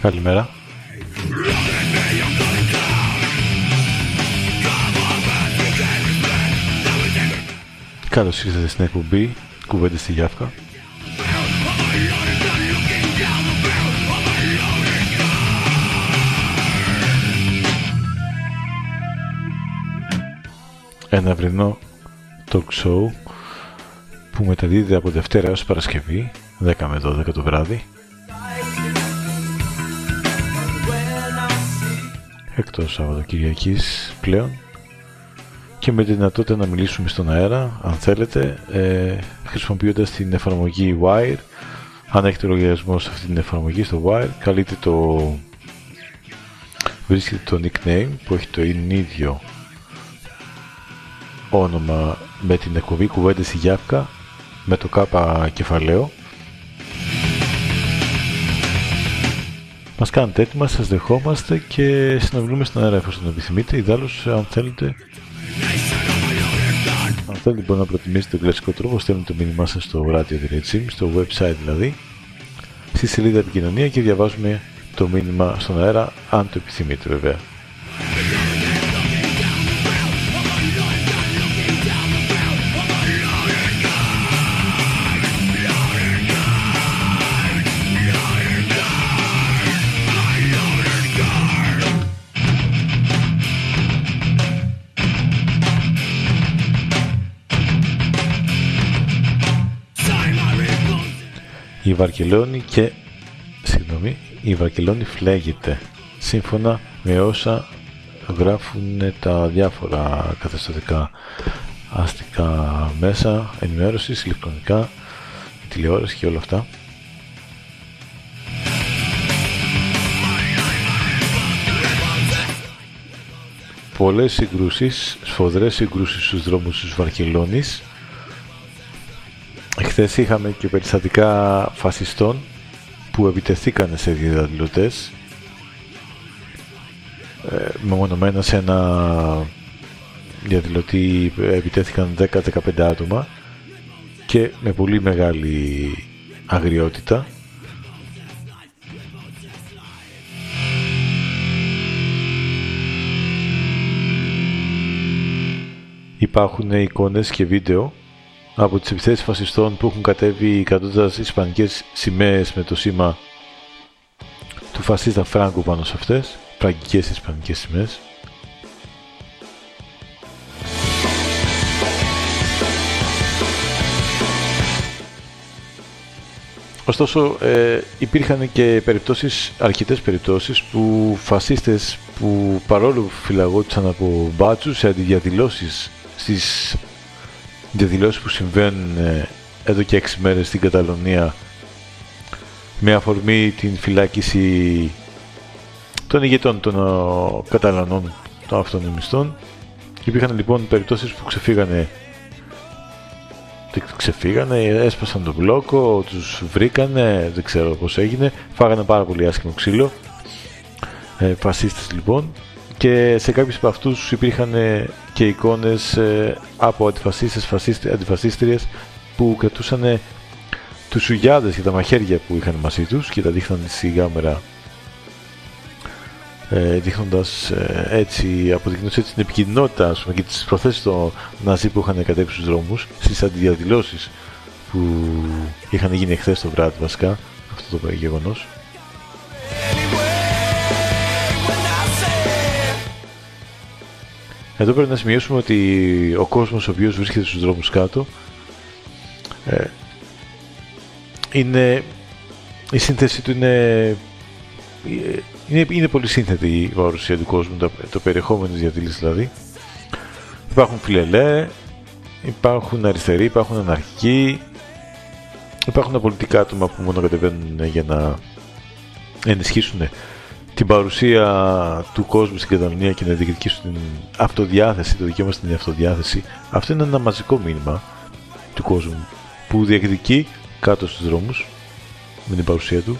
Καλημέρα. Καλώς ήρθατε στην εκπομπή Κουβέντες στη Γιάφκα. Ένα αυρινό talk show που μεταδίδεται από Δευτέρα έως Παρασκευή 10 με 12 το βράδυ εκτός Σαββατοκυριακής πλέον. Και με τη δυνατότητα να μιλήσουμε στον αέρα αν θέλετε ε, χρησιμοποιώντας την εφαρμογή Wire. Αν έχετε λογαριασμό σε αυτή την εφαρμογή στο Wire καλείτε το βρίσκεται το nickname που έχει το ίδιο όνομα με την εκπομπή κουβέντες στη Γιάπκα με το κάπα κεφαλαίο Μας κάνετε έτοιμα, σας δεχόμαστε και συνομιλούμε στην αέρα εφόσον επιθυμείτε. Ιδάλλως, αν θέλετε, αν θέλετε μπορείτε να προτιμήσετε τον κλασικό τρόπο, στέλνετε το μήνυμά σας στο radio.gym, στο website δηλαδή, στη σελίδα επικοινωνία και διαβάζουμε το μήνυμα στον αέρα, αν το επιθυμείτε βέβαια. Η Βαρκελόνη και... Συγγνώμη, η Βαρκελόνη φλέγεται σύμφωνα με όσα γράφουν τα διάφορα καθεστωτικά αστικά μέσα ενημέρωσης, ηλεκτρονικά, τηλεόραση και όλα αυτά. Πολλές συγκρούσεις, σφοδρές συγκρούσεις στους δρόμους της Βαρκελόνης Εχθές είχαμε και περιστατικά φασιστών που επιτεθήκαν σε διαδηλωτές ε, μεμονωμένα σε ένα διαδηλωτή επιτέθηκαν 10-15 άτομα και με πολύ μεγάλη αγριότητα. Υπάρχουν εικόνες και βίντεο από τις επιθέσεις φασιστών που έχουν κατέβει κρατώντας ισπανικές σημαίες με το σήμα του φασίστα Φράγκου πάνω σε αυτές, φραγκικές ισπανικές σημαίες. Ωστόσο, ε, υπήρχαν και περιπτώσεις, αρκετές περιπτώσεις που φασίστες που παρόλο που φυλαγόντουσαν από μπάτσους σε αντιδιαδηλώσεις στις διαδηλώσεις που συμβαίνουν ε, εδώ και έξι μέρες στην Καταλωνία με αφορμή την φυλάκιση των ηγετών των Καταλανών των αυτονομιστών. Υπήρχαν λοιπόν περιπτώσεις που ξεφύγανε. Ξεφύγανε, έσπασαν τον μπλόκο, τους βρήκανε, δεν ξέρω πώς έγινε, φάγανε πάρα πολύ άσχημο ξύλο, ε, φασίστες λοιπόν και σε κάποιους από αυτούς υπήρχαν ε, και εικόνες ε, από αντιφασίστες, αντιφασίστριες που κρατούσαν ε, τους σουγιάδες και τα μαχαίρια που είχαν μαζί τους και τα δείχναν στη γάμερα δείχνοντας έτσι, αποδεικνύοντας έτσι την επικοινότητα ας πούμε, και τις προθέσεις των Ναζί που είχαν κατέβει στους δρόμους στις αντιδιαδηλώσεις που είχαν γίνει εχθές το βράδυ βασικά αυτό το γεγονός. Εδώ πρέπει να σημειώσουμε ότι ο κόσμος ο οποίος βρίσκεται στους δρόμους κάτω ε, είναι, η σύνθεση του είναι είναι, είναι πολύ σύνθετη η παρουσία του κόσμου, το, το περιεχόμενο της διαδήλωσης δηλαδή. Υπάρχουν φιλελέ, υπάρχουν αριστεροί, υπάρχουν αναρχικοί, υπάρχουν πολιτικά άτομα που μόνο κατεβαίνουν για να ενισχύσουν την παρουσία του κόσμου στην Καταλωνία και να διεκδικήσουν την αυτοδιάθεση, το δικαίωμα στην αυτοδιάθεση. Αυτό είναι ένα μαζικό μήνυμα του κόσμου που διεκδικεί κάτω στους δρόμους με την παρουσία του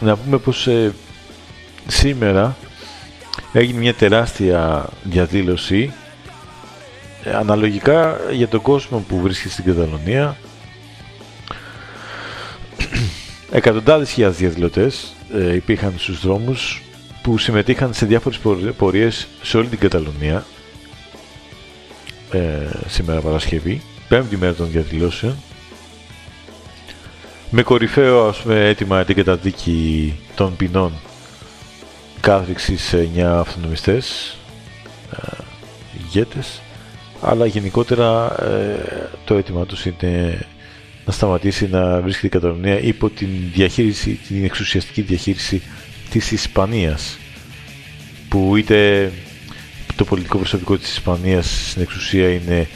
να πούμε πως ε, σήμερα έγινε μια τεράστια διαδήλωση ε, αναλογικά για τον κόσμο που βρίσκεται στην Καταλωνία. Εκατοντάδες χιλιάδες διαδηλωτές ε, υπήρχαν στους δρόμους που συμμετείχαν σε διάφορες πορείες σε όλη την Καταλωνία ε, σήμερα Παρασκευή, πέμπτη μέρα των διαδηλώσεων με κορυφαίο ας πούμε έτοιμα την καταδίκη των ποινών κάθριξης σε 9 αυτονομιστές ε, ηγέτες αλλά γενικότερα ε, το αίτημα τους είναι να σταματήσει να βρίσκεται η Καταλωνία υπό την διαχείριση, την εξουσιαστική διαχείριση της Ισπανίας που είτε το πολιτικό προσωπικό της Ισπανίας στην εξουσία είναι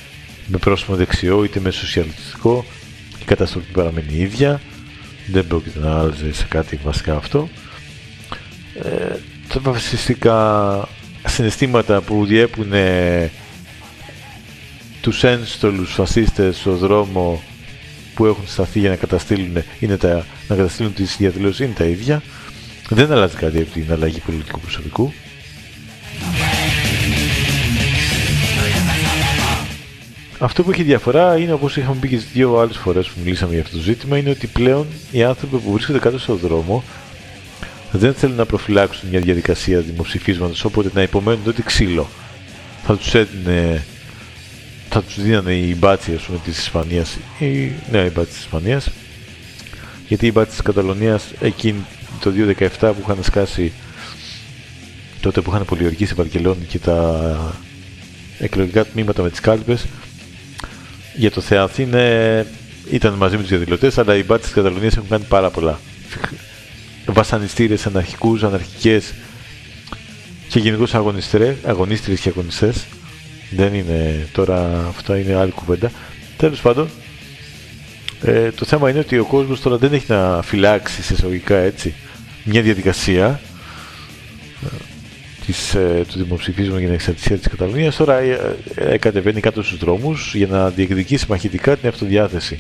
με πρόσωπο δεξιό είτε με σοσιαλιστικό η καταστροφή παραμένει η ίδια δεν πρόκειται να άλλαζε σε κάτι βασικά αυτό ε, τα βασιστικά συναισθήματα που διέπουν τους ένστολους φασίστες στο δρόμο που έχουν σταθεί για να καταστήλουν, είναι τα, να καταστήλουν τις διαδηλώσεις είναι τα ίδια. Δεν αλλάζει κάτι από την αλλαγή πολιτικού προσωπικού. Αυτό που έχει διαφορά είναι όπως είχαμε πει και τις δύο άλλες φορές που μιλήσαμε για αυτό το ζήτημα είναι ότι πλέον οι άνθρωποι που βρίσκονται κάτω στον δρόμο δεν θέλουν να προφυλάξουν μια διαδικασία δημοψηφίσματος οπότε να υπομένουν ότι ξύλο. Θα τους έδινε θα τους δίνανε οι μπάτσι ας πούμε της Ισπανίας ή ναι οι μπάτσι της Ισπανίας. Γιατί οι μπάτσι της Καταλωνίας εκείνη το 2017 που είχαν σκάσει τότε που είχαν πολιορκήσει η Βαρκελόνη και τα εκλογικά τμήματα με τις κάλπες για το Θεαθήνε ήταν μαζί με τους διαδηλωτές αλλά οι μπάτσες της Καταλωνίας έχουν κάνει πάρα πολλά. Βασανιστήρες, αναρχικούς, αναρχικές και γενικώς αγωνίστρες και αγωνιστές. Δεν είναι τώρα, αυτά είναι άλλη κουβέντα. Τέλος πάντων, ε, το θέμα είναι ότι ο κόσμος τώρα δεν έχει να φυλάξει σε εισαγωγικά έτσι μια διαδικασία. ε, της, ε, του δημοψηφίσματος για την εξαρτησία της Καταλωνίας τώρα ε, ε, κατεβαίνει κάτω στους δρόμους για να διεκδικήσει μαχητικά την αυτοδιάθεση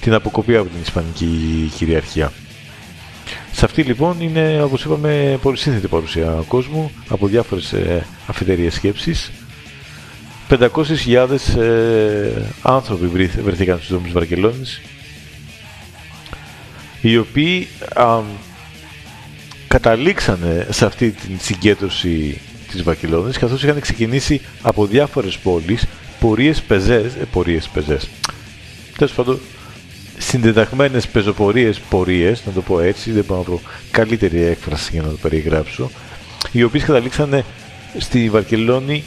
την αποκοπή από την Ισπανική κυριαρχία. Σε αυτή λοιπόν είναι, όπως είπαμε, πολύ σύνθετη παρουσία κόσμου από διάφορες ε, αφιτερίες σκέψεις 500.000 ε, άνθρωποι βρεθήκαν στους δρόμους της Βαρκελόνης οι οποίοι α, καταλήξανε σε αυτή την συγκέντρωση της Βαρκελόνης καθώς είχαν ξεκινήσει από διάφορες πόλεις πορείες πεζές, ε, πορείες πεζές τέλος πάντων συντεταγμένες πεζοπορίες πορείες, να το πω έτσι, δεν μπορώ να βρω καλύτερη έκφραση για να το περιγράψω οι οποίες καταλήξανε στη Βαρκελόνη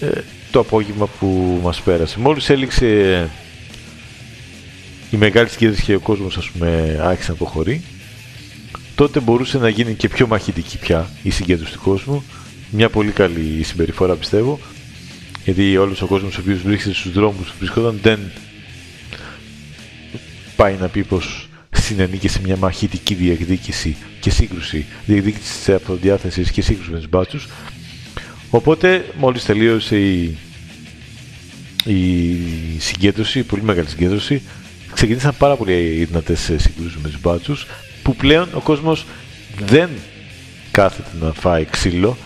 ε, το απόγευμα που μας πέρασε. Μόλις έληξε η μεγάλη συγκέντρωση και ο κόσμος ας πούμε άρχισε να αποχωρεί τότε μπορούσε να γίνει και πιο μαχητική πια η συγκέντρωση του κόσμου. Μια πολύ καλή συμπεριφορά πιστεύω. Γιατί όλος ο κόσμος ο οποίος βρίσκεται στους δρόμους που βρισκόταν δεν πάει να πει πως συνενήκε σε μια μαχητική διεκδίκηση και σύγκρουση διεκδίκηση της αυτοδιάθεσης και σύγκρουση με τους μπάτσους. Οπότε μόλις τελείωσε η, η συγκέντρωση, η πολύ μεγάλη συγκέντρωση, ξεκίνησαν πάρα πολύ δυνατές συγκρούσεις με τους μπάτσους, που πλέον ο κόσμος δεν κάθεται να φάει ξύλο,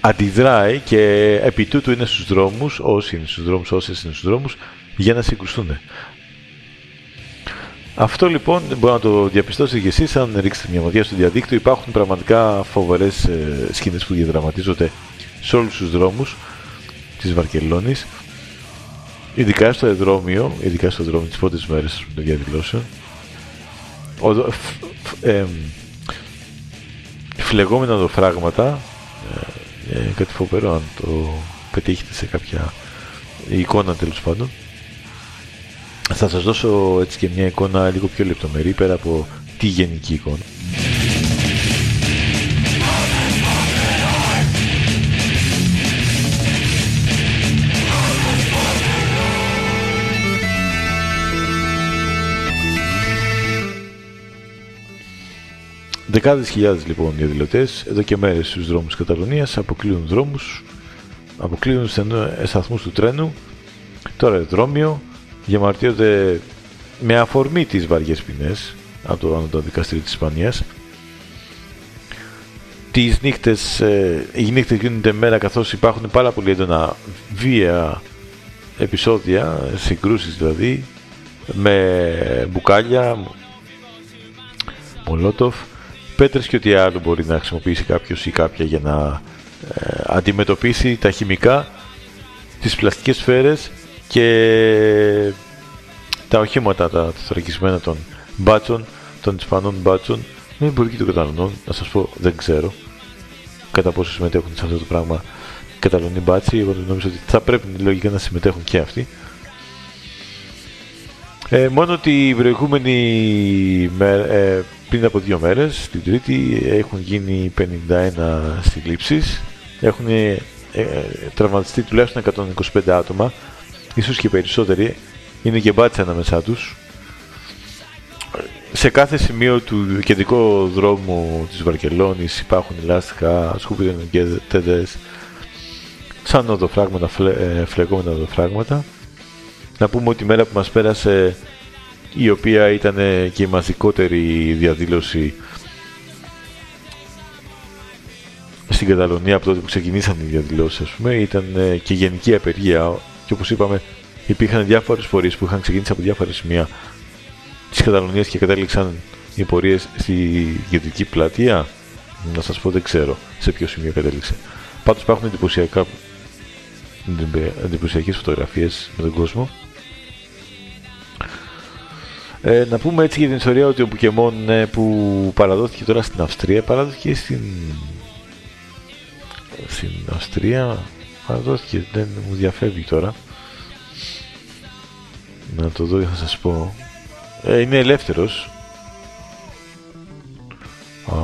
αντιδράει και επί τούτου είναι στους δρόμους, όσοι είναι στους δρόμους, όσες είναι στους δρόμους, για να συγκρουστούν. Αυτό λοιπόν μπορεί να το διαπιστώσετε και εσείς αν ρίξετε μια ματιά στο διαδίκτυο. Υπάρχουν πραγματικά φοβερές ε, σκηνές που διαδραματίζονται σε όλους τους δρόμους της Βαρκελόνης ειδικά στο εδρόμιο, ειδικά στο δρόμο τις πρώτες μέρες των διαδηλώσεων ε, φλεγόμενα δοφράγματα ε, ε, κάτι φοβερό αν το πετύχετε σε κάποια εικόνα τέλος πάντων. Θα σας δώσω έτσι και μια εικόνα λίγο πιο λεπτομερή πέρα από τη γενική εικόνα Δεκάδες χιλιάδες λοιπόν διαδηλωτέ εδώ και μέρες στους δρόμους Καταλωνίας αποκλείουν δρόμους, αποκλείουν σταθμούς του τρένου, το αεροδρόμιο, διαμαρτύρονται με αφορμή τις βαριές ποινές από το Ανώτατο Δικαστήριο της Ισπανίας. Τις νύχτες, ε, οι νύχτες γίνονται μέρα καθώς υπάρχουν πάρα πολύ έντονα βία επεισόδια, συγκρούσεις δηλαδή, με μπουκάλια, μολότοφ, πέτρες και ό,τι άλλο μπορεί να χρησιμοποιήσει κάποιος ή κάποια για να ε, αντιμετωπίσει τα χημικά, τις πλαστικές σφαίρες και τα οχήματα, τα θωρακισμένα των μπάτσων, των Ισπανών μπάτσων, με υπουργοί των Καταλωνών, να σας πω, δεν ξέρω κατά πόσο συμμετέχουν σε αυτό το πράγμα οι Καταλωνοί μπάτσοι, εγώ νομίζω ότι θα πρέπει λογικά να συμμετέχουν και αυτοί. Ε, μόνο ότι προηγούμενη ε, πριν από δύο μέρες, την Τρίτη, έχουν γίνει 51 συλλήψεις. Έχουν ε, τραυματιστεί τουλάχιστον 125 άτομα, ίσως και περισσότεροι. Είναι και μπάτσα ανάμεσά τους. Σε κάθε σημείο του κεντρικού δρόμου της Βαρκελόνης υπάρχουν λάστιχα, σκουπιδενοκέντες, σαν οδοφράγματα, φλε, ε, φλεγόμενα οδοφράγματα. Να πούμε ότι η μέρα που μας πέρασε η οποία ήταν και η μαζικότερη διαδήλωση στην Καταλωνία από τότε που ξεκινήσαν οι διαδηλώσεις, ας πούμε, ήταν και γενική απεργία και όπως είπαμε υπήρχαν διάφορες φορείς που είχαν ξεκινήσει από διάφορα σημεία της Καταλωνίας και κατέληξαν οι πορείες στη κεντρική πλατεία. Να σας πω δεν ξέρω σε ποιο σημείο κατέληξε. Πάντως υπάρχουν εντυπωσιακά εντυπωσιακές φωτογραφίες με τον κόσμο ε, να πούμε έτσι για την ιστορία ότι ο Pokemon ε, που παραδόθηκε τώρα στην Αυστρία, παραδόθηκε στην... στην Αυστρία, παραδόθηκε, δεν μου διαφεύγει τώρα. Να το δω, θα σας πω. Ε, είναι ελεύθερος. Α,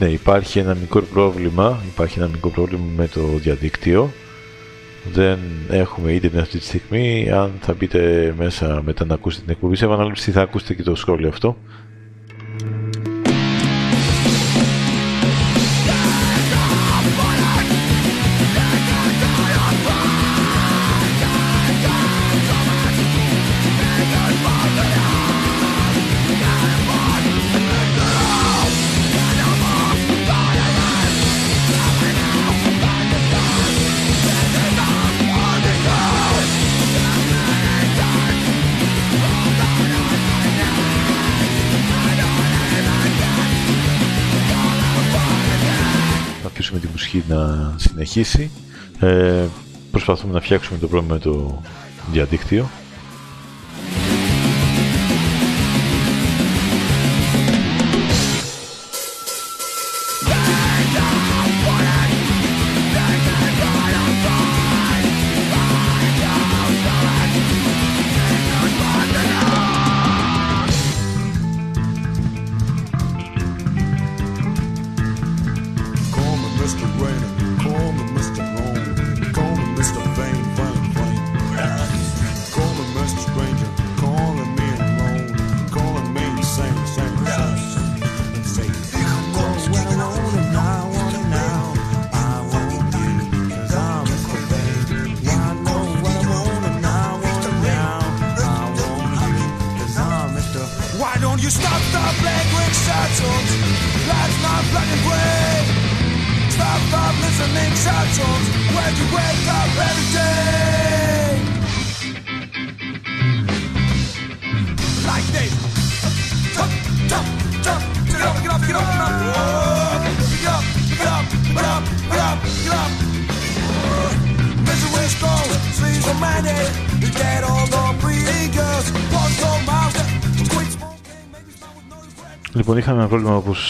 Ναι, υπάρχει ένα μικρό πρόβλημα, υπάρχει ένα μικρό πρόβλημα με το διαδίκτυο. Δεν έχουμε ίντερνετ αυτή τη στιγμή. Αν θα μπείτε μέσα μετά να ακούσετε την εκπομπή σε επανάληψη θα ακούσετε και το σχόλιο αυτό. Να συνεχίσει. Ε, προσπαθούμε να φτιάξουμε το πρόβλημα με το διαδίκτυο.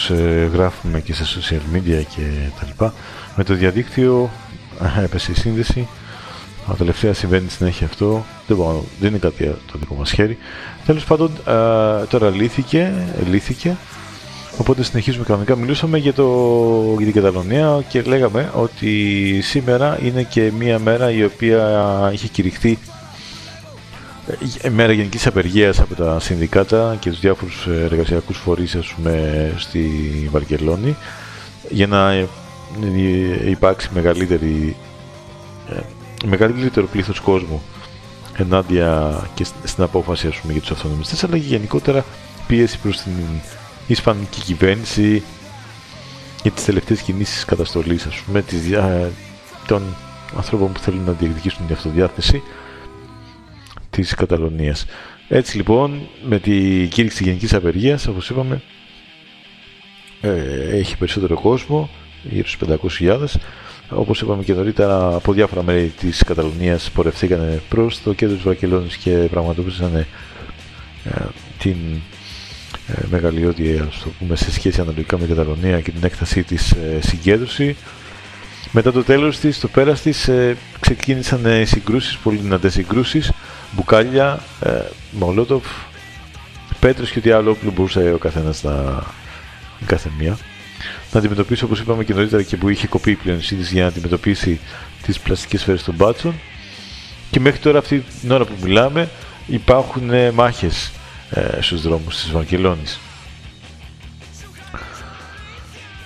Όπως ε, γράφουμε και στα social media και τα λοιπά. Με το διαδίκτυο α, έπεσε η σύνδεση. Α, τελευταία συμβαίνει συνέχεια αυτό. Δεν, μπορώ, δεν είναι κάτι το δικό μας χέρι. Τέλος πάντων, α, τώρα λύθηκε, λύθηκε. Οπότε συνεχίζουμε κανονικά. Μιλούσαμε για, το, για την Καταλωνία και λέγαμε ότι σήμερα είναι και μία μέρα η οποία είχε κηρυχθεί ε, μέρα γενικής απεργίας από τα συνδικάτα και τους διάφορους εργασιακούς φορείς ας πούμε, στη Βαρκελόνη για να ε, υπάρξει μεγαλύτερη, ε, μεγαλύτερο πλήθος κόσμου ενάντια και στην απόφαση ας πούμε, για τους αυτονομιστές αλλά και γενικότερα πίεση προς την Ισπανική κυβέρνηση για τις τελευταίες κινήσεις καταστολής ας πούμε, της, των ανθρώπων που θέλουν να διεκδικήσουν την αυτοδιάθεση της Καταλωνίας. Έτσι λοιπόν, με τη κήρυξη της Γενικής Απεργίας, όπως είπαμε, ε, έχει περισσότερο κόσμο, γύρω στους 500.000. Όπως είπαμε και νωρίτερα, από διάφορα μέρη της Καταλωνίας πορευθήκανε προς το κέντρο της Βαρκελόνης και πραγματοποιήσαν ε, την ε, μεγαλειώδη, ας το πούμε, σε σχέση αναλογικά με την Καταλωνία και την έκτασή της ε, συγκέντρωση. Μετά το τέλος της, το πέρας της, ε, ξεκίνησαν ε, συγκρούσεις, πολύ δυνατές συγκρούσεις, μπουκάλια, ε, μολότοφ, πέτρες και ό,τι άλλο όπλο μπορούσε ο καθένας να κάθε μία. Να αντιμετωπίσει, όπως είπαμε και νωρίτερα και που είχε κοπεί η πλειονισίδης για να αντιμετωπίσει τις πλαστικές σφαίρες των μπάτσων. Και μέχρι τώρα αυτή την ώρα που μιλάμε υπάρχουν ε, μάχες ε, στους δρόμους της Βαρκελόνης.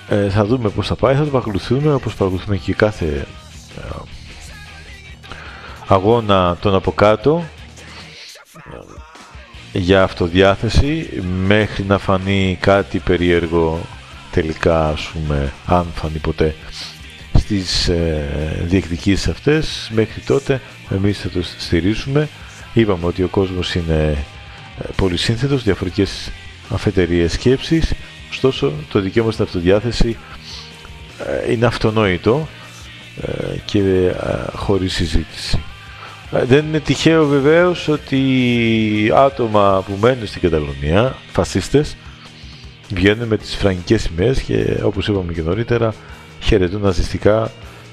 Ε, θα δούμε πώς θα πάει, θα το παρακολουθούμε όπως παρακολουθούμε και κάθε ε, αγώνα τον από κάτω ε, για αυτοδιάθεση μέχρι να φανεί κάτι περίεργο τελικά ας πούμε αν φανεί ποτέ στις ε, διεκδικήσεις αυτές μέχρι τότε εμείς θα το στηρίζουμε είπαμε ότι ο κόσμος είναι ε, πολύ σύνθετος διαφορετικές αφετερίες σκέψης. Ωστόσο το δικαίωμα στην αυτοδιάθεση ε, είναι αυτονόητο ε, και ε, χωρίς συζήτηση δεν είναι τυχαίο βεβαίως ότι άτομα που μένουν στην Καταλωνία, φασίστες, βγαίνουν με τις φραγκικές σημαίες και όπως είπαμε και νωρίτερα χαιρετούν ναζιστικά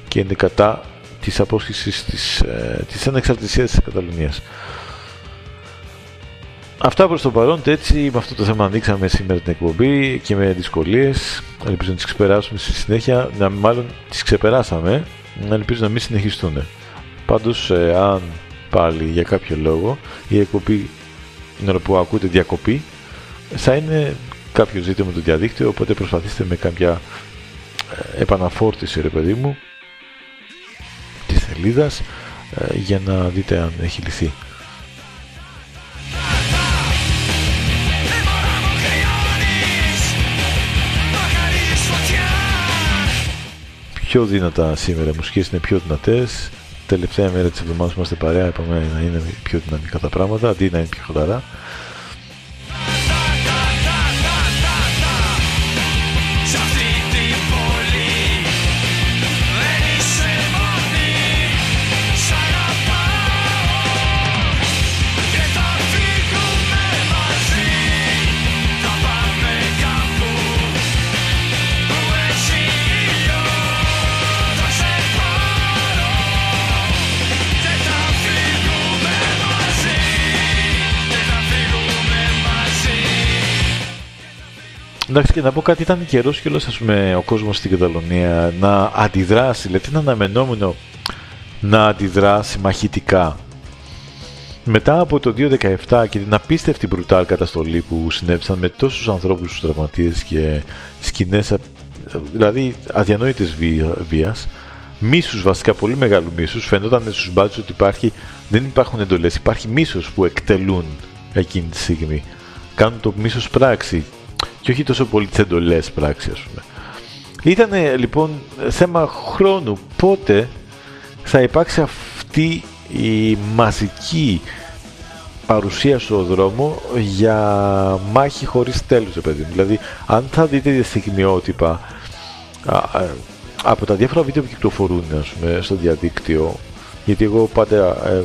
και είναι κατά της απόσχησης της, ε, της ανεξαρτησίας της Καταλωνίας. Αυτά προς το παρόν, έτσι με αυτό το θέμα ανοίξαμε σήμερα την εκπομπή και με δυσκολίες. Ελπίζω να τις ξεπεράσουμε στη συνέχεια, να μάλλον τις ξεπεράσαμε, να ελπίζω να μην συνεχιστούν. Πάντως, ε, αν πάλι για κάποιο λόγο η εκπομπή την ώρα που ακούτε διακοπή, θα είναι κάποιο ζήτημα με το διαδίκτυο, οπότε προσπαθήστε με κάποια ε, επαναφόρτιση, ρε παιδί μου, της σελίδας ε, για να δείτε αν έχει λυθεί. Πιο δυνατά σήμερα, οι μουσικές είναι πιο δυνατές, τελευταία μέρα της εβδομάδας που είμαστε παρέα, είπαμε να είναι πιο δυναμικά τα πράγματα, αντί να είναι πιο χαλαρά. Εντάξει, και να πω κάτι, ήταν καιρός κιόλας ο κόσμος στην Καταλωνία να αντιδράσει. Δηλαδή, είναι αναμενόμενο να αντιδράσει μαχητικά. Μετά από το 2017 και την απίστευτη μπρουτάλ καταστολή που συνέβησαν με τόσους ανθρώπους τραυματίες και σκηνές, δηλαδή αδιανόητες βίας, μίσους βασικά, πολύ μεγάλου μίσους, φαινόταν στους μπάτσους ότι υπάρχει, δεν υπάρχουν εντολές, υπάρχει μίσος που εκτελούν εκείνη τη στιγμή. Κάνουν το μίσος πράξη και όχι τόσο πολύ τις εντολές πράξη ας πούμε. Ήταν λοιπόν θέμα χρόνου πότε θα υπάρξει αυτή η μαζική παρουσία στο δρόμο για μάχη χωρίς τέλος, παιδί Δηλαδή, αν θα δείτε στιγμιότυπα από τα διάφορα βίντεο που κυκλοφορούν ας πούμε, στο διαδίκτυο, γιατί εγώ πάντα ε,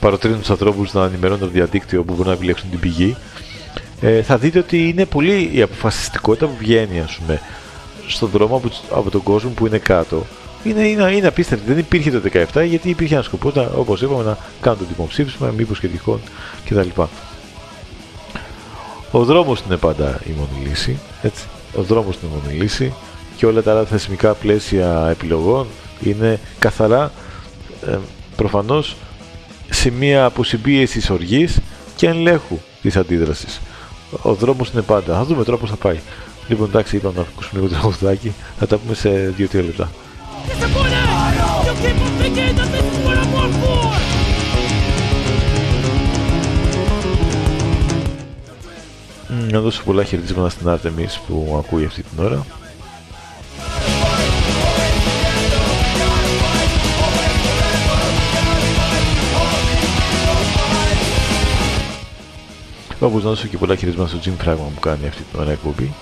παροτρύνω τους ανθρώπους να ενημερώνουν το διαδίκτυο που μπορούν να επιλέξουν την πηγή, ε, θα δείτε ότι είναι πολύ η αποφασιστικότητα που βγαίνει ας πούμε, στον δρόμο από, από τον κόσμο που είναι κάτω είναι, είναι, είναι απίστευτη. Δεν υπήρχε το 17 γιατί υπήρχε ένα σκοπός, όπως είπαμε, να κάνουν το δημοψήφισμα, μήπως και τυχόν κτλ. Ο δρόμος είναι πάντα η μόνη λύση. Έτσι. Ο δρόμος είναι η μόνη λύση και όλα τα άλλα θεσμικά πλαίσια επιλογών είναι καθαρά ε, προφανώς σημεία αποσυμπίεσης οργής και ελέγχου της αντίδρασης. Ο δρόμος είναι πάντα. Θα δούμε τώρα πώς θα πάει. Λοιπόν, εντάξει, είπαμε να ακούσουμε λίγο το τραγουδάκι. Θα τα πούμε σε 2-3 λεπτά. Να δώσω πολλά χαιρετίσματα στην Artemis που ακούει αυτή την ώρα. Όπως να δώσω και πολλά χαιρετίσματα στο Jim Fragman που κάνει αυτή την ώρα εκπομπή.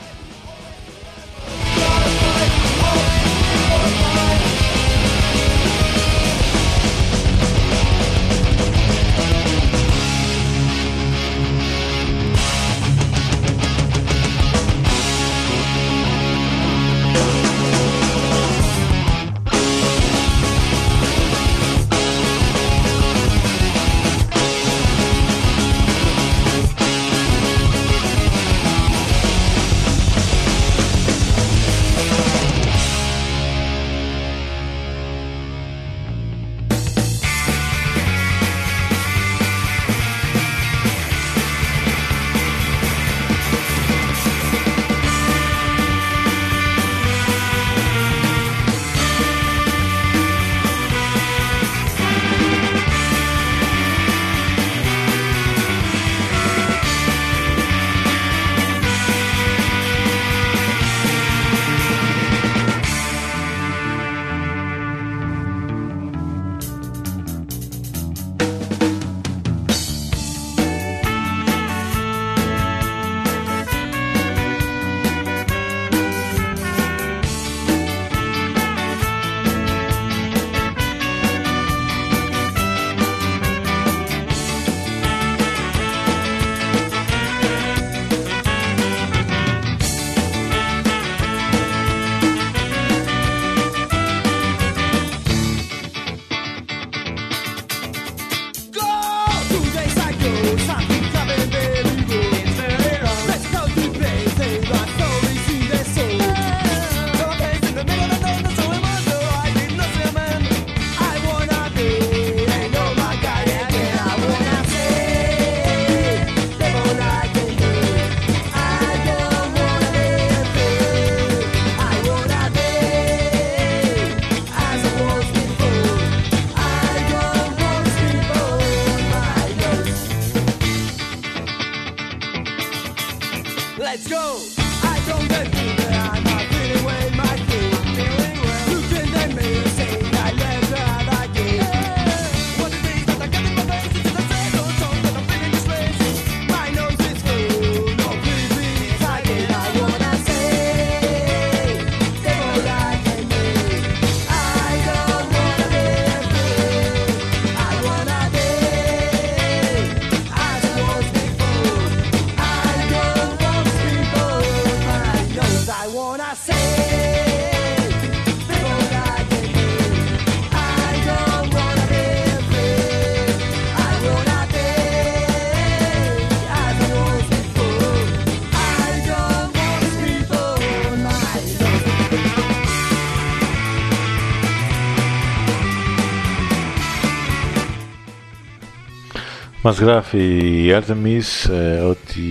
Μας γράφει η Artemis ε, ότι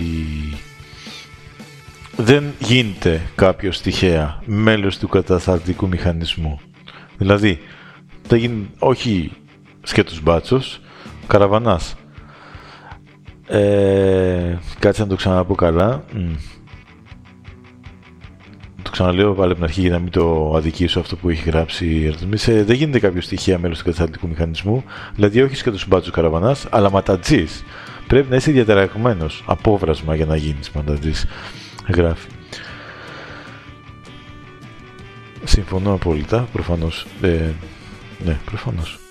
δεν γίνεται κάποιος τυχαία μέλος του καταστατικού μηχανισμού. Δηλαδή, θα γίνει όχι σκέτος μπάτσος, καραβανάς. Ε, κάτσε να το ξαναπώ καλά. Μ. Το ξαναλέω πάλι από την αρχή για να μην το αδικήσω αυτό που έχει γράψει η Αρτεμίς. Ε, δεν γίνεται κάποιο στοιχεία μέλος του κατασταλτικού μηχανισμού, δηλαδή όχι και του μπάτσου καραβανάς, αλλά ματατζής. Πρέπει να είσαι διαταραγμένος, απόβρασμα για να γίνεις ματατζής, γράφει. Συμφωνώ απόλυτα, προφανώς. Ε, ναι, προφανώς.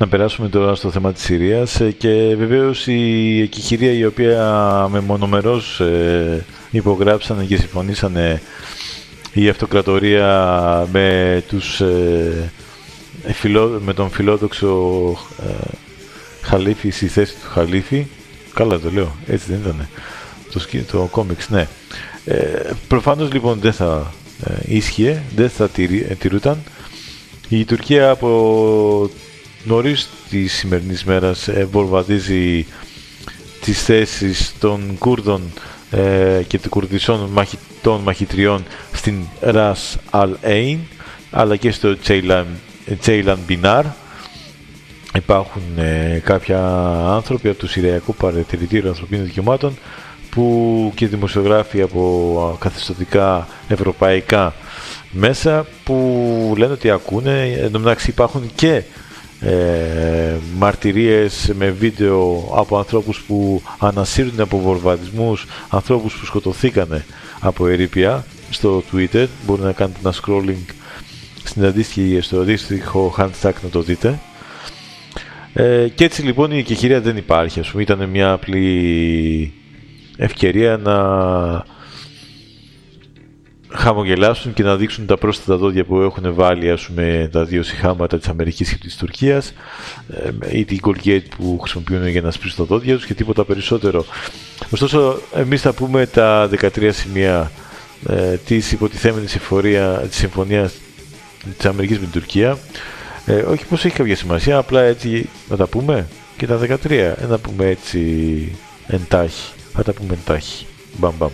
Να περάσουμε τώρα στο θέμα της Συρίας ε, και βεβαίως η εκεχηρία η οποία με μονομερός ε, υπογράψανε και συμφωνήσανε η αυτοκρατορία με, τους, ε, με τον φιλόδοξο Χαλίφη στη θέση του Χαλίφη. Καλά το λέω, έτσι δεν ήταν. Το, το κόμιξ, ναι. Ε, προφανώς λοιπόν δεν θα ίσχυε, δεν θα τηρούταν. Η Τουρκία από νωρίς τη σημερινή μέρας βορβαδίζει τις θέσεις των Κούρδων ε, και των Κουρδισσών μαχητών μαχητριών στην Ras Al Ain αλλά και στο Ceylan Binar. Υπάρχουν ε, κάποια άνθρωποι από το Συριακό Παρατηρητήριο Ανθρωπίνων Δικαιωμάτων που και δημοσιογράφοι από καθεστωτικά ευρωπαϊκά μέσα που λένε ότι ακούνε, εν υπάρχουν και ε, μαρτυρίες με βίντεο από ανθρώπους που ανασύρουν από βορβαδισμούς, ανθρώπους που σκοτωθήκανε από ερήπια στο Twitter. Μπορείτε να κάνετε ένα scrolling στην αντίστοιχη, στο αντίστοιχο handtag να το δείτε. Ε, και έτσι λοιπόν η εκεχηρία δεν υπάρχει, ας πούμε, ήταν μια απλή ευκαιρία να χαμογελάσουν και να δείξουν τα πρόσθετα δόντια που έχουν βάλει ας πούμε, τα δύο συχάματα της Αμερικής και της Τουρκίας ε, ή την Colgate που χρησιμοποιούν για να σπίσουν τα δόντια τους και τίποτα περισσότερο. Ωστόσο, εμείς θα πούμε τα 13 σημεία ε, της υποτιθέμενης συμφορία, της συμφωνίας της Αμερικής με την Τουρκία. Ε, όχι πως έχει κάποια σημασία, απλά έτσι να τα πούμε και τα 13, ε, να πούμε έτσι εντάχει. Θα τα πούμε εντάχει. Μπαμ μπαμ.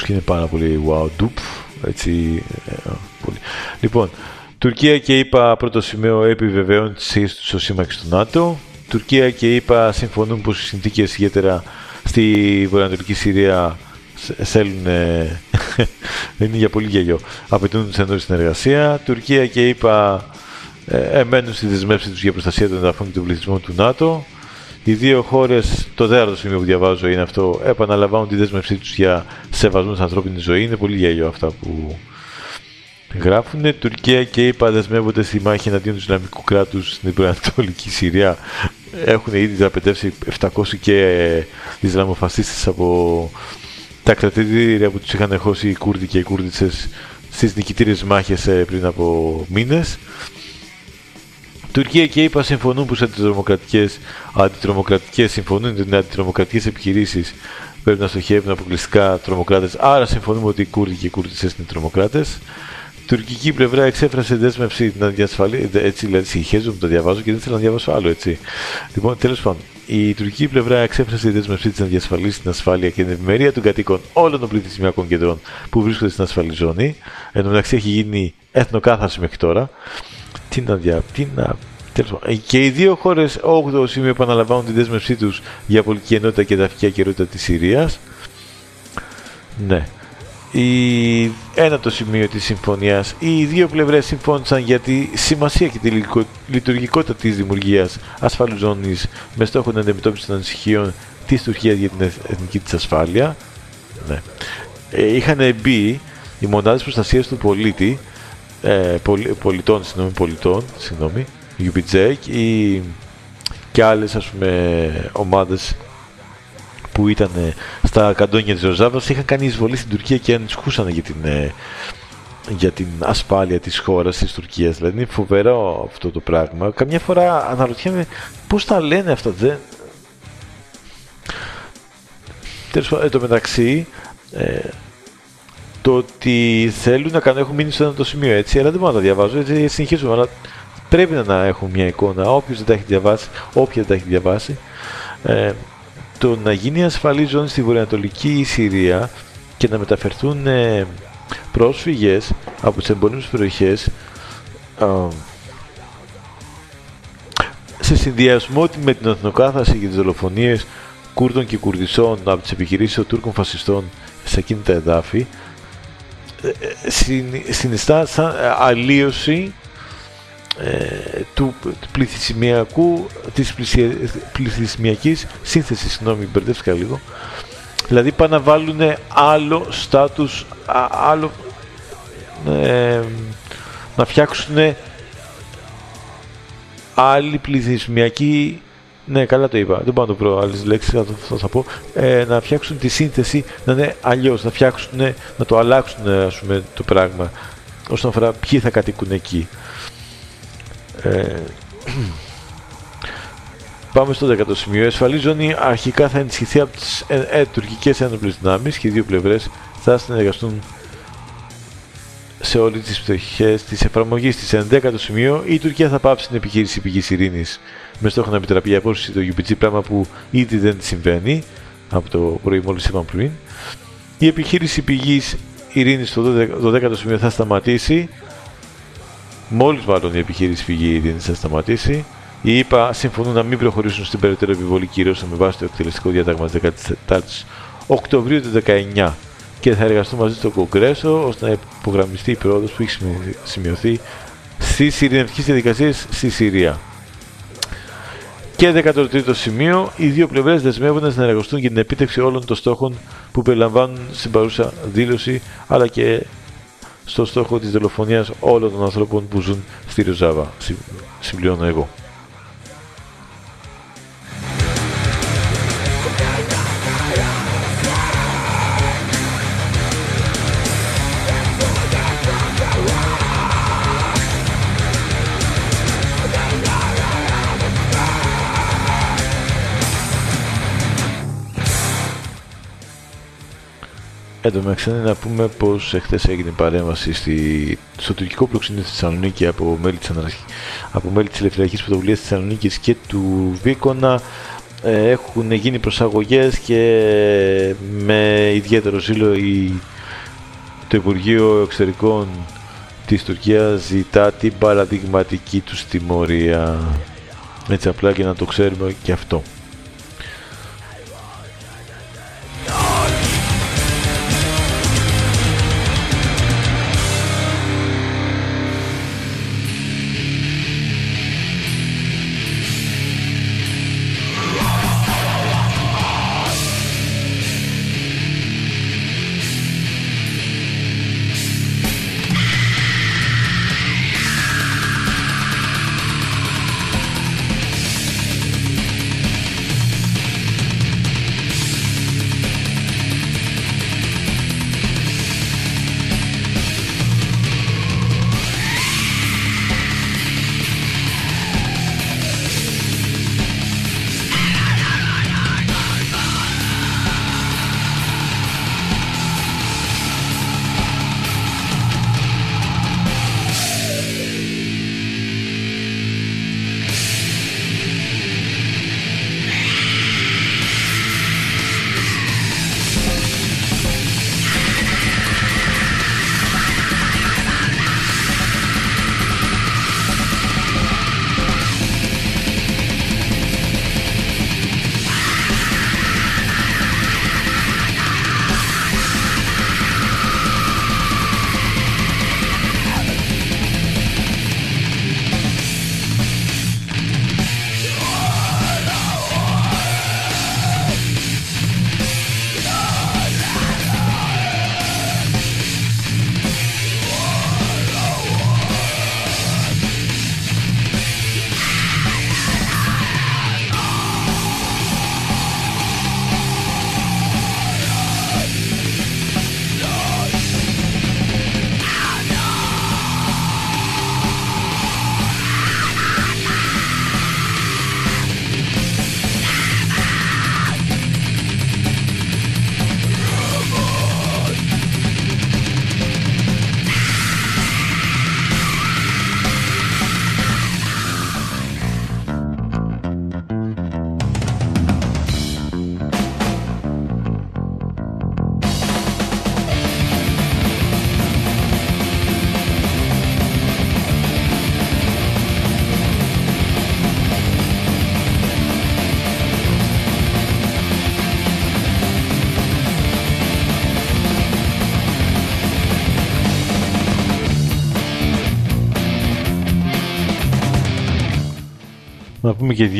Μουσική είναι πάρα πολύ wow, ντουπ, έτσι, ε, πολύ. Λοιπόν, Τουρκία και είπα πρώτο σημείο επιβεβαιώνει τις σχέσεις του στο σύμμαξη του ΝΑΤΟ. Τουρκία και είπα συμφωνούν πως οι συνθήκες ιδιαίτερα στη βορειοανατολική Συρία θέλουν, δεν είναι για πολύ γελιό, απαιτούν ενός συνεργασία. Τουρκία και είπα ε, εμένουν στη δεσμεύση τους για προστασία των εδαφών και του πληθυσμού του ΝΑΤΟ. Οι δύο χώρες, το δεύτερο σημείο που διαβάζω είναι αυτό, επαναλαμβάνουν τη δέσμευσή τους για σεβασμό στην ανθρώπινη ζωή. Είναι πολύ γέλιο αυτά που γράφουν. Τουρκία και η δεσμεύονται στη μάχη εναντίον του Ισλαμικού κράτους στην Ανατολική Συρία. Έχουν ήδη δραπετεύσει 700 και Ισλαμοφασίστες από τα κρατήρια που τους είχαν εχώσει οι Κούρδοι και οι Κούρδιτσε στις νικητήριες μάχες ε, πριν από μήνες. Τουρκία και ΗΠΑ συμφωνούν που σε αντιτρομοκρατικές, αντιτρομοκρατικές συμφωνούν ότι οι αντιτρομοκρατικές επιχειρήσεις πρέπει να στοχεύουν αποκλειστικά τρομοκράτες, άρα συμφωνούμε ότι οι Κούρδοι και οι Κούρδοι είναι τρομοκράτες. Η τουρκική πλευρά εξέφρασε δέσμευση να διασφαλίσει. Έτσι, δηλαδή, συγχέζομαι, το διαβάζω και δεν θέλω να διαβάσω άλλο, έτσι. Λοιπόν, τέλος πάντων, η τουρκική πλευρά εξέφρασε τη δέσμευσή της να διασφαλίσει την ασφάλεια και την ευημερία των κατοίκων όλων των πληθυσμιακών κεντρών που βρίσκονται στην ασφαλή ζώνη. Εν τω μεταξύ, έχει γίνει εθνοκάθαρση μέχρι τώρα. Τι να δια... Τι να... Και οι δύο χώρες 8ο σημείο επαναλαμβάνουν τη δέσμευσή τους για πολιτική ενότητα και ταυτική ακαιρότητα της Συρίας. Ναι. Η... Ένα το σημείο της συμφωνίας. Οι δύο πλευρές συμφώνησαν για τη σημασία και τη λειτουργικότητα της δημιουργίας ασφαλούς ζώνης με στόχο την αντιμετώπιση των ανησυχίων της Τουρκίας για την εθνική της ασφάλεια. Ναι. Ε, είχαν μπει οι μονάδες προστασίας του πολίτη ε, πολιτών, συγγνώμη, πολιτών, συγγνώμη, UPJ ή και άλλες ας πούμε ομάδες που ήταν στα καντόνια της Ροζάβας είχαν κάνει εισβολή στην Τουρκία και ανησυχούσαν για την, ε, για την ασφάλεια της χώρας της Τουρκίας. Δηλαδή είναι φοβερό αυτό το πράγμα. Καμιά φορά αναρωτιέμαι πώς τα λένε αυτά. Δεν... Τέλος πάντων, εν τω μεταξύ, ε, το ότι θέλουν να κάνουν, έχουν μείνει σε ένα το σημείο έτσι, αλλά δεν μπορώ να τα διαβάζω, έτσι συνεχίζουμε, αλλά πρέπει να έχουν μια εικόνα, όποιος δεν τα έχει διαβάσει, όποια δεν τα έχει διαβάσει, ε, το να γίνει ασφαλή ζώνη στη βορειοανατολική Συρία και να μεταφερθούν ε, πρόσφυγες από τις εμπορικές περιοχές ε, σε συνδυασμό με την εθνοκάθαση και τις δολοφονίες Κούρδων και Κουρδισσών από τις επιχειρήσεις των Τούρκων φασιστών σε εκείνη τα εδάφη συνιστά σαν αλλίωση ε, του πληθυσμιακού, της πληθυσμιακής σύνθεσης, συγγνώμη, μπερδεύτηκα λίγο. Δηλαδή πάνε να βάλουν άλλο στάτους, άλλο, ε, να φτιάξουν άλλη πληθυσμιακή ναι, καλά το είπα. Δεν μπορώ να το βρω άλλες λέξεις, θα το θα πω. Ε, να φτιάξουν τη σύνθεση να είναι αλλιώς, να φτιάξουν, να το αλλάξουν ας πούμε, το πράγμα όσον αφορά ποιοι θα κατοικούν εκεί. Ε, πάμε στο 10ο σημείο. Η ασφαλή ζώνη αρχικά θα ενισχυθεί από τις ε, ε, τουρκικές ένοπλες δυνάμεις και οι δύο πλευρές θα συνεργαστούν σε όλες τις πτυχέ της εφαρμογής της. Εν 10ο σημείο, η Τουρκία θα πάψει την επιχείρηση πηγής ειρήνης με στόχο να επιτραπεί η απόσυρση του UPG, πράγμα που ήδη δεν συμβαίνει από το πρωί, μόλις είπαμε πριν. Η επιχείρηση πηγής ειρήνης στο 12ο σημείο θα σταματήσει. Μόλις μάλλον η επιχείρηση πηγή ειρήνης θα σταματήσει. Οι ΗΠΑ συμφωνούν να μην προχωρήσουν στην περαιτέρω επιβολή κυρώσεων με βάση το εκτελεστικό διάταγμα της 14η Οκτωβρίου του 19 και θα εργαστούν μαζί στο Κογκρέσο ώστε να υπογραμμιστεί η πρόοδος που έχει σημειωθεί στι ειρηνευτικέ διαδικασίες στη Συρία. Και 13ο σημείο, οι δύο πλευρές δεσμεύονται να συνεργαστούν για την επίτευξη όλων των στόχων που περιλαμβάνουν στην παρούσα δήλωση, αλλά και στο στόχο της δολοφονίας όλων των ανθρώπων που ζουν στη Ροζάβα. Συμπληρώνω εγώ. Εν τω μεταξύ να πούμε πως εχθές έγινε παρέμβαση στη, στο τουρκικό προξενείο στη Θεσσαλονίκη από μέλη της, από μέλη της Ελευθεριακής Πρωτοβουλίας της Θεσσαλονίκης και του Βίκονα ε, έχουν γίνει προσαγωγές και με ιδιαίτερο ζήλο η, το Υπουργείο Εξωτερικών της Τουρκίας ζητά την παραδειγματική τους τιμωρία. Έτσι απλά και να το ξέρουμε και αυτό.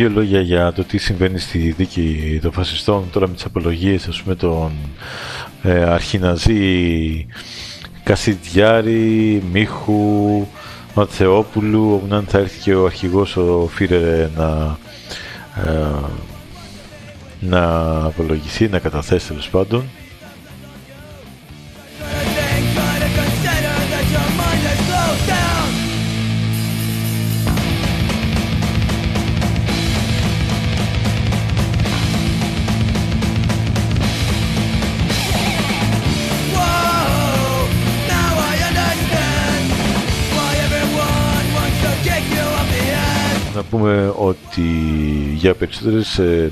Δύο λόγια για το τι συμβαίνει στη δίκη των φασιστών τώρα με τις απολογίες ας πούμε των ε, αρχιναζί Κασιδιάρη, Μίχου, Ματθεόπουλου όπου να θα έρθει και ο αρχηγός ο Φίρερ να, ε, να απολογηθεί, να καταθέσει τέλος πάντων ότι για περισσότερες ε,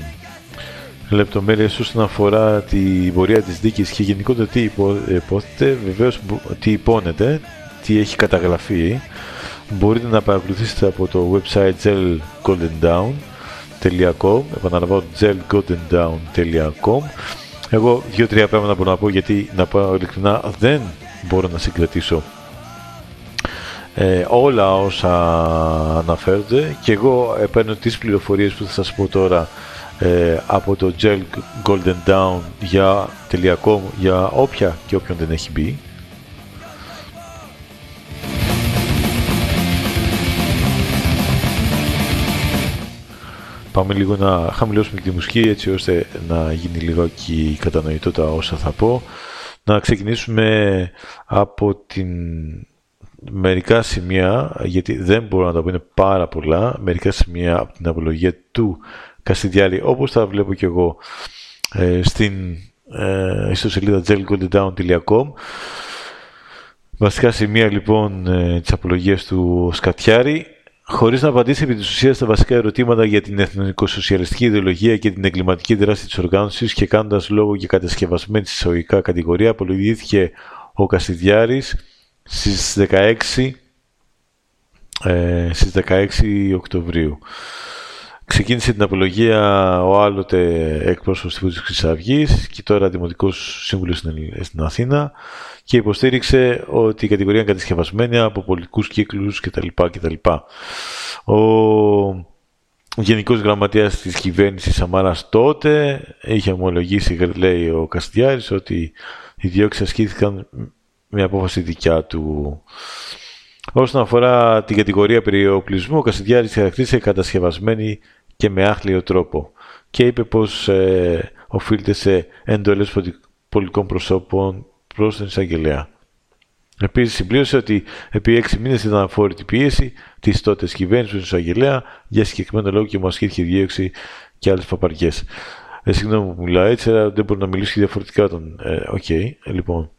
λεπτομέρειες όσον αφορά την πορεία της δίκης και γενικότερα τι υπόθεται, βεβαίως τι υπόνεται, τι έχει καταγραφεί, μπορείτε να παρακολουθήσετε από το website gelgoldendown.com επαναλαμβάνω gelgoldendown.com εγώ δύο-τρία πράγματα μπορώ να πω γιατί να πω ειλικρινά δεν μπορώ να συγκρατήσω ε, όλα όσα αναφέρονται και εγώ παίρνω τις πληροφορίες που θα σας πω τώρα ε, από το gel golden down για, για όποια και όποιον δεν έχει μπει Πάμε λίγο να χαμηλώσουμε τη μουσική έτσι ώστε να γίνει λίγο και κατανοητό τα όσα θα πω. Να ξεκινήσουμε από την μερικά σημεία, γιατί δεν μπορώ να τα πω, είναι πάρα πολλά, μερικά σημεία από την απολογία του Καστιδιάρη, όπως τα βλέπω και εγώ ε, στην ε, ιστοσελίδα gelgoldendown.com Βασικά σημεία λοιπόν ε, της απολογίας του Σκατιάρη. Χωρίς να απαντήσει επί της ουσίας στα βασικά ερωτήματα για την εθνικοσοσιαλιστική ιδεολογία και την εγκληματική δράση της οργάνωσης και κάνοντας λόγο για κατασκευασμένη εισαγωγικά κατηγορία απολογήθηκε ο Καστιδιάρης στις 16, ε, στις 16 Οκτωβρίου. Ξεκίνησε την απολογία ο άλλοτε εκπρόσωπος της Χρυσαυγής και τώρα δημοτικός σύμβουλος στην Αθήνα και υποστήριξε ότι η κατηγορία είναι κατασκευασμένη από πολιτικούς κύκλους κτλ. κτλ. Ο Γενικός Γραμματέας της κυβέρνησης Σαμάρας τότε είχε ομολογήσει, λέει ο Καστιάρης, ότι οι διώξεις ασκήθηκαν μια απόφαση δικιά του. Όσον αφορά την κατηγορία περιοπλισμού, ο Κασιδιάρης χαρακτήρισε κατασκευασμένη και με άχλιο τρόπο και είπε πως ε, οφείλεται σε εντολές πολιτικών προσώπων προς την εισαγγελέα. Επίσης συμπλήρωσε ότι επί έξι μήνες ήταν αφόρητη πίεση της τότε κυβέρνησης του εισαγγελέα για συγκεκριμένο λόγο και μου ασκήθηκε δίωξη και άλλες παπαριές. Ε, συγγνώμη που μιλάω έτσι, αλλά δεν μπορώ να μιλήσω και διαφορετικά τον. Ε, οκ, ε, λοιπόν.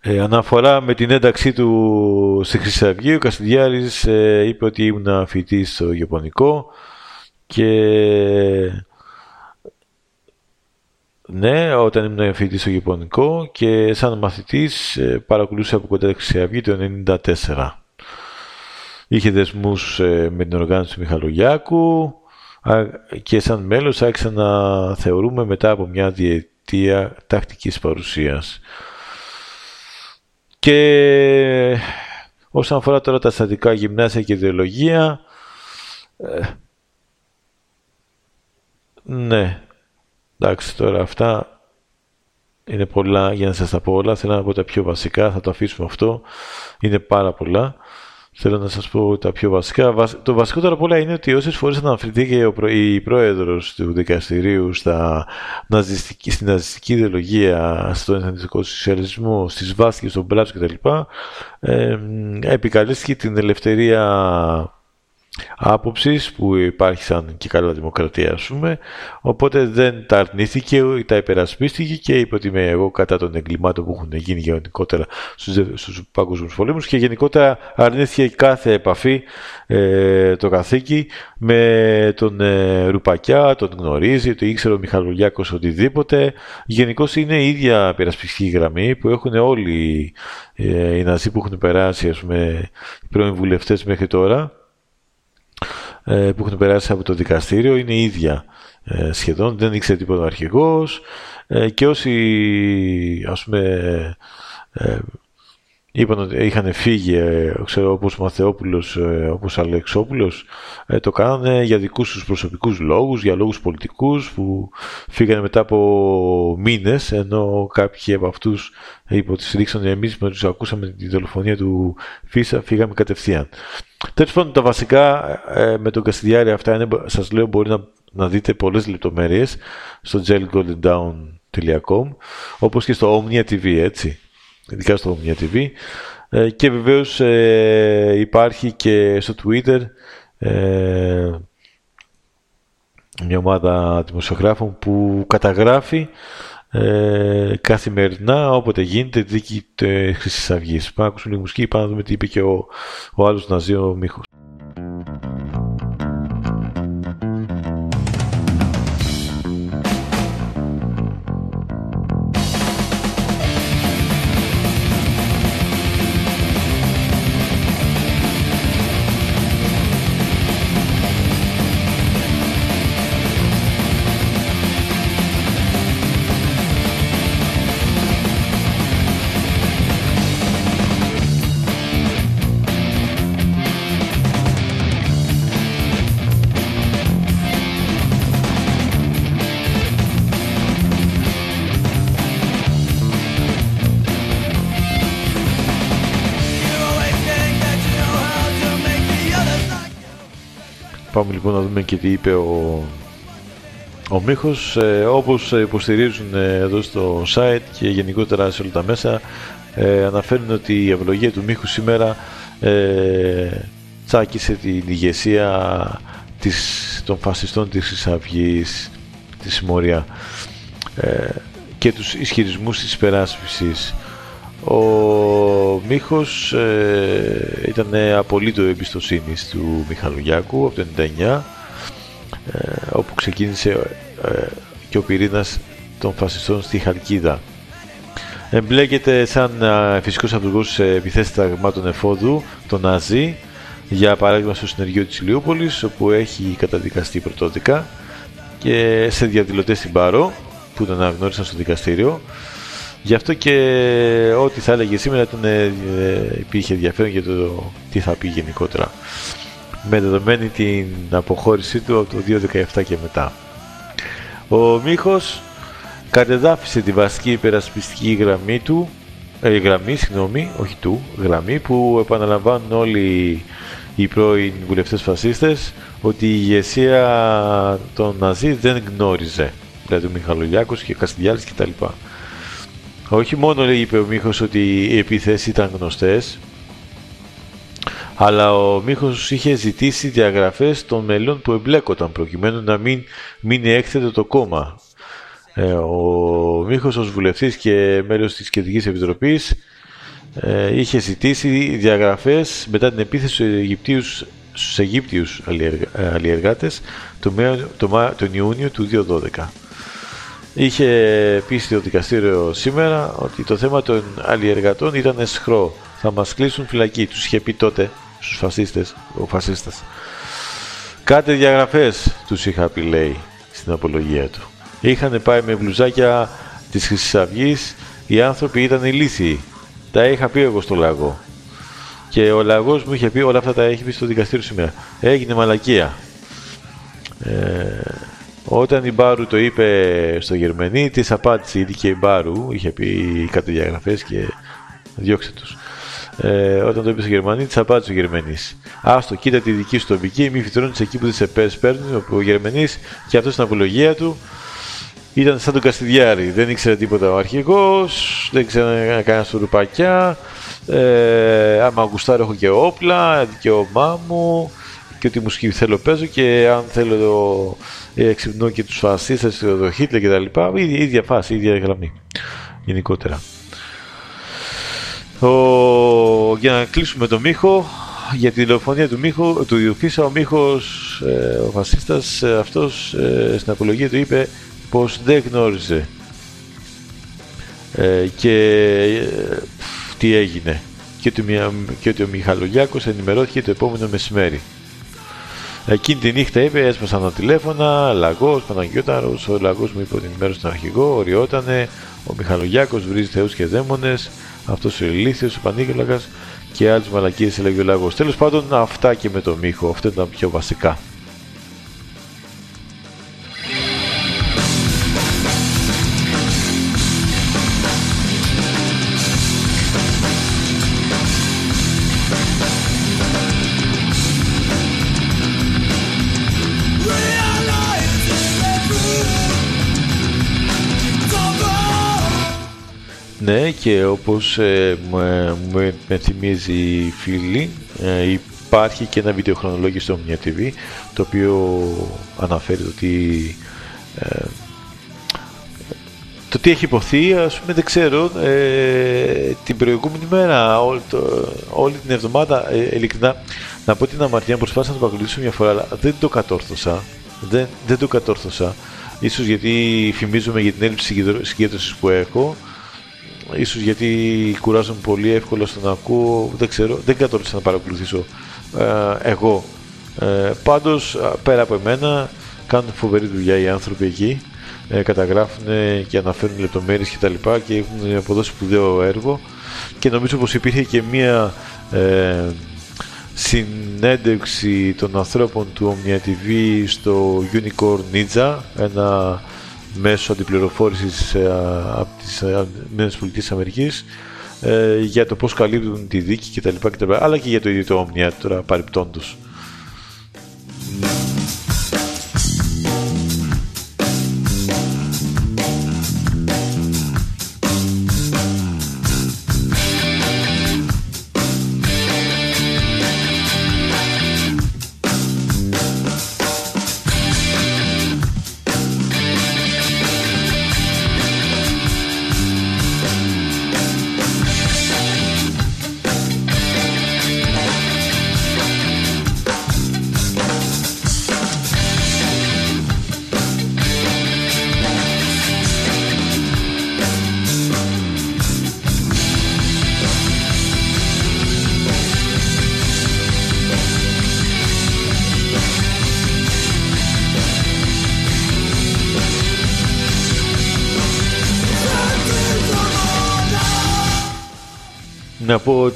Ε, αναφορά με την ένταξή του στη Χρυσή Αυγή, ο Κασιδιάρης ε, είπε ότι ήμουν φοιτητής στο Γεωπονικό και ναι, όταν ήμουν φοιτητής στο Γεωπονικό και σαν μαθητής ε, παρακολούθησα από κοντά τη Χρυσή Αυγή το 1994. Είχε δεσμούς ε, με την οργάνωση του Μιχαλογιάκου και σαν μέλος άρχισα να θεωρούμε μετά από μια διετία τακτικής παρουσίας. Και όσον αφορά τώρα τα στατικά γυμνάσια και ιδεολογία, ε, ναι, εντάξει τώρα αυτά είναι πολλά για να σας τα πω όλα. Θέλω να πω τα πιο βασικά, θα το αφήσουμε αυτό. Είναι πάρα πολλά. Θέλω να σας πω τα πιο βασικά. Το βασικότερο από όλα είναι ότι όσες φορές αναφερθεί και η πρόεδρος του δικαστηρίου στα ναζιστική, στην ναζιστική ιδεολογία, στον εθνικό σοσιαλισμό, στις βάσεις, στον πλάτσο κτλ. Ε, επικαλέστηκε την ελευθερία άποψης που υπάρχει σαν και καλά δημοκρατία ας πούμε. Οπότε δεν τα αρνήθηκε ή τα υπερασπίστηκε και είπε ότι είμαι εγώ κατά των εγκλημάτων που έχουν γίνει γενικότερα στους, στους παγκοσμίους πολέμους και γενικότερα αρνήθηκε κάθε επαφή ε, το καθήκη με τον ε, Ρουπακιά, τον γνωρίζει, το ήξερε ο Μιχαλολιάκος οτιδήποτε. Γενικώς είναι η ίδια υπερασπιστική γραμμή που έχουν όλοι ε, οι Ναζί που έχουν περάσει ας πούμε οι πρώην βουλευτές μέχρι τώρα ε, που έχουν περάσει από το δικαστήριο είναι η ίδια ε, σχεδόν, δεν ήξερε τίποτα ο αρχηγός ε, και όσοι ας πούμε είπαν ότι είχαν φύγει, ε, ξέρω, όπως Μαθεόπουλος, ε, όπως Αλεξόπουλος, ε, το κάνανε για δικούς τους προσωπικούς λόγους, για λόγους πολιτικούς που φύγανε μετά από μήνες, ενώ κάποιοι από αυτούς υποστηρίξαν εμείς με τους ακούσαμε τη δολοφονία του Φίσα, φύγαμε κατευθείαν. Τέλος πάντων, τα βασικά με τον Καστιδιάρη αυτά είναι, σας λέω, μπορεί να, να δείτε πολλές λεπτομέρειες στο gelgoldendown.com όπως και στο Omnia TV, έτσι ειδικά στο Omnia TV. Ε, και βεβαίως ε, υπάρχει και στο Twitter ε, μια ομάδα δημοσιογράφων που καταγράφει ε, καθημερινά όποτε γίνεται δίκη της Χρυσής Αυγής. Πάμε να ακούσουμε λίγο μουσική, πάμε να δούμε τι είπε και ο, ο άλλος Ναζί ο Μίχος. Πάμε λοιπόν να δούμε και τι είπε ο, ο Μίχος. Ε, όπως υποστηρίζουν εδώ στο site και γενικότερα σε όλα τα μέσα, ε, αναφέρουν ότι η ευλογία του Μίχου σήμερα ε, τσάκισε την ηγεσία της, των φασιστών της Χρυσαυγής, της Συμμορία ε, και τους ισχυρισμούς της υπεράσπισης. Ο Μίχος ε, ήταν απολύτω εμπιστοσύνης του Μιχαλογιάκου από το 1999 ε, όπου ξεκίνησε ε, και ο πυρήνας των φασιστών στη Χαλκίδα. Εμπλέκεται σαν ε, φυσικός αυτούργος σε επιθέσεις ταγμάτων εφόδου, τον Ναζί, για παράδειγμα στο συνεργείο της Ηλιούπολης, όπου έχει καταδικαστεί πρωτόδικα και σε διαδηλωτές στην Πάρο, που τον αναγνώρισαν στο δικαστήριο, Γι' αυτό και ό,τι θα έλεγε σήμερα ήταν, ε, υπήρχε ενδιαφέρον για το τι θα πει γενικότερα. Με δεδομένη την αποχώρησή του από το 2017 και μετά. Ο Μίχος κατεδάφισε τη βασική υπερασπιστική γραμμή του, ε, γραμμή, συγγνώμη, όχι του, γραμμή που επαναλαμβάνουν όλοι οι πρώην βουλευτές φασίστες ότι η ηγεσία των Ναζί δεν γνώριζε, δηλαδή ο Μιχαλολιάκος και ο Καστιδιάλης κτλ. Όχι μόνο είπε ο Μίχος ότι οι επιθέσεις ήταν γνωστές, αλλά ο Μίχος είχε ζητήσει διαγραφές των μελών που εμπλέκονταν προκειμένου να μην μείνει έκθετο το κόμμα. Ε, ο Μίχος ως βουλευτής και μέλος της Κεντρικής Επιτροπής ε, είχε ζητήσει διαγραφές μετά την επίθεση στους Αιγυπτίους, στους Αιγύπτιους αλλιεργάτες τον Ιούνιο του 2012. Είχε πει στο δικαστήριο σήμερα ότι το θέμα των αλλιεργατών ήταν εσχρό. Θα μας κλείσουν φυλακή. Τους είχε πει τότε στους φασίστες, ο φασίστας. Κάτε διαγραφές τους είχα πει λέει στην απολογία του. Είχαν πάει με μπλουζάκια της Χρυσής Αυγής. Οι άνθρωποι ήταν ηλίθιοι. Τα είχα πει εγώ στο λαγό. Και ο λαγός μου είχε πει όλα αυτά τα έχει πει στο δικαστήριο σήμερα. Έγινε μαλακία. Ε, όταν η Μπάρου το είπε στο Γερμανί, της απάντησε ήδη και η Μπάρου, είχε πει κάτι διαγραφές και διώξε τους. Ε, όταν το είπες στο Γερμανί, τη απάντησε ο Γερμανής. Άστο, κοίτα τη δική σου τοπική, μη φυτρώνεις εκεί που σε παίρνει. Ο Γερμανής και αυτό στην απολογία του ήταν σαν τον Καστιδιάρη. Δεν ήξερε τίποτα ο αρχηγός, δεν ήξερε κανένα ρουπακιά. Ε, άμα γουστάρω έχω και όπλα, δικαίωμά μου και ότι μουσική θέλω παίζω και αν θέλω ε, εξυπνώ και τους φασίστες, το Χίτλερ και τα λοιπά, η ίδια φάση, η ίδια γραμμή γενικότερα. Ο, για να κλείσουμε το Μίχο, για τη τηλεφωνία του Μίχο, του Ιωφίσα, ο Μίχος, ε, ο φασίστας, ε, αυτός ε, στην απολογία του είπε πως δεν γνώριζε ε, και τι έγινε και ότι, και ότι ο Μιχαλογιάκος ενημερώθηκε το επόμενο μεσημέρι. Εκείνη τη νύχτα είπε, έσπασαν τα τηλέφωνα, Λαγός, Παναγιώταρος. Ο Λαγός μου είπε ότι ενημέρωσε τον αρχηγό, οριότανε. Ο Μιχαλογιάκο βρίζει θεούς και δαίμονες. Αυτός ο ηλίθιος, ο πανίκελακας και άλλες μαλακίες έλεγε ο λαγός. Τέλος πάντων αυτά και με το Μίχο, αυτά ήταν πιο βασικά. Ναι, και όπως ε, μου θυμίζει η φίλη, ε, υπάρχει και ένα βιντεοχρονολόγιο στο Omnia TV, το οποίο αναφέρει ότι ε, το τι έχει υποθεί, ας πούμε, δεν ξέρω, ε, την προηγούμενη μέρα, όλη, το, όλη την εβδομάδα, ε, ειλικρινά, να πω την αμαρτία, προσπάθησα να το παρακολουθήσω μια φορά, αλλά δεν το κατόρθωσα, δεν, δεν το κατόρθωσα, ίσως γιατί φημίζομαι για την έλλειψη συγκέντρωσης που έχω, ίσως γιατί κουράζομαι πολύ εύκολα στο να ακούω, δεν ξέρω, δεν κατόρθωσα να παρακολουθήσω ε, εγώ. Ε, πάντως, πέρα από εμένα, κάνουν φοβερή δουλειά οι άνθρωποι εκεί, ε, καταγράφουν και αναφέρουν λεπτομέρειες κτλ. Και, και έχουν αποδώσει σπουδαίο έργο και νομίζω πως υπήρχε και μία ε, συνέντευξη των ανθρώπων του Omnia TV στο Unicorn Ninja, ένα μέσω αντιπληροφόρησης ε, από τις ΗΠΑ ε, για το πώς καλύπτουν τη δίκη κτλ. αλλά και για το ίδιο το Omnia τώρα παρεπτόντως.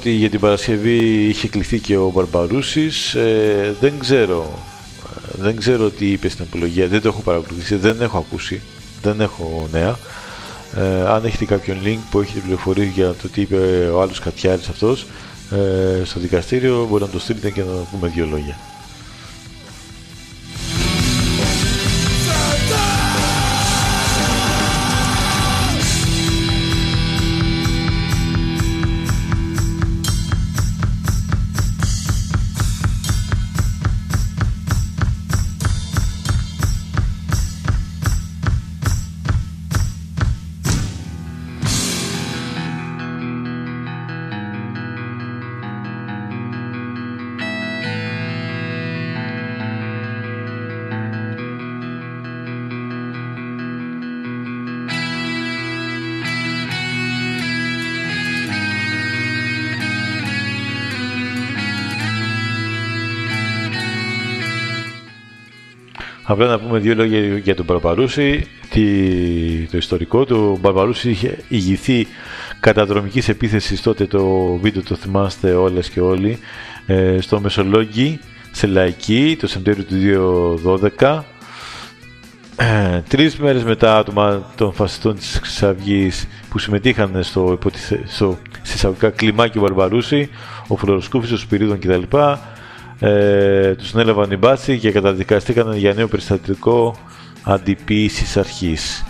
Ότι για την Παρασκευή είχε κληθεί και ο Μπαρμπαρούσης. Ε, δεν ξέρω. Δεν ξέρω τι είπε στην απολογία. Δεν το έχω παρακολουθήσει. Δεν έχω ακούσει. Δεν έχω νέα. Ε, αν έχετε κάποιον link που έχετε πληροφορίες για το τι είπε ο άλλος Κατιάρης αυτός ε, στο δικαστήριο μπορεί να το στείλετε και να πούμε δύο λόγια. Απλά να πούμε δύο λόγια για τον Μπαρμπαρούση. το ιστορικό του. Ο Μπαρμπαρούση είχε ηγηθεί καταδρομικής επίθεσης τότε το βίντεο το θυμάστε όλες και όλοι ε, στο Μεσολόγγι σε Λαϊκή το Σεπτέμβριο του 2012 ε, τρεις μέρες μετά άτομα των φασιστών της Χρυσαυγής που συμμετείχαν στο, στο συσσαγωγικά κλιμάκι Μπαρμπαρούση, ο Φλωροσκούφης, ο Σπυρίδων κτλ ε, τους συνέλαβαν οι μπάτσοι και καταδικαστήκαν για νέο περιστατικό αντιποίησης αρχής.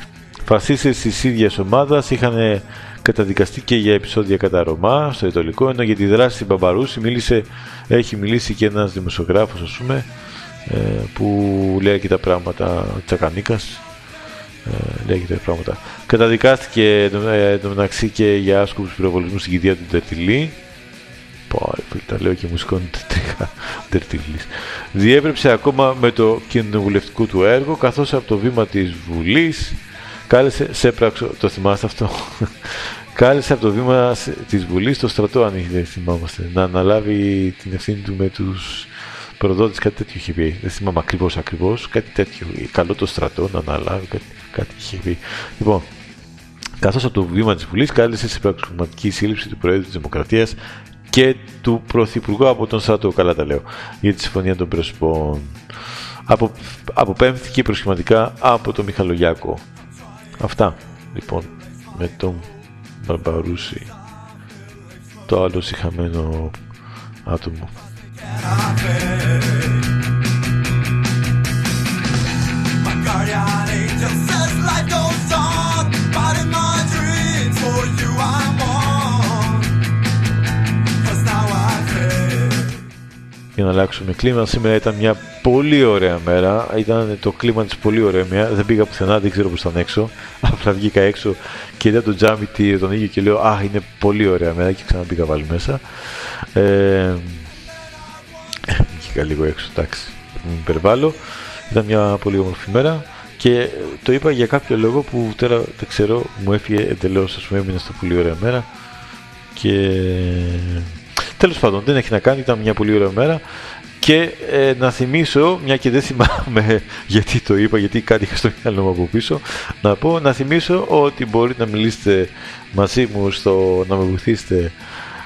Φασίστες της ίδιας ομάδας είχαν καταδικαστεί και για επεισόδια κατά Ρωμά στο Ιτωλικό, ενώ για τη δράση στην Παμπαρούση μίλησε, έχει μιλήσει και ένας δημοσιογράφος, ας πούμε, ε, που λέει και τα πράγματα τσακανίκας, ε, λέει και τα πράγματα. Καταδικάστηκε το μεταξύ και για άσκοπους πυροβολισμούς στην κηδεία του Τερτιλή, τα λέω και μουσικών τερτίλης. Διέπρεψε ακόμα με το κοινοβουλευτικό του έργο, καθώς από το βήμα της Βουλής κάλεσε, σε πράξω, το θυμάστε αυτό, κάλεσε από το βήμα της Βουλής το στρατό, αν δεν θυμάμαστε, να αναλάβει την ευθύνη του με τους προδότες, κάτι τέτοιο είχε πει. Δεν θυμάμαι ακριβώς ακριβώς, κάτι τέτοιο. Καλό το στρατό να αναλάβει, κάτι, κάτι είχε πει. Λοιπόν, καθώς από το βήμα της Βουλής κάλεσε σε πραγματική σύλληψη του Προέδρου της Δημοκρατίας και του Πρωθυπουργού από τον Στρατό, καλά τα λέω, για τη Συμφωνία των Πρεσπών. Απο, αποπέμφθηκε προσχηματικά από τον Μιχαλογιάκο. Αυτά, λοιπόν, με τον Μπαρμπαρούση, το άλλο συχαμένο άτομο. Για να αλλάξουμε κλίμα. Σήμερα ήταν μια πολύ ωραία μέρα. Ήταν το κλίμα της πολύ ωραία μέρα. Δεν πήγα πουθενά, δεν ξέρω πώς ήταν έξω. Απλά βγήκα έξω και είδα τον τζάμι τον ίδιο και λέω «Αχ, είναι πολύ ωραία μέρα» και ξαναπήγα πάλι μέσα. Ε, βγήκα λίγο έξω, εντάξει, μην υπερβάλλω. Ήταν μια πολύ όμορφη μέρα και το είπα για κάποιο λόγο που τώρα δεν ξέρω, μου έφυγε εντελώς, ας πούμε, έμεινα στο πολύ ωραία μέρα και Τέλος πάντων, δεν έχει να κάνει, ήταν μια πολύ ωραία μέρα. Και ε, να θυμίσω, μια και δεν θυμάμαι γιατί το είπα, γιατί κάτι είχα στο μυαλό μου από πίσω, να πω, να θυμίσω ότι μπορείτε να μιλήσετε μαζί μου, στο, να με βοηθήσετε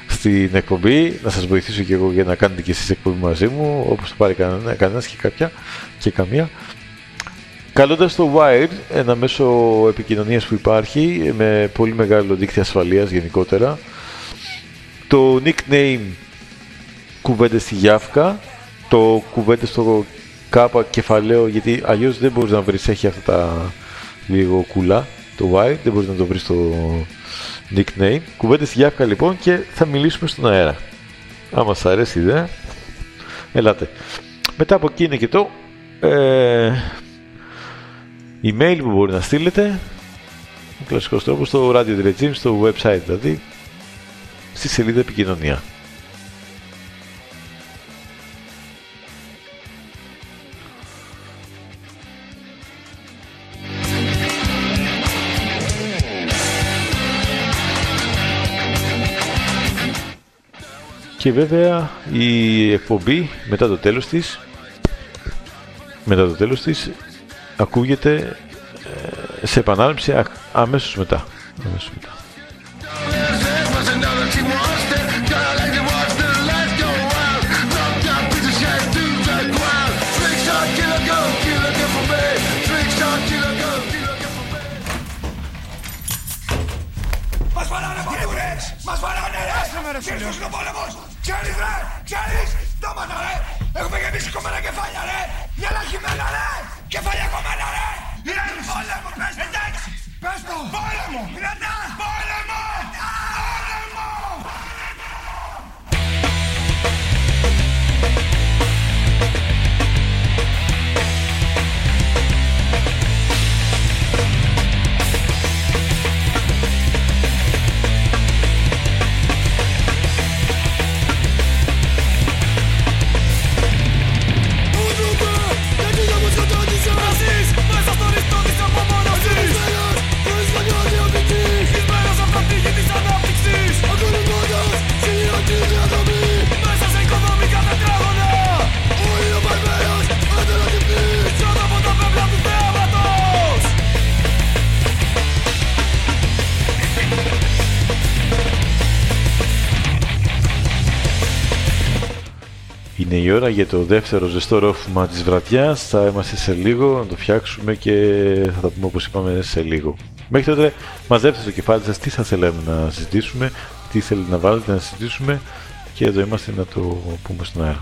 στην εκπομπή, να σας βοηθήσω και εγώ για να κάνετε και εσείς εκπομπή μαζί μου, όπως το πάρει κανένα, κανένας και κάποια και καμία. Καλώντας το Wired, ένα μέσο επικοινωνίας που υπάρχει, με πολύ μεγάλο δίκτυο ασφαλείας γενικότερα, το nickname κουβέντες στη Γιάφκα, το κουβέντες στο κάπα κεφαλαίο, γιατί αλλιώς δεν μπορείς να βρεις, έχει αυτά τα λίγο κουλά, το Y, δεν μπορείς να το βρεις στο nickname. Κουβέντες στη Γιάφκα λοιπόν και θα μιλήσουμε στον αέρα. Άμα σας αρέσει η ιδέα, ελάτε. Μετά από εκεί είναι και το ε, email που μπορεί να στείλετε, ο κλασικός τρόπος, στο Radio Gym, στο website δηλαδή, στη σελίδα επικοινωνία. Και βέβαια η εκπομπή μετά το τέλος της μετά το τέλος της ακούγεται ε, σε επανάληψη αμέσως μετά. Αμέσως μετά. Ρε. Κεφάλια κομμένα ρε. Είναι πόλεμο. Πες Εντάξει. Πες το. Πόλεμο. Κρατά. Είναι η ώρα για το δεύτερο ζεστό ρόφημα της βραδιάς. Θα είμαστε σε λίγο να το φτιάξουμε και θα τα πούμε όπως είπαμε σε λίγο. Μέχρι τότε μαζέψτε το κεφάλι σας τι θα θέλαμε να συζητήσουμε, τι θέλετε να βάλετε να συζητήσουμε και εδώ είμαστε να το πούμε στον αέρα.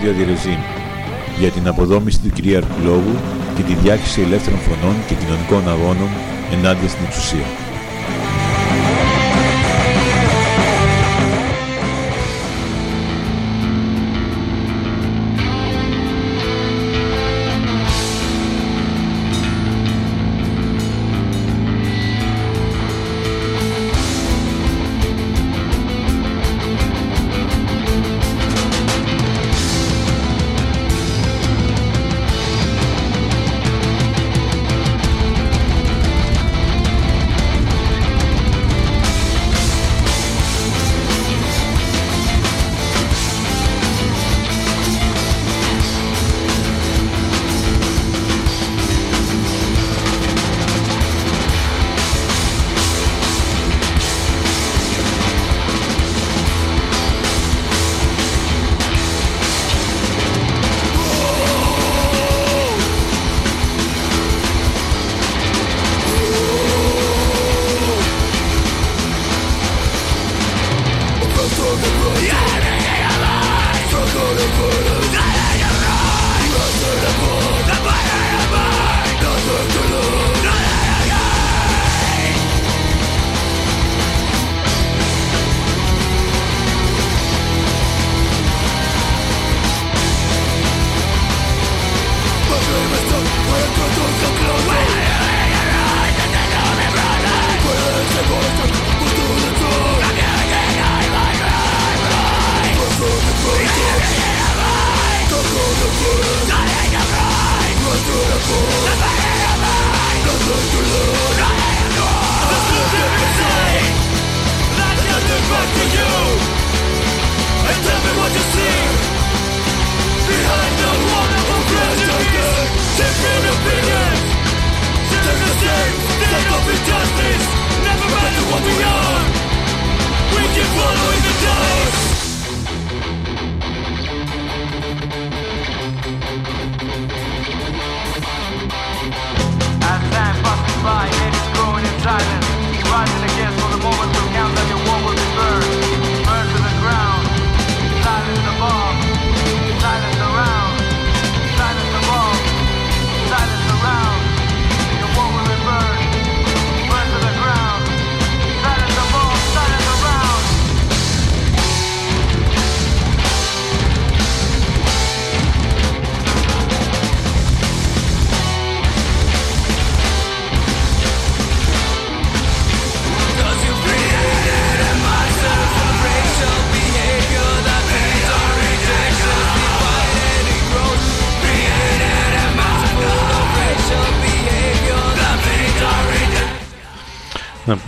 Ράδιο Αντιρεζίμ για την αποδόμηση του κυρίαρχου λόγου και τη διάχυση ελεύθερων φωνών και κοινωνικών αγώνων ενάντια στην εξουσία.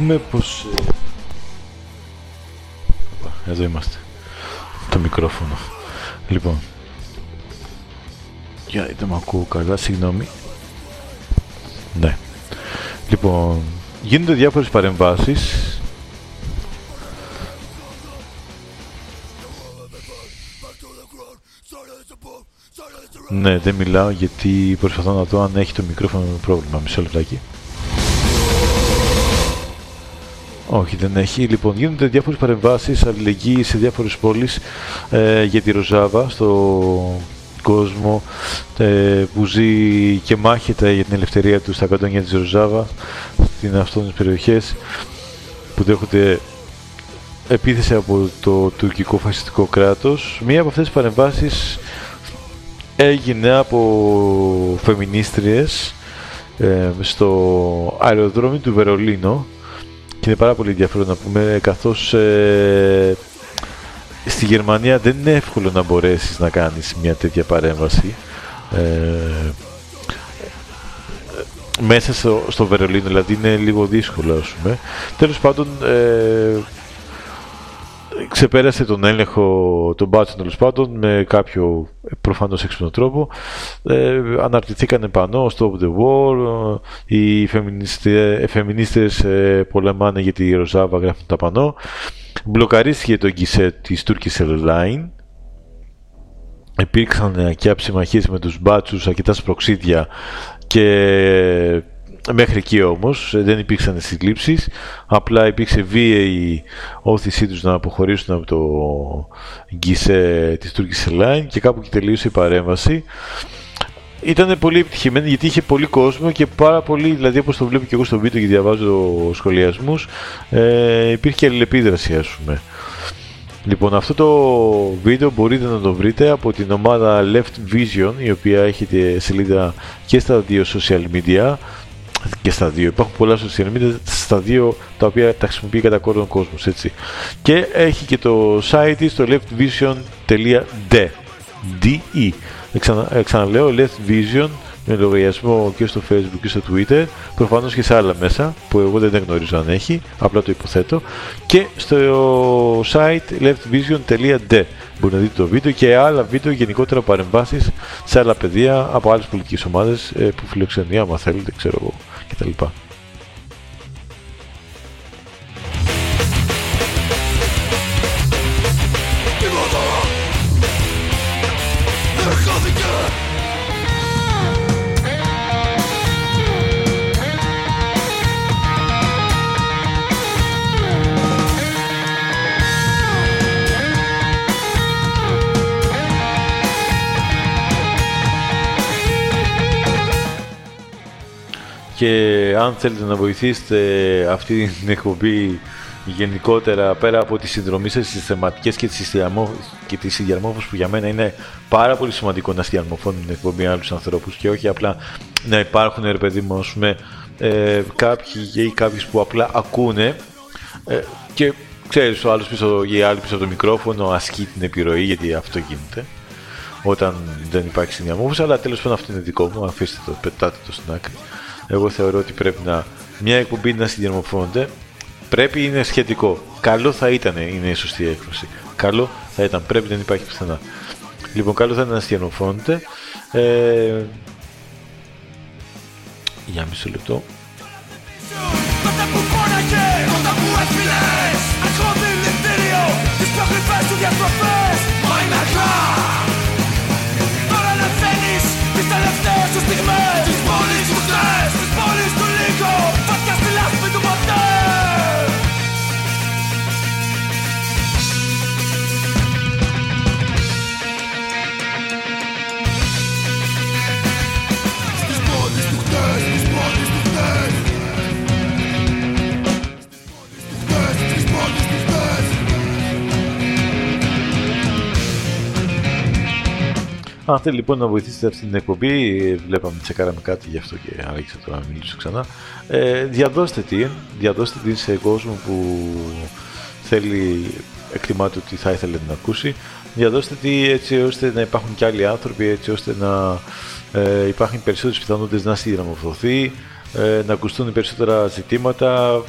Πούμε πως... Ε, εδώ είμαστε. Το μικρόφωνο. Λοιπόν. Για είτε με ακούω καλά, συγγνώμη. Ναι. Λοιπόν, γίνονται διάφορες παρεμβάσεις. Ναι, δεν μιλάω γιατί προσπαθώ να δω αν έχει το μικρόφωνο πρόβλημα. Μισό λεπτάκι. Όχι, δεν έχει. Λοιπόν, γίνονται διάφορες παρεμβάσεις αλληλεγγύη σε διάφορες πόλεις ε, για τη Ροζάβα στο κόσμο ε, που ζει και μάχεται για την ελευθερία του στα καντόνια της Ροζάβα, στην αυτόνες περιοχές που δέχονται επίθεση από το τουρκικό φασιστικό κράτος. Μία από αυτές τις παρεμβάσεις έγινε από φεμινίστριες ε, στο αεροδρόμιο του Βερολίνο και είναι πάρα πολύ ενδιαφέρον να πούμε καθώς ε, στη Γερμανία δεν είναι εύκολο να μπορέσεις να κάνεις μια τέτοια παρέμβαση ε, μέσα στο, στο Βερολίνο, δηλαδή είναι λίγο δύσκολο ας πούμε. Τέλος πάντων ε, ξεπέρασε τον έλεγχο των μπάτσων τέλος πάντων με κάποιο προφανώς έξυπνο τρόπο. Ε, αναρτηθήκαν πάνω, Stop the War, οι φεμινίστες ε, πολεμάνε για τη Ροζάβα, γράφουν τα πανό. Μπλοκαρίστηκε το γκισέ της Turkish Airlines. Υπήρξαν και αψημαχίες με τους μπάτσους, αρκετά σπροξίδια και μέχρι εκεί όμως δεν υπήρξαν συλλήψεις, απλά υπήρξε βίαιη όθησή τους να αποχωρήσουν από το γκίσε της Turkish Airlines και κάπου εκεί τελείωσε η παρέμβαση. Ήταν πολύ επιτυχημένη γιατί είχε πολύ κόσμο και πάρα πολύ, δηλαδή όπως το βλέπω και εγώ στο βίντεο και διαβάζω σχολιασμούς, ε, υπήρχε αλληλεπίδραση ας πούμε. Λοιπόν, αυτό το βίντεο μπορείτε να το βρείτε από την ομάδα Left Vision, η οποία έχει τη σελίδα και στα δύο social media, και στα δύο. Υπάρχουν πολλά social media στα δύο τα οποία τα χρησιμοποιεί κατά κόρον κόσμος. Έτσι. Και έχει και το site της το leftvision.de. D-E. Ξανα, ξαναλέω, Left Vision με λογαριασμό και στο facebook και στο twitter προφανώς και σε άλλα μέσα που εγώ δεν γνωρίζω αν έχει απλά το υποθέτω και στο site leftvision.de μπορεί να δείτε το βίντεο και άλλα βίντεο γενικότερα παρεμβάσεις σε άλλα παιδεία από άλλες πολιτικές ομάδες ε, που φιλοξενεί άμα θέλετε ξέρω εγώ κτλ. Και αν θέλετε να βοηθήσετε αυτή την εκπομπή γενικότερα πέρα από τη συνδρομή σας στις θεματικές και τις, και τις που για μένα είναι πάρα πολύ σημαντικό να διαρμοφώνουν την εκπομπή άλλους ανθρώπους και όχι απλά να υπάρχουν ρε παιδί μου ε, κάποιοι ή κάποιοι που απλά ακούνε ε, και ξέρεις ο άλλος πίσω, ή άλλοι πίσω από το μικρόφωνο ασκεί την επιρροή γιατί αυτό γίνεται όταν δεν υπάρχει συνδιαμόρφωση αλλά τέλος πάντων αυτό είναι δικό μου αφήστε το, πετάτε το στην άκρη εγώ θεωρώ ότι πρέπει να μια εκπομπή να συνδιαμορφώνεται. Πρέπει είναι σχετικό. Καλό θα ήταν, είναι η σωστή έκφραση. Καλό θα ήταν, πρέπει δεν υπάρχει πουθενά. Λοιπόν, καλό θα ήταν να συνδιαμορφώνεται. Ε, για μισό λεπτό. Αν θέλει λοιπόν να βοηθήσετε αυτή την εκπομπή, βλέπαμε τσεκάραμε κάτι γι' αυτό και άρχισα τώρα να μιλήσω ξανά. Ε, διαδώστε την, διαδώστε την σε κόσμο που θέλει, εκτιμάται ότι θα ήθελε να ακούσει. Διαδώστε την έτσι ώστε να υπάρχουν και άλλοι άνθρωποι, έτσι ώστε να ε, υπάρχουν περισσότερες πιθανότητες να συνδραμοφωθεί, ε, να ακουστούν περισσότερα ζητήματα,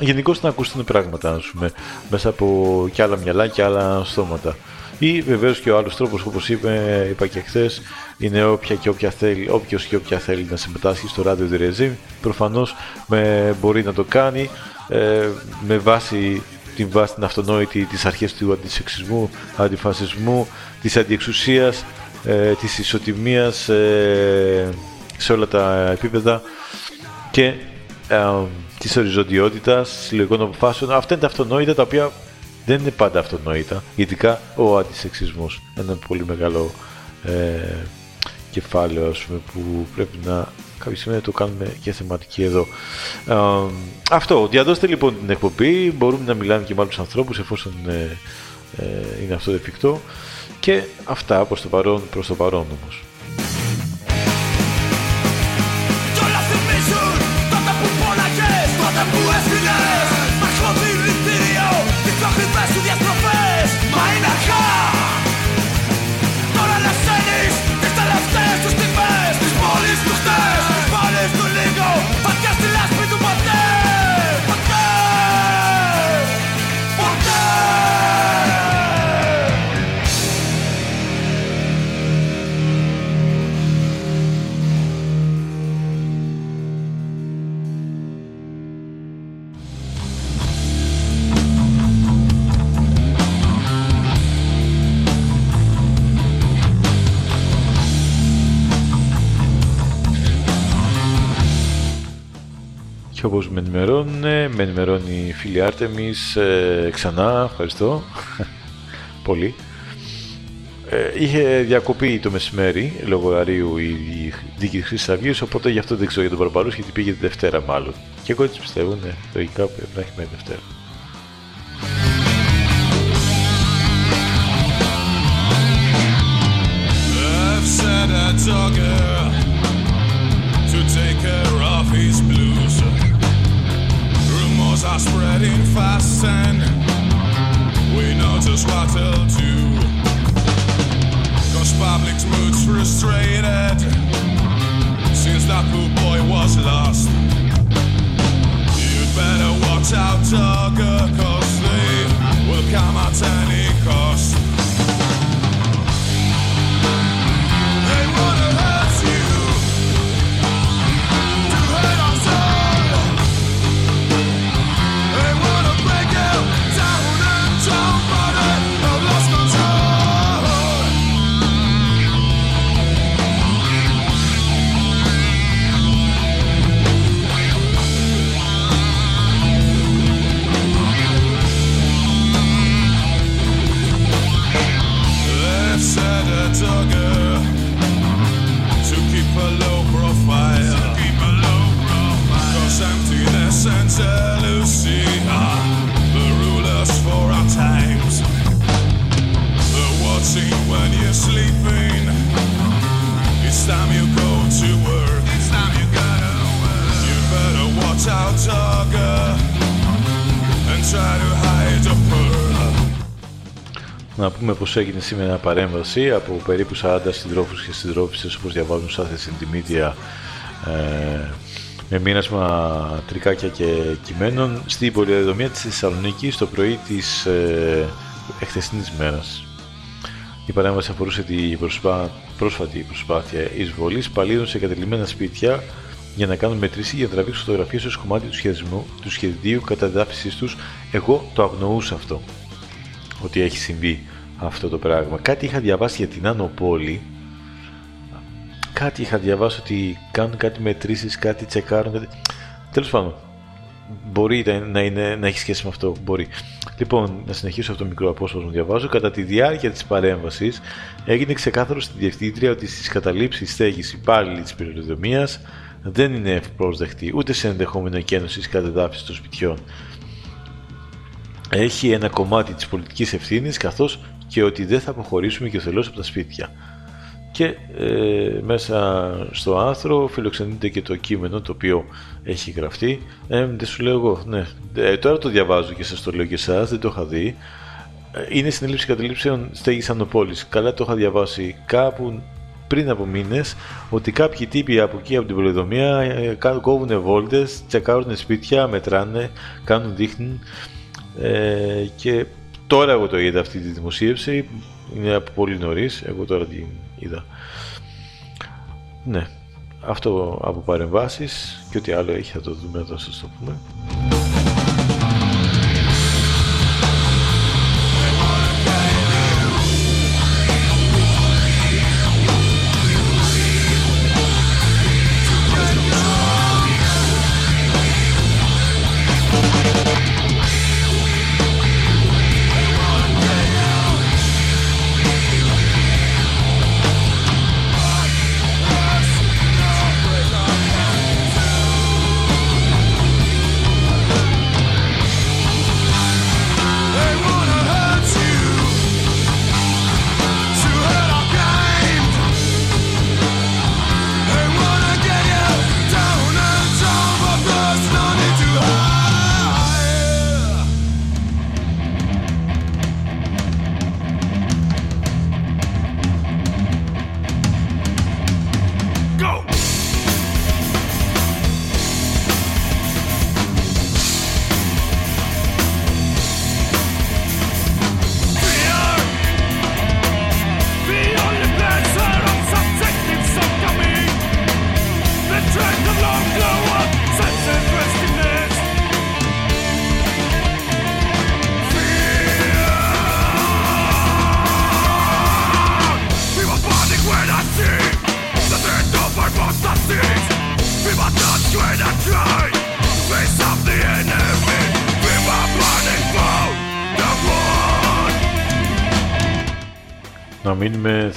γενικώς να ακουστούν πράγματα, πούμε, μέσα από και άλλα μυαλά και άλλα στόματα. Ή βεβαίως και ο άλλος τρόπος, όπως είπε, είπα και χθες, είναι όποια και όποια θέλει, όποιος και όποια θέλει να συμμετάσχει στο ράδιο του Ρεζίμ. Προφανώς μπορεί να το κάνει ε, με βάση την βάση την αυτονόητη τις αρχές του αντισεξισμού, αντιφασισμού, της αντιεξουσίας, ε, της ισοτιμίας ε, σε όλα τα επίπεδα και ε, της οριζοντιότητας συλλογικών αποφάσεων. Αυτά είναι τα αυτονόητα τα οποία δεν είναι πάντα αυτονόητα, ειδικά ο αντισεξισμός. Ένα πολύ μεγάλο ε, κεφάλαιο ας πούμε, που πρέπει να κάποια στιγμή το κάνουμε και θεματική εδώ. Αυτό, διαδώστε λοιπόν την εκπομπή, μπορούμε να μιλάμε και με άλλους ανθρώπους εφόσον ε, ε, είναι αυτό εφικτό και αυτά προς το παρόν, προς το παρόν όμως. Και όπως με ενημερώνουν, με ενημερώνει η φίλη Άρτεμις ε, ξανά, ευχαριστώ πολύ. Ε, είχε διακοπεί το μεσημέρι λόγω αρίου η δίκη της Χρυσής Αυγής, οπότε γι' αυτό δεν ξέρω για τον Παραπαρούς γιατί πήγε τη Δευτέρα μάλλον. Και εγώ έτσι πιστεύω, ναι, λογικά πρέπει να έχει με Δευτέρα. to take care of his blues. Are spreading fast and we know just what they'll do. Cause public's mood's frustrated since that poor boy was lost. You'd better watch out, dogger, cause they will come at any cost. Time you go to work. It's time you gotta work. You better watch out, dogger, and try to hide the pearl. Να πούμε πως έγινε σήμερα παρέμβαση από περίπου 40 συντρόφους και συντρόφισσες όπως διαβάζουν στα media ε, με μοίρασμα τρικάκια και κειμένων στην πολυδομία της Θεσσαλονίκης το πρωί της ε, εχθεσινής μέρας. Η παρέμβαση αφορούσε την προσπά... πρόσφατη προσπάθεια εισβολής παλίδων σε κατελημένα σπίτια για να κάνουν μετρήσεις για να τραβήξουν φωτογραφίες ως κομμάτι του, σχεδιασμού, του σχεδίου καταδάφισης τους. Εγώ το αγνοούσα αυτό ότι έχει συμβεί αυτό το πράγμα. Κάτι είχα διαβάσει για την Άνω Πόλη. Κάτι είχα διαβάσει ότι κάνουν κάτι μετρήσεις, κάτι τσεκάρουν. Κάτι... Τέλος πάντων, μπορεί να, είναι, να έχει σχέση με αυτό. Μπορεί. Λοιπόν, να συνεχίσω αυτό το μικρό απόσπασμα που διαβάζω. Κατά τη διάρκεια της παρέμβασης έγινε ξεκάθαρο στη Διευθύντρια ότι στις καταλήψεις στέγης υπάλληλοι της περιοδομίας δεν είναι ευπρόσδεκτοι ούτε σε ενδεχόμενο εκένωσης κατεδάφιση των σπιτιών έχει ένα κομμάτι της πολιτικής ευθύνης καθώς και ότι δεν θα αποχωρήσουμε και θελώς από τα σπίτια. Και ε, μέσα στο άρθρο φιλοξενείται και το κείμενο το οποίο έχει γραφτεί. Ε, δεν σου λέω εγώ, ναι. Ε, τώρα το διαβάζω και σας το λέω και εσάς, δεν το είχα δει. Ε, είναι συνέλευση καταλήψεων στέγης Ανοπόλης. Καλά το είχα διαβάσει κάπου πριν από μήνες ότι κάποιοι τύποι από εκεί από την πολυδομία ε, κόβουν βόλτες, τσεκάρουν σπίτια, μετράνε, κάνουν, δείχνουν ε, και τώρα εγώ το είδα αυτή τη δημοσίευση είναι από πολύ νωρίς. εγώ τώρα την είδα. Ναι. Αυτό από παρεμβάσεις και ό,τι άλλο έχει θα το δούμε εδώ σας το πούμε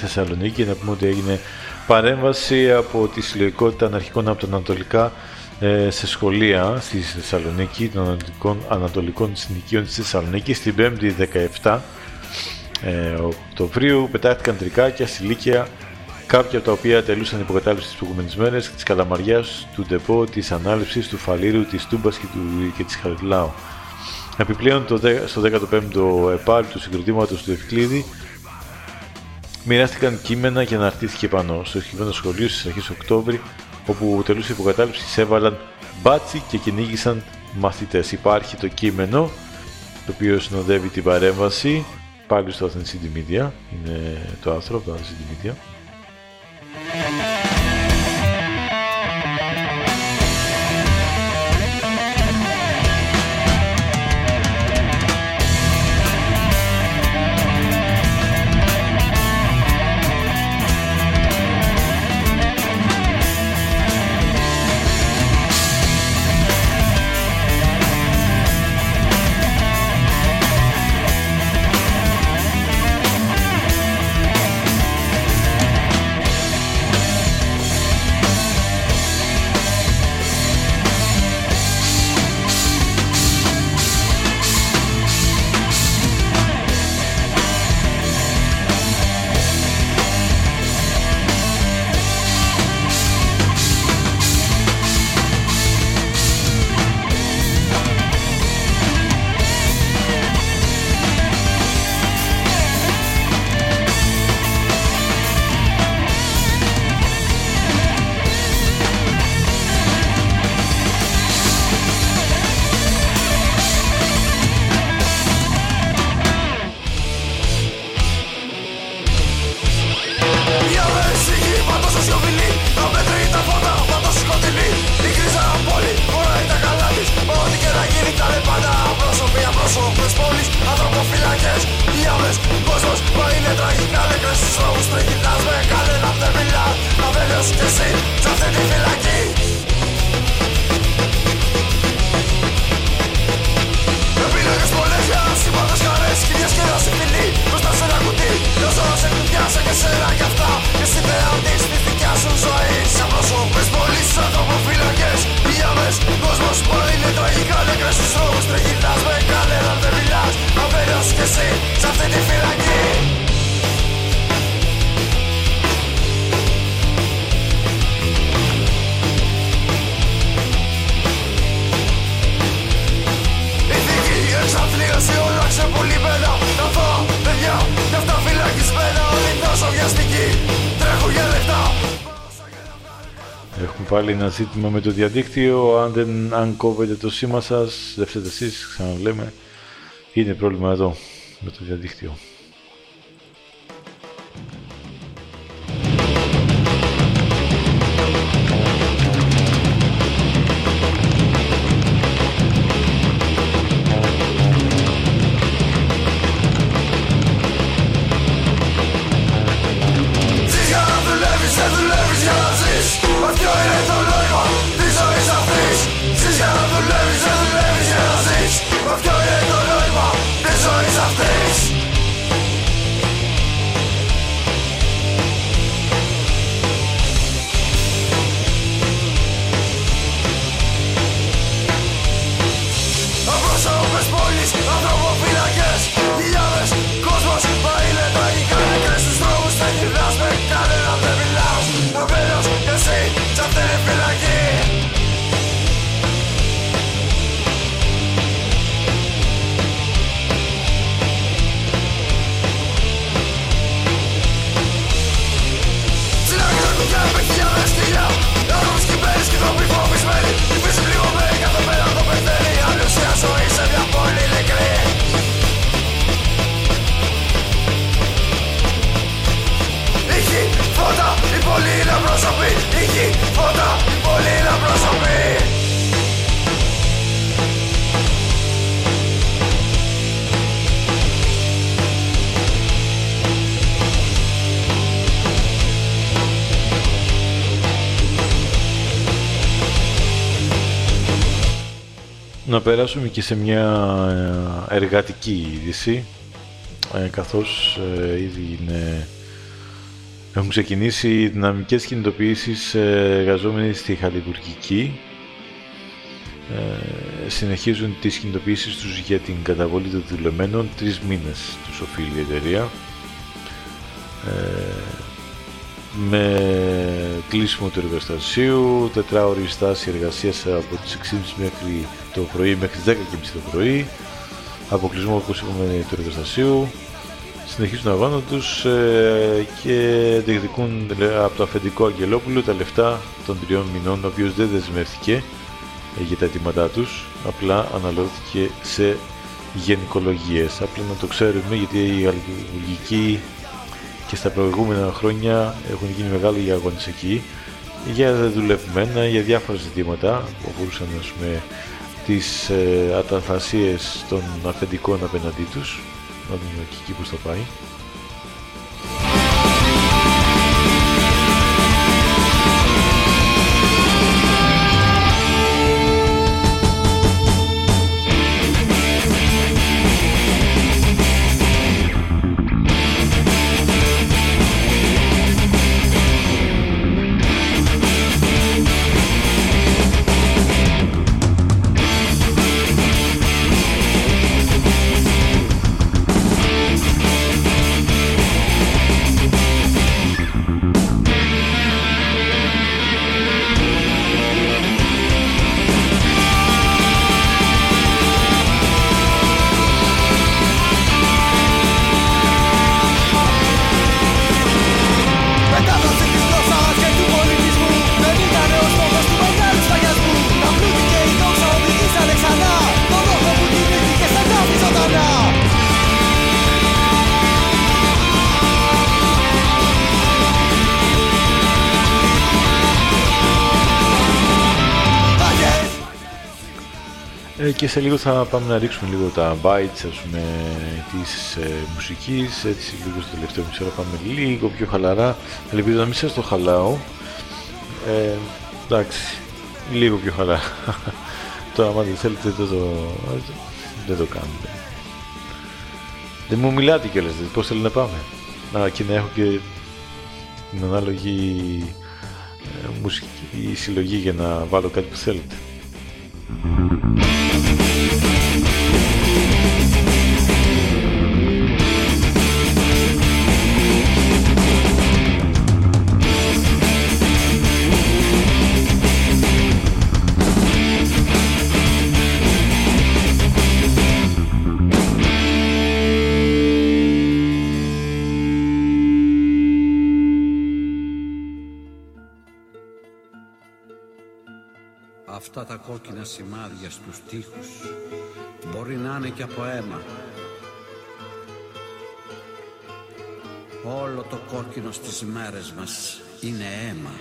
Θεσσαλονίκη να πούμε ότι έγινε παρέμβαση από τη συλλογικότητα αναρχικών από τα Ανατολικά ε, σε σχολεία στη Θεσσαλονίκη των Ανατολικών, Ανατολικών Συνοικίων της Θεσσαλονίκης την 5η 17 ε, Οκτωβρίου πετάχτηκαν τρικάκια στη Λύκεια κάποια από τα οποία τελούσαν υποκατάληψη τις προηγούμενες μέρες της Καλαμαριάς, του Ντεπό, της Ανάληψης, του Φαλήρου, της Τούμπας και, του, και της Χαριλάου. Επιπλέον το, στο 15ο ΕΠΑΛ του συγκροτήματος του Ευκλήδη μοιράστηκαν κείμενα και αναρτήθηκε πάνω στο συγκεκριμένο σχολείο στις αρχές Οκτώβρη όπου τελούσε υποκατάληψη έβαλαν μπάτσι και κυνήγησαν μαθητές. Υπάρχει το κείμενο το οποίο συνοδεύει την παρέμβαση πάλι στο Athens City Media, είναι το άρθρο από το Athens City Media. Πάλι ένα ζήτημα με το διαδίκτυο. Αν, δεν, αν κόβετε το σήμα σας, δεν φταίτε εσείς, ξαναλέμε, είναι πρόβλημα εδώ με το διαδίκτυο. Περάσουμε και σε μια ε, εργατική είδηση ε, καθώς ε, ήδη είναι Έχουν ξεκινήσει δυναμικές κινητοποιήσεις ε, εργαζόμενοι στη Χαλιβουργική. Ε, συνεχίζουν τις κινητοποιήσεις τους για την καταβολή των δηλωμένων τρεις μήνες τους οφείλει η εταιρεία. Ε, με κλείσιμο του εργοστασίου, τετράωρη στάση εργασίας από τις 6.30 μέχρι το πρωί μέχρι τις 10.30 το πρωί, αποκλεισμό όπως είπαμε του εργοστασίου, συνεχίζουν τον αγώνα τους ε, και διεκδικούν από το αφεντικό Αγγελόπουλο τα λεφτά των τριών μηνών, ο οποίος δεν δεσμεύτηκε ε, για τα αιτήματά τους, απλά αναλώθηκε σε γενικολογίες. Απλά να το ξέρουμε γιατί η αλληλογική και στα προηγούμενα χρόνια έχουν γίνει μεγάλοι αγώνες εκεί για δουλευμένα, για διάφορα ζητήματα που αφορούσαν ας πούμε, τις ε, αταφασίες των αφεντικών απέναντί τους. Να δούμε και εκεί πώς θα πάει και σε λίγο θα πάμε να ρίξουμε λίγο τα bytes ας πούμε, της ε, μουσικής έτσι λίγο στο τελευταίο μισό ώρα πάμε λίγο πιο χαλαρά. Ελπίζω να μην σας το χαλάω. Ε, εντάξει λίγο πιο χαλαρά. Τώρα άμα δεν θέλετε δεν το, δεν το κάνουμε δεν μου μιλάτε κιόλας δηλαδή πως θέλει να πάμε. Να και να έχω και την ανάλογη ε, μουσική συλλογή για να βάλω κάτι που θέλετε κόκκινα σημάδια στους τοίχους. Μπορεί να είναι και από αίμα. Όλο το κόκκινο στις μέρες μας είναι αίμα.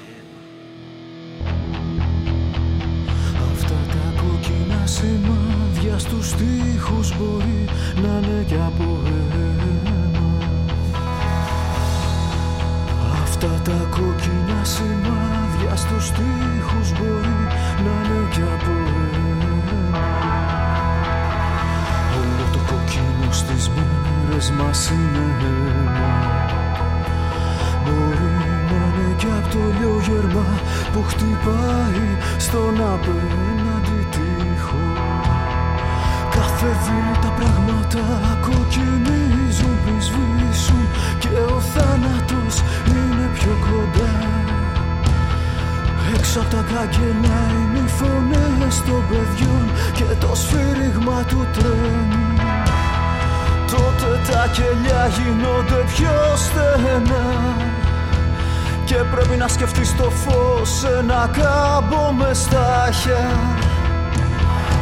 Αυτά τα κόκκινα σημάδια στους τοίχους μπορεί να είναι και από αίμα. Αυτά τα κόκκινα σημάδια στους τοίχους μπορεί Κάθε βίλη τα πράγματα κοκκινίζουν πριν έξω από τα καγκελιά είναι οι φωνές των παιδιών και το σφύριγμα του τρένου. Τότε τα κελιά γίνονται πιο στενά και πρέπει να σκεφτείς το φως ένα κάμπο με στάχια.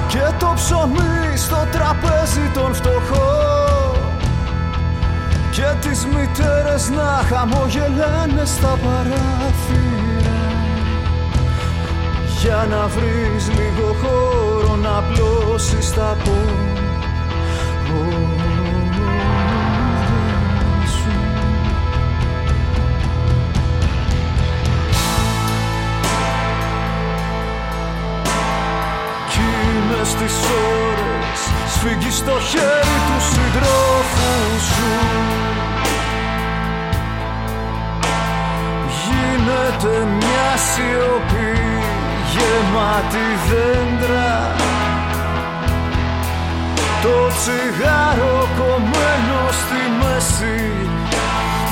Και το ψωμί στο τραπέζι των φτωχών και τις μητέρες να χαμογελάνε στα παράθυρα για να βρεις λίγο χώρο να πλώσεις τα πόδια σου. Κι μες στις ώρες σφίγγεις το χέρι του συντρόφου σου. Φαίνεται μια σιωπή γεμάτη δέντρα. Το τσιγάρο κομμένο στη μέση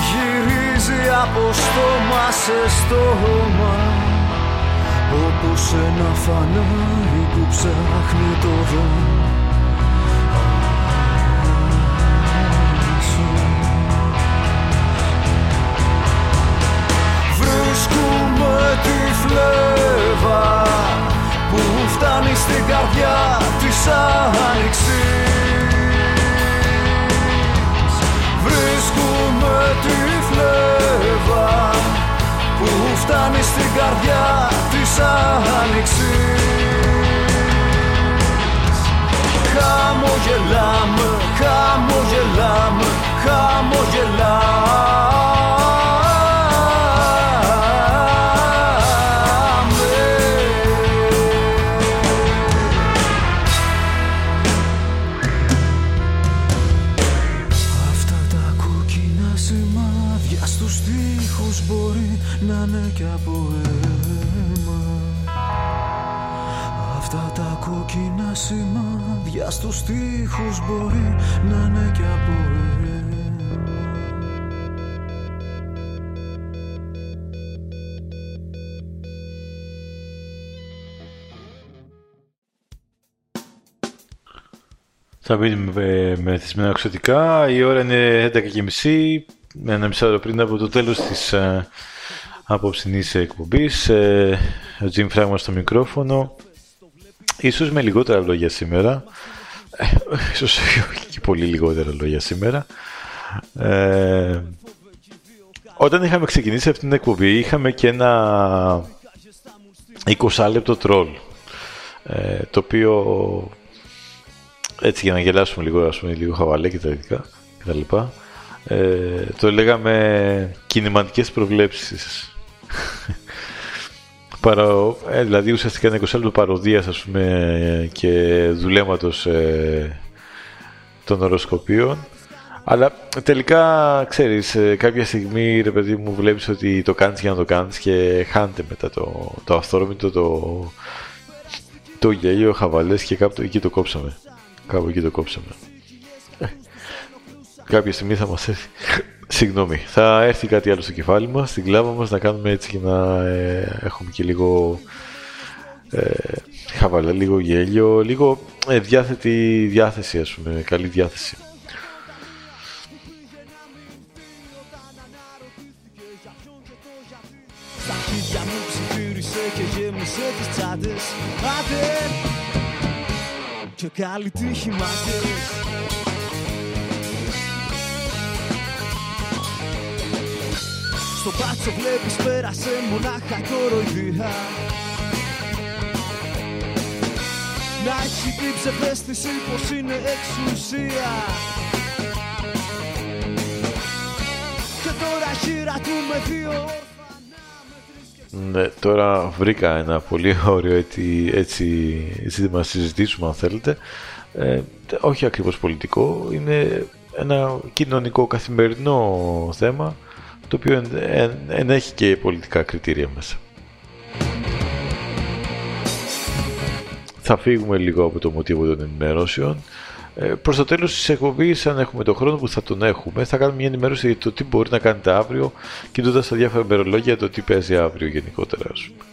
Γυρίζει από στόμα σε στόμα. Όπως ένα φανάρι που ψάχνει το δρόμο της φλέβα που φτάνει στην καρδιά της άνοιξης. Βρίσκουμε της φλέβα που φτάνει στην καρδιά της άνοιξης. Χαμογελάμε, χαμογελάμε, χαμογελάμε σημάδια στους τοίχους μπορεί να είναι και από αίμα Θα μείνουμε με, με θυσμένα εξωτικά. Η ώρα είναι 11.30, ένα μισό ώρα πριν από το τέλος της ε, απόψινής εκπομπής. Ε, ο Jim Fragman στο μικρόφωνο. Ίσως με λιγότερα λόγια σήμερα. Ε, ίσως και πολύ λιγότερα λόγια σήμερα. Ε, όταν είχαμε ξεκινήσει αυτή την εκπομπή είχαμε και ένα 20 λεπτό τρόλ. Ε, το οποίο έτσι για να γελάσουμε λίγο, ας πούμε, λίγο χαβαλέ και τα ειδικά και τα λοιπά. Ε, το λέγαμε κινηματικές προβλέψεις. Παρα, ε, δηλαδή ουσιαστικά ένα 20 λεπτό παροδίας ας πούμε και δουλέματος ε, των οροσκοπίων. Αλλά τελικά, ξέρεις, ε, κάποια στιγμή, ρε παιδί μου, βλέπεις ότι το κάνεις για να το κάνεις και χάνεται μετά το, το αυθόρμητο, το, το γέλιο, χαβαλές και κάπου εκεί το κόψαμε. Κάπου εκεί το κόψαμε. Ε, Κάποια στιγμή θα μας έρθει. Συγγνώμη. Θα έρθει κάτι άλλο στο κεφάλι μας, στην κλάβα μας, να κάνουμε έτσι και να ε, έχουμε και λίγο ε, χαβαλέ, λίγο γέλιο, λίγο ε, διάθετη διάθεση, ας πούμε, καλή διάθεση. Στα χέρια μου ψιθύρισε και γέμισε τις τσάντες Άντε Και καλή τύχη μάγκες Στο μπάτσο βλέπεις πέρασε μονάχα κοροϊδία. Να έχει την ψευδέστηση πως είναι εξουσία. Και τώρα χείρα του με δύο όρφα Ναι, τώρα βρήκα ένα πολύ ωραίο έτσι, έτσι ζήτημα να συζητήσουμε αν θέλετε. Ε, όχι ακριβώς πολιτικό, είναι ένα κοινωνικό καθημερινό θέμα το οποίο εν- εν- ενέχει και πολιτικά κριτήρια μέσα. Θα φύγουμε λίγο από το μοτίβο των ενημερώσεων. Ε, προς το τέλος της εκπομπής, αν έχουμε τον χρόνο που θα τον έχουμε, θα κάνουμε μια ενημέρωση για το τι μπορεί να κάνετε αύριο, κοιτώντας τα διάφορα ημερολόγια το τι παίζει αύριο γενικότερα. ας πούμε.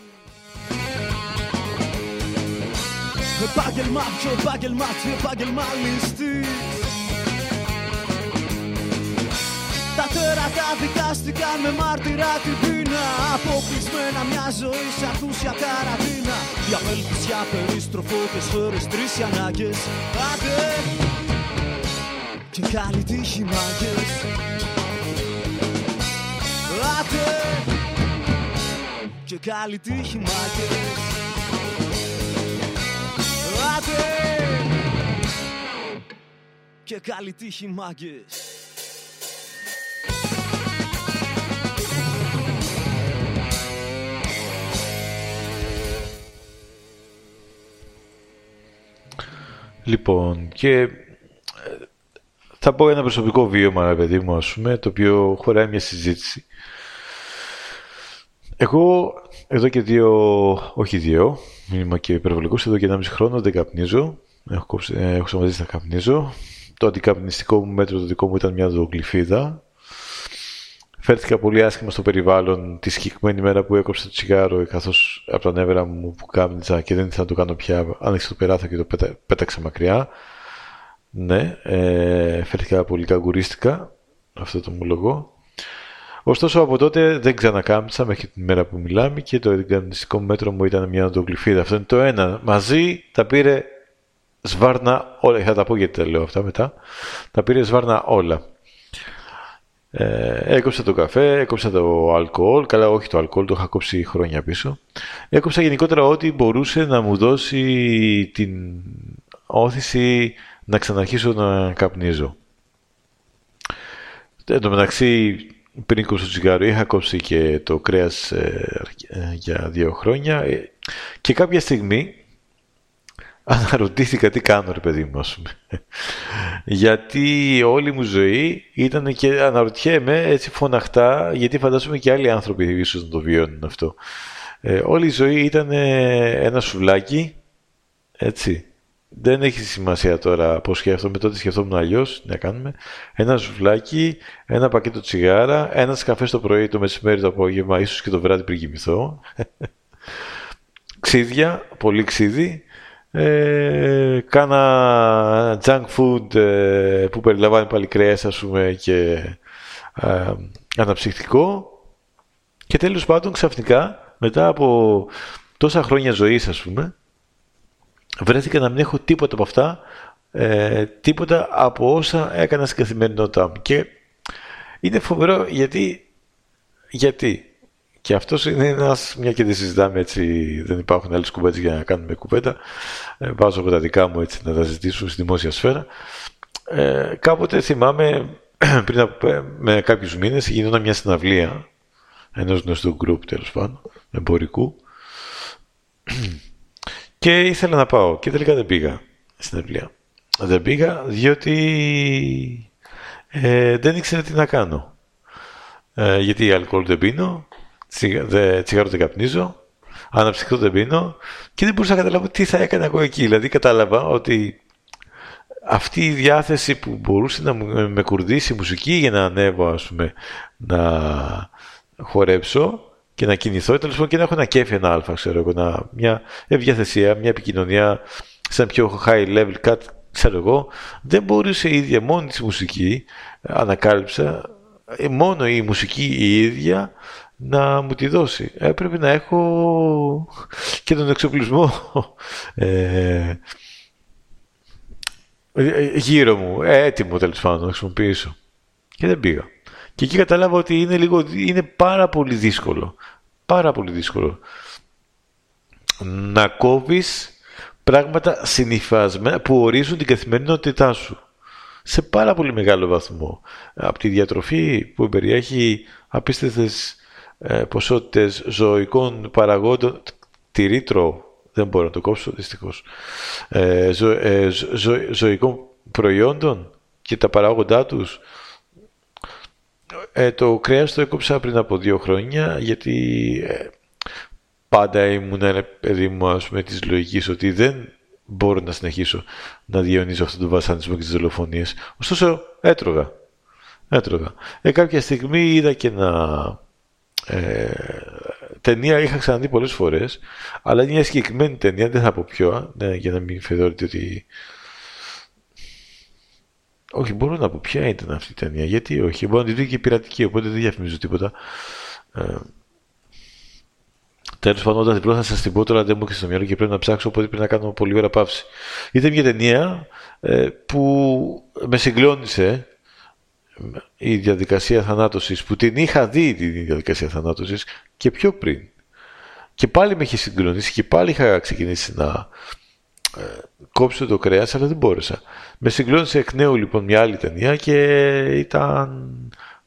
Επάγγελμα πιο επάγγελμα τι επάγγελμα ληστής τέρατα δικάστηκαν με μάρτυρα την πείνα. Αποκλεισμένα μια ζωή σε αρτούσια καραντίνα Για απελπισιά περίστροφο και σφαίρες τρεις οι ανάγκες. Άντε! Και καλή τύχη μάγκες. Άντε! Και καλή τύχη μάγκες. Άντε! Και καλή τύχη μάγκες Λοιπόν, και ε, θα πω ένα προσωπικό βίωμα, ρε παιδί μου, ας πούμε, το οποίο χωράει μια συζήτηση. Εγώ εδώ και δύο, όχι δύο, μήνυμα και υπερβολικό, εδώ και ένα μισή χρόνο δεν καπνίζω. Έχω, κόψει, ε, έχω σταματήσει να καπνίζω. Το αντικαπνιστικό μου μέτρο το δικό μου ήταν μια δογκλυφίδα. Φέρθηκα πολύ άσχημα στο περιβάλλον τη συγκεκριμένη μέρα που έκοψα το τσιγάρο καθώς από τα νεύρα μου που κάπνιζα και δεν ήθελα να το κάνω πια. Άνοιξα το περάθο και το πέτα, πέταξα μακριά. Ναι, ε, φέρθηκα πολύ καγκουρίστηκα, αυτό το ομολογώ. Ωστόσο από τότε δεν ξανακάμψα μέχρι την μέρα που μιλάμε και το εγκαμνηστικό μέτρο μου ήταν μια οδογλυφίδα. Αυτό είναι το ένα. Μαζί τα πήρε σβάρνα όλα. Θα τα πω γιατί τα λέω αυτά μετά. Τα πήρε σβάρνα όλα. Ε, έκοψα το καφέ, έκοψα το αλκοόλ. Καλά, όχι το αλκοόλ, το είχα κόψει χρόνια πίσω. Έκοψα γενικότερα ό,τι μπορούσε να μου δώσει την όθηση να ξαναρχίσω να καπνίζω. Εν τω μεταξύ, πριν κόψω το τσιγάρο, είχα κόψει και το κρέας ε, ε, για δύο χρόνια ε, και κάποια στιγμή αναρωτήθηκα τι κάνω ρε παιδί μου, ας πούμε. γιατί όλη μου ζωή ήταν και αναρωτιέμαι έτσι φωναχτά, γιατί φαντάζομαι και άλλοι άνθρωποι ίσως να το βιώνουν αυτό. όλη η ζωή ήταν ένα σουβλάκι, έτσι, δεν έχει σημασία τώρα πώς σκέφτομαι, τότε σκεφτόμουν αλλιώς, να κάνουμε. Ένα ζουβλάκι, ένα πακέτο τσιγάρα, ένα καφέ το πρωί, το μεσημέρι, το απόγευμα, ίσως και το βράδυ πριν κοιμηθώ. Ξίδια, πολύ ξύδι. Ε, κάνα junk food ε, που περιλαμβάνει πάλι κρέας, ας πούμε, και ε, αναψυχτικό. Και τέλος πάντων, ξαφνικά, μετά από τόσα χρόνια ζωής, ας πούμε, βρέθηκα να μην έχω τίποτα από αυτά, ε, τίποτα από όσα έκανα στην καθημερινότητά μου. Και είναι φοβερό γιατί, γιατί και αυτός είναι ένας, μια και δεν συζητάμε έτσι, δεν υπάρχουν άλλες κουβέντες για να κάνουμε κουβέντα. Ε, βάζω από τα δικά μου έτσι να τα ζητήσω στη δημόσια σφαίρα. Ε, κάποτε θυμάμαι πριν από ε, με κάποιους μήνες γινόταν μια συναυλία ενός γνωστού γκρουπ τέλος πάντων, εμπορικού. Και ήθελα να πάω και τελικά δεν πήγα στην βιβλία. Δεν πήγα διότι ε, δεν ήξερα τι να κάνω. Ε, γιατί αλκοόλ δεν πίνω, τσιγάρο δεν καπνίζω, αναψυκτό δεν πίνω και δεν μπορούσα να καταλάβω τι θα έκανα εγώ εκεί. Δηλαδή κατάλαβα ότι αυτή η διάθεση που μπορούσε να με κουρδίσει η μουσική για να ανέβω ας πούμε, να χορέψω και να κινηθώ, τέλος πάντων και να έχω ένα κέφι, ένα αλφα, ξέρω εγώ, να, μια ευδιαθεσία, μια επικοινωνία σε ένα πιο high level, κάτι, ξέρω εγώ, δεν μπορούσε η ίδια μόνη της μουσική, ανακάλυψα, ε, μόνο η μουσική η ίδια να μου τη δώσει. Έπρεπε να έχω και τον εξοπλισμό ε, ε γύρω μου, έτοιμο τέλος πάντων να χρησιμοποιήσω. Και δεν πήγα. Και εκεί κατάλαβα ότι είναι, λίγο, είναι πάρα πολύ δύσκολο. Πάρα πολύ δύσκολο. Να κόβεις πράγματα συνειφασμένα που ορίζουν την καθημερινότητά σου. Σε πάρα πολύ μεγάλο βαθμό. Από τη διατροφή που περιέχει απίστευτες ε, ποσότητες ζωικών παραγόντων. Τυρί δεν μπορώ να το κόψω δυστυχώς. Ε, ζω, ε, ζωικών προϊόντων και τα παράγοντά τους ε, το κρέας το έκοψα πριν από δύο χρόνια γιατί ε, πάντα ήμουν ένα παιδί μου ας πούμε της λογικής ότι δεν μπορώ να συνεχίσω να διαιωνίζω αυτόν τον βασανισμό και τις δολοφονίες. Ωστόσο έτρωγα. Έτρωγα. Ε, κάποια στιγμή είδα και ένα ε, ταινία είχα ξαναδεί πολλές φορές αλλά είναι μια συγκεκριμένη ταινία, δεν θα πω ποιο, ναι, για να μην φεδόρετε ότι όχι, μπορώ να πω ποια ήταν αυτή η ταινία. Γιατί όχι. Μπορεί να τη δει και πειρατική, οπότε δεν διαφημίζω τίποτα. Ε, Τέλος πάντων, όταν την πρώτα σας την πω τώρα δεν μου έρχεται στο μυαλό και πρέπει να ψάξω, οπότε πρέπει να κάνω πολύ ώρα παύση. Ήταν μια ταινία ε, που με συγκλώνησε η διαδικασία θανάτωσης που την είχα δει τη διαδικασία θανάτωσης και πιο πριν. Και πάλι με είχε συγκλονίσει και πάλι είχα ξεκινήσει να ε, κόψω το κρέας, αλλά δεν μπόρεσα. Με συγκλώνησε εκ νέου λοιπόν μια άλλη ταινία και ήταν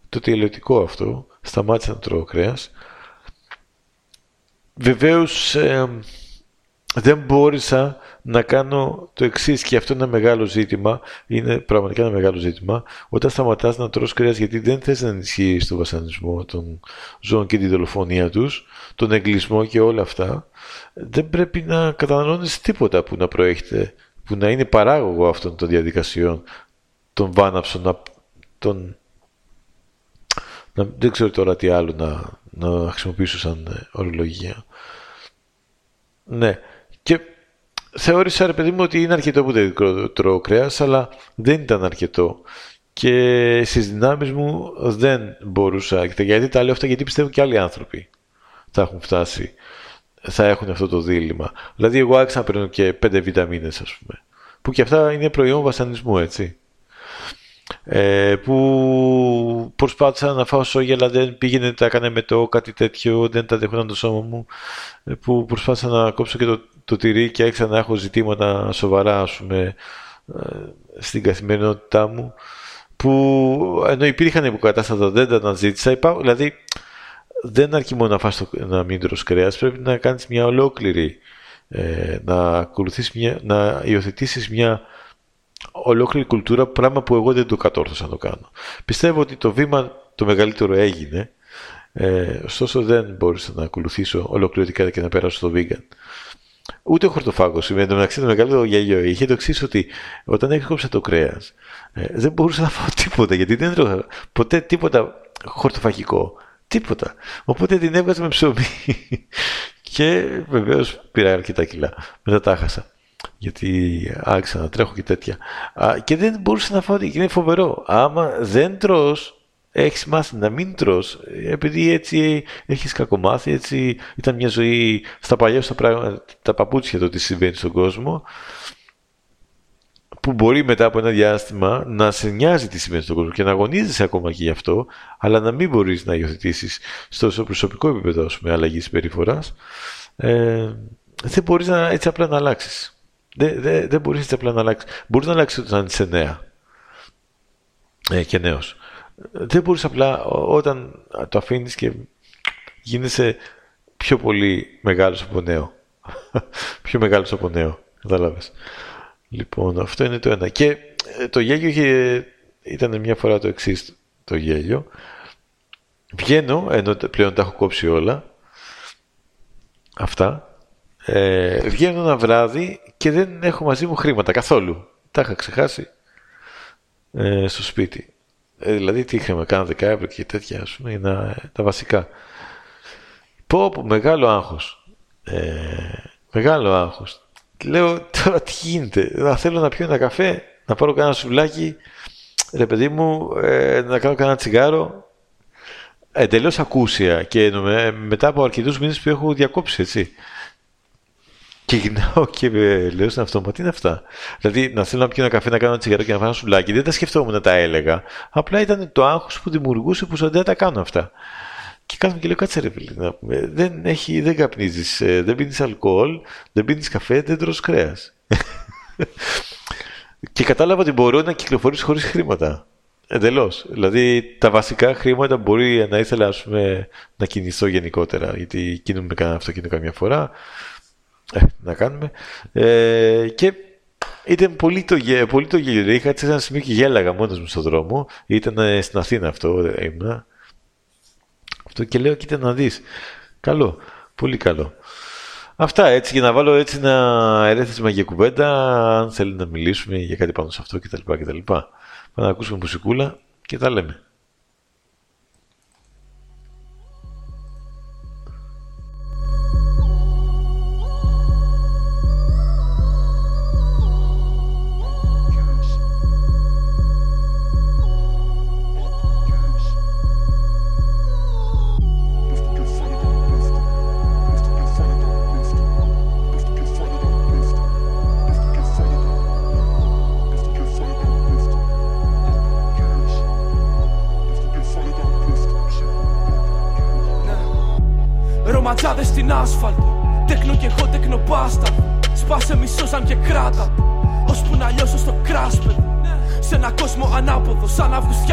το τελειωτικό αυτό. Σταμάτησα να τρώω κρέας. Βεβαίως, ε, δεν μπόρεσα να κάνω το εξής και αυτό είναι ένα μεγάλο ζήτημα. Είναι πραγματικά ένα μεγάλο ζήτημα. Όταν σταματάς να τρως κρέας, γιατί δεν θες να ενισχύεις τον βασανισμό των ζώων και τη δολοφονία τους, τον εγκλισμό και όλα αυτά, δεν πρέπει να καταναλώνεις τίποτα που να προέρχεται, που να είναι παράγωγο αυτών των διαδικασιών, των βάναυσων, των. Να, δεν ξέρω τώρα τι άλλο να, να χρησιμοποιήσω σαν ε, ορολογία. Ναι. Και θεώρησα, ρε παιδί μου, ότι είναι αρκετό που δεν τρώω κρέας, αλλά δεν ήταν αρκετό. Και στις δυνάμεις μου δεν μπορούσα. Γιατί τα λέω αυτά, γιατί πιστεύω και άλλοι άνθρωποι θα έχουν φτάσει, θα έχουν αυτό το δίλημα. Δηλαδή, εγώ άρχισα να παίρνω και πέντε βιταμίνες, ας πούμε. Που και αυτά είναι προϊόν βασανισμού, έτσι. Ε, που προσπάθησα να φάω σόγια αλλά δεν πήγαινε, τα έκανε με το κάτι τέτοιο, δεν τα δεχόταν το σώμα μου ε, που προσπάθησα να κόψω και το, το τυρί και άρχισα να έχω ζητήματα σοβαρά ας πούμε, ε, στην καθημερινότητά μου που ενώ υπήρχαν υποκατάστατα δεν τα αναζήτησα υπά, δηλαδή δεν αρκεί μόνο να φας το, να μην τρως κρέας πρέπει να κάνεις μια ολόκληρη ε, να ακολουθείς μια, να υιοθετήσεις μια ολόκληρη κουλτούρα, πράγμα που εγώ δεν το κατόρθωσα να το κάνω. Πιστεύω ότι το βήμα το μεγαλύτερο έγινε, ε, ωστόσο δεν μπορούσα να ακολουθήσω ολοκληρωτικά και να περάσω στο vegan. Ούτε ο χορτοφάγος. Με το μεταξύ το μεγάλο γέλιο είχε το εξής ότι όταν έκοψα το κρέας, ε, δεν μπορούσα να φάω τίποτα γιατί δεν έτρωγα ποτέ τίποτα χορτοφαγικό. Τίποτα. Οπότε την έβγαζα με ψωμί. και βεβαίως πήρα αρκετά κιλά. Μετά τα χάσα γιατί άρχισα να τρέχω και τέτοια. και δεν μπορούσα να φάω, και είναι φοβερό. Άμα δεν τρως, έχεις μάθει να μην τρως, επειδή έτσι έχεις κακομάθει, έτσι ήταν μια ζωή στα παλιά στα πράγματα, τα παπούτσια το τι συμβαίνει στον κόσμο, που μπορεί μετά από ένα διάστημα να σε νοιάζει τι συμβαίνει στον κόσμο και να αγωνίζεσαι ακόμα και γι' αυτό, αλλά να μην μπορείς να υιοθετήσεις στο προσωπικό επίπεδο, με αλλαγής συμπεριφορά, ε, δεν μπορείς να, έτσι απλά να αλλάξεις. Δεν, δεν, δεν μπορείς απλά να αλλάξεις. Μπορείς να αλλάξεις όταν είσαι νέα ε, και νέος. Δεν μπορείς απλά όταν το αφήνεις και γίνεσαι πιο πολύ μεγάλος από νέο. πιο μεγάλος από νέο. Κατάλαβες. Λοιπόν, αυτό είναι το ένα. Και ε, το γέλιο είχε, ήταν μια φορά το εξής το γέλιο. Βγαίνω, ενώ πλέον τα έχω κόψει όλα. Αυτά. Ε, βγαίνω ένα βράδυ και δεν έχω μαζί μου χρήματα καθόλου. Τα είχα ξεχάσει ε, στο σπίτι. Ε, δηλαδή τι είχαμε, κάνα 10 ευρώ και τέτοια, ας πούμε, είναι τα βασικά. Πω, πω μεγάλο άγχος. Ε, μεγάλο άγχος. Λέω, τώρα τι γίνεται, να θέλω να πιω ένα καφέ, να πάρω κανένα σουβλάκι, ρε παιδί μου, ε, να κάνω κανένα τσιγάρο. Εντελώς ακούσια και μετά από αρκετούς μήνες που έχω διακόψει, έτσι. Και γυρνάω και λέω στην αυτόματη, τι είναι αυτά; Δηλαδή, να θέλω να πιω ένα καφέ, να κάνω ένα τσιγάρο και να φάω ένα σουλάκι. Δεν τα σκεφτόμουν να τα έλεγα. Απλά ήταν το άγχος που δημιουργούσε που δεν τα κάνω αυτά. Και κάθομαι και λέω, κάτσε ρε φίλε, δεν, έχει, δεν καπνίζεις, ε, δεν πίνεις αλκοόλ, δεν πίνεις καφέ, δεν τρως κρέας. και κατάλαβα ότι μπορώ να κυκλοφορήσω χωρίς χρήματα. Εντελώς. Δηλαδή τα βασικά χρήματα μπορεί να ήθελα ας πούμε, να κινηθώ γενικότερα, γιατί κινούμαι κανένα αυτοκίνητο καμιά φορά. Ε, να κάνουμε. Ε, και ήταν πολύ το, πολύ το γέλιο. Είχα έτσι ένα σημείο και γέλαγα μόνος μου στον δρόμο. Ήταν ε, στην Αθήνα αυτό, ήμουνα. Αυτό και λέω, κοίτα να δεις. Καλό, πολύ καλό. Αυτά έτσι για να βάλω έτσι ένα ερέθισμα για κουβέντα, αν θέλει να μιλήσουμε για κάτι πάνω σε αυτό κτλ. κτλ. Πάμε να ακούσουμε μουσικούλα και τα λέμε.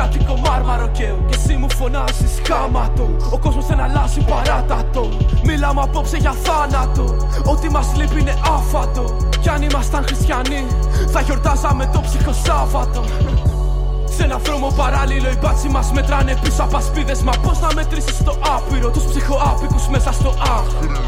Σαν αυγουστιάτικο μάρμαρο Και εσύ μου φωνάζεις χάματο. Ο κόσμος δεν αλλάζει παράτατο. Μιλάμε απόψε για θάνατο. Ό,τι μας λείπει είναι άφατο. Κι αν ήμασταν χριστιανοί, θα γιορτάζαμε το ψυχοσάββατο. Σε ένα δρόμο παράλληλο οι μπάτσοι μας μετράνε πίσω από ασπίδες Μα πώς να μετρήσεις το άπειρο Τους ψυχοάπικους μέσα στο άχρηο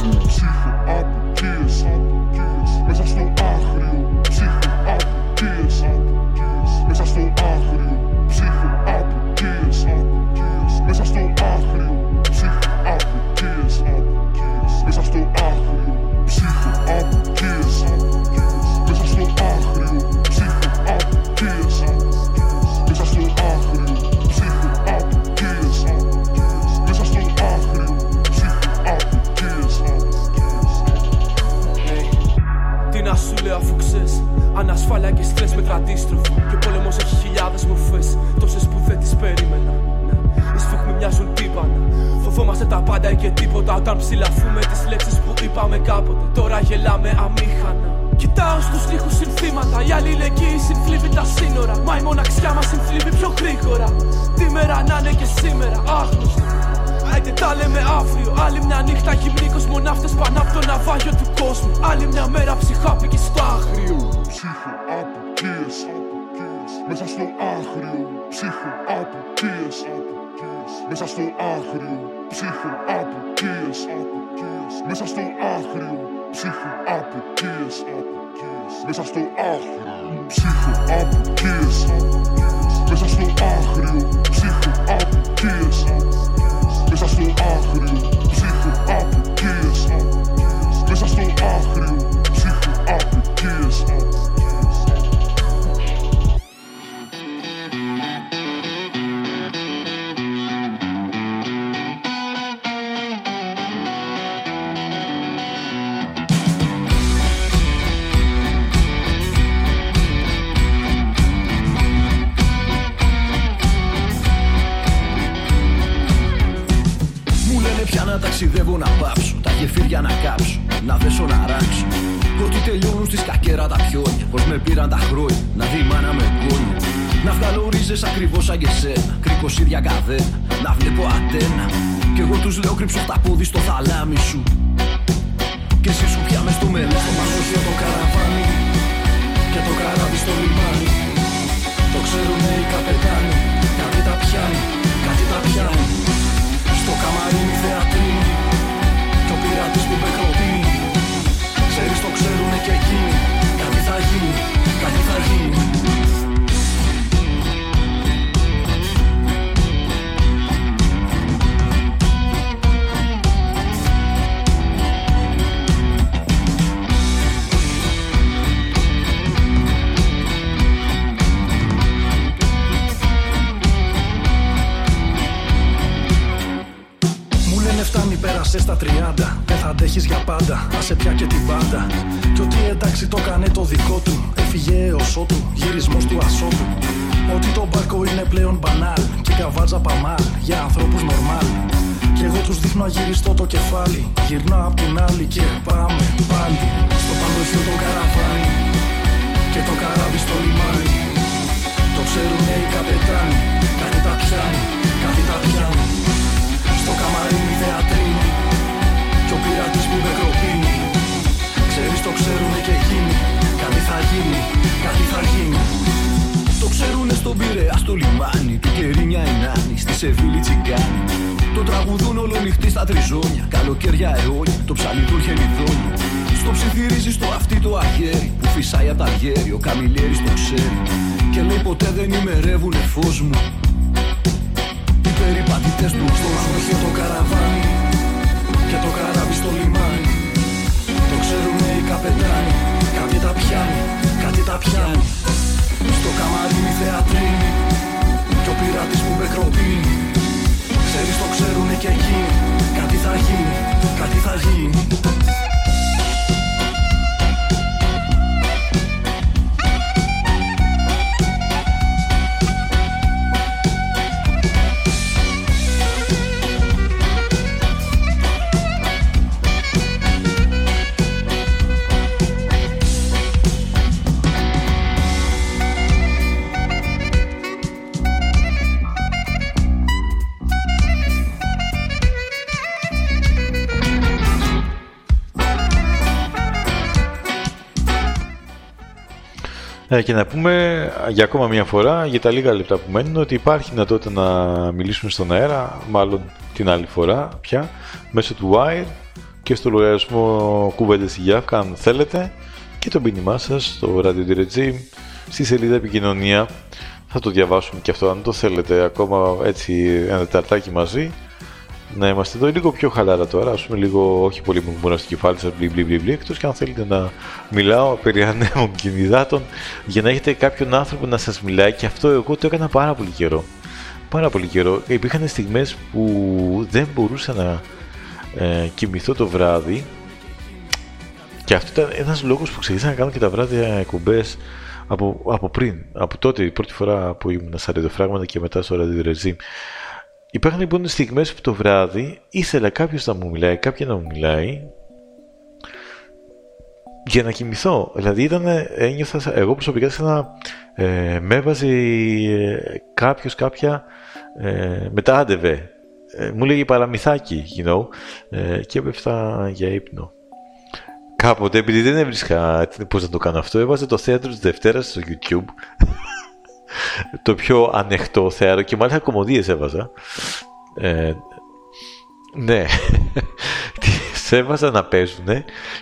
Μέσα στο άγριο Ψυχοαπικές Μέσα στο άγριο Ψυχοαπικές Μέσα στο άγριο Ψυχοαπικές Μέσα στο άγριο Ψυχοαπικές Μέσα στο άγριο Ψυχοαπικές Μέσα στο άγριο Ψυχοαπικές Μου Να βγάλω ρίζες ακριβώς σαν και σένα Κρίκος ίδια καδένα, να βλέπω αντένα Κι εγώ τους λέω κρύψω τα πόδι στο θαλάμι σου. Και εσύ σου πια μες στο μελά Στο μαγαζί το καραβάνι. Και το καράβι στο λιμάνι. Το ξέρουνε οι καπετάνοι. Κάτι τα πιάνει, κάτι τα πιάνει. Στο καμαρίνι θεατρίνι Κι ο πειρατής που μπεκροτίνει Ξέρεις το ξέρουνε και εκείνοι στα 30 Δεν θα αντέχεις για πάντα. Άσε πια και την πάντα. Κι ότι εντάξει το κάνε το δικό του. Έφυγε έως ότου Γυρισμός του ασώτου Ότι το μπάρκο είναι πλέον μπανάλ Και η καβάτζα παμάλ Για ανθρώπους νορμάλ. Κι εγώ τους δείχνω αγυριστό το κεφάλι. Γυρνάω απ' την άλλη και πάμε πάλι. Στο παντοχείο το καραβάνι Και το καράβι στο λιμάνι. Το ξέρουνε οι καπετάνοι Κάτι τα πιάνει, κάτι τα πιάνει. Στο καμαρίνι θεατρίνι. Κι ο πειρατής που μπεκροπίνει Ξέρεις το ξέρουνε και εκείνοι. Κάτι θα γίνει, κάτι θα γίνει. Το ξέρουνε στον Πειραιά στο λιμάνι Του Κερίνια η Νάνη, στη Σεβίλη τσιγκάνη Το τραγουδούν όλο νυχτή στα τριζόνια Καλοκαίρια αιώνια, το ψαλιδούρ χελιδόνια Στο ψιθυρίζει στο αυτί το αγέρι Που φυσάει απ' τα γέρι, ο καμιλιέρης το ξέρει. Και λέει ποτέ δεν ημερεύουνε φως μου οι περιπατητές του στο μαγαζί το καραβάνι και το καράβι στο λιμάνι. Το ξέρουνε οι καπετάνοι, κάτι τα πιάνει, κάτι τα πιάνει. Στο καμαρίνι θεατρίνι κι ο πειρατής που μπεκροτίνει Ξέρεις το ξέρουνε και εκείνοι, κάτι θα γίνει, κάτι θα γίνει και να πούμε για ακόμα μια φορά, για τα λίγα λεπτά που μένουν, ότι υπάρχει δυνατότητα να μιλήσουμε στον αέρα, μάλλον την άλλη φορά πια, μέσω του Wire και στο λογαριασμό κουβέντες στη Γιάφκα, αν θέλετε, και το μήνυμά σας στο Radio Regime, στη σελίδα επικοινωνία. Θα το διαβάσουμε και αυτό, αν το θέλετε, ακόμα έτσι ένα τεταρτάκι μαζί να είμαστε εδώ λίγο πιο χαλάρα τώρα, ας πούμε λίγο όχι πολύ μου στο κεφάλι σα, μπλι μπλι μπλι, εκτός και αν θέλετε να μιλάω περί ανέμων κινηδάτων για να έχετε κάποιον άνθρωπο να σας μιλάει και αυτό εγώ το έκανα πάρα πολύ καιρό. Πάρα πολύ καιρό. Υπήρχαν στιγμές που δεν μπορούσα να ε, κοιμηθώ το βράδυ και αυτό ήταν ένας λόγος που ξεκίνησα να κάνω και τα βράδια εκπομπές από, από πριν, από τότε, η πρώτη φορά που ήμουν στα ραδιοφράγματα και μετά στο ραδιορεζίμ. Υπάρχουν λοιπόν στιγμές που το βράδυ ήθελα κάποιος να μου μιλάει, κάποια να μου μιλάει για να κοιμηθώ. Δηλαδή ήταν, ένιωθα, εγώ προσωπικά σαν να ε, με έβαζε ε, κάποιος κάποια ε, μετά άντεβε. Ε, μου λέγει παραμυθάκι, you know, ε, και έπεφτα για ύπνο. Κάποτε, επειδή δεν έβρισκα πώς να το κάνω αυτό, έβαζε το θέατρο της Δευτέρας στο YouTube το πιο ανοιχτό θέατρο και μάλιστα κομμωδίες έβαζα. Ε, ναι, τις έβαζα να παίζουν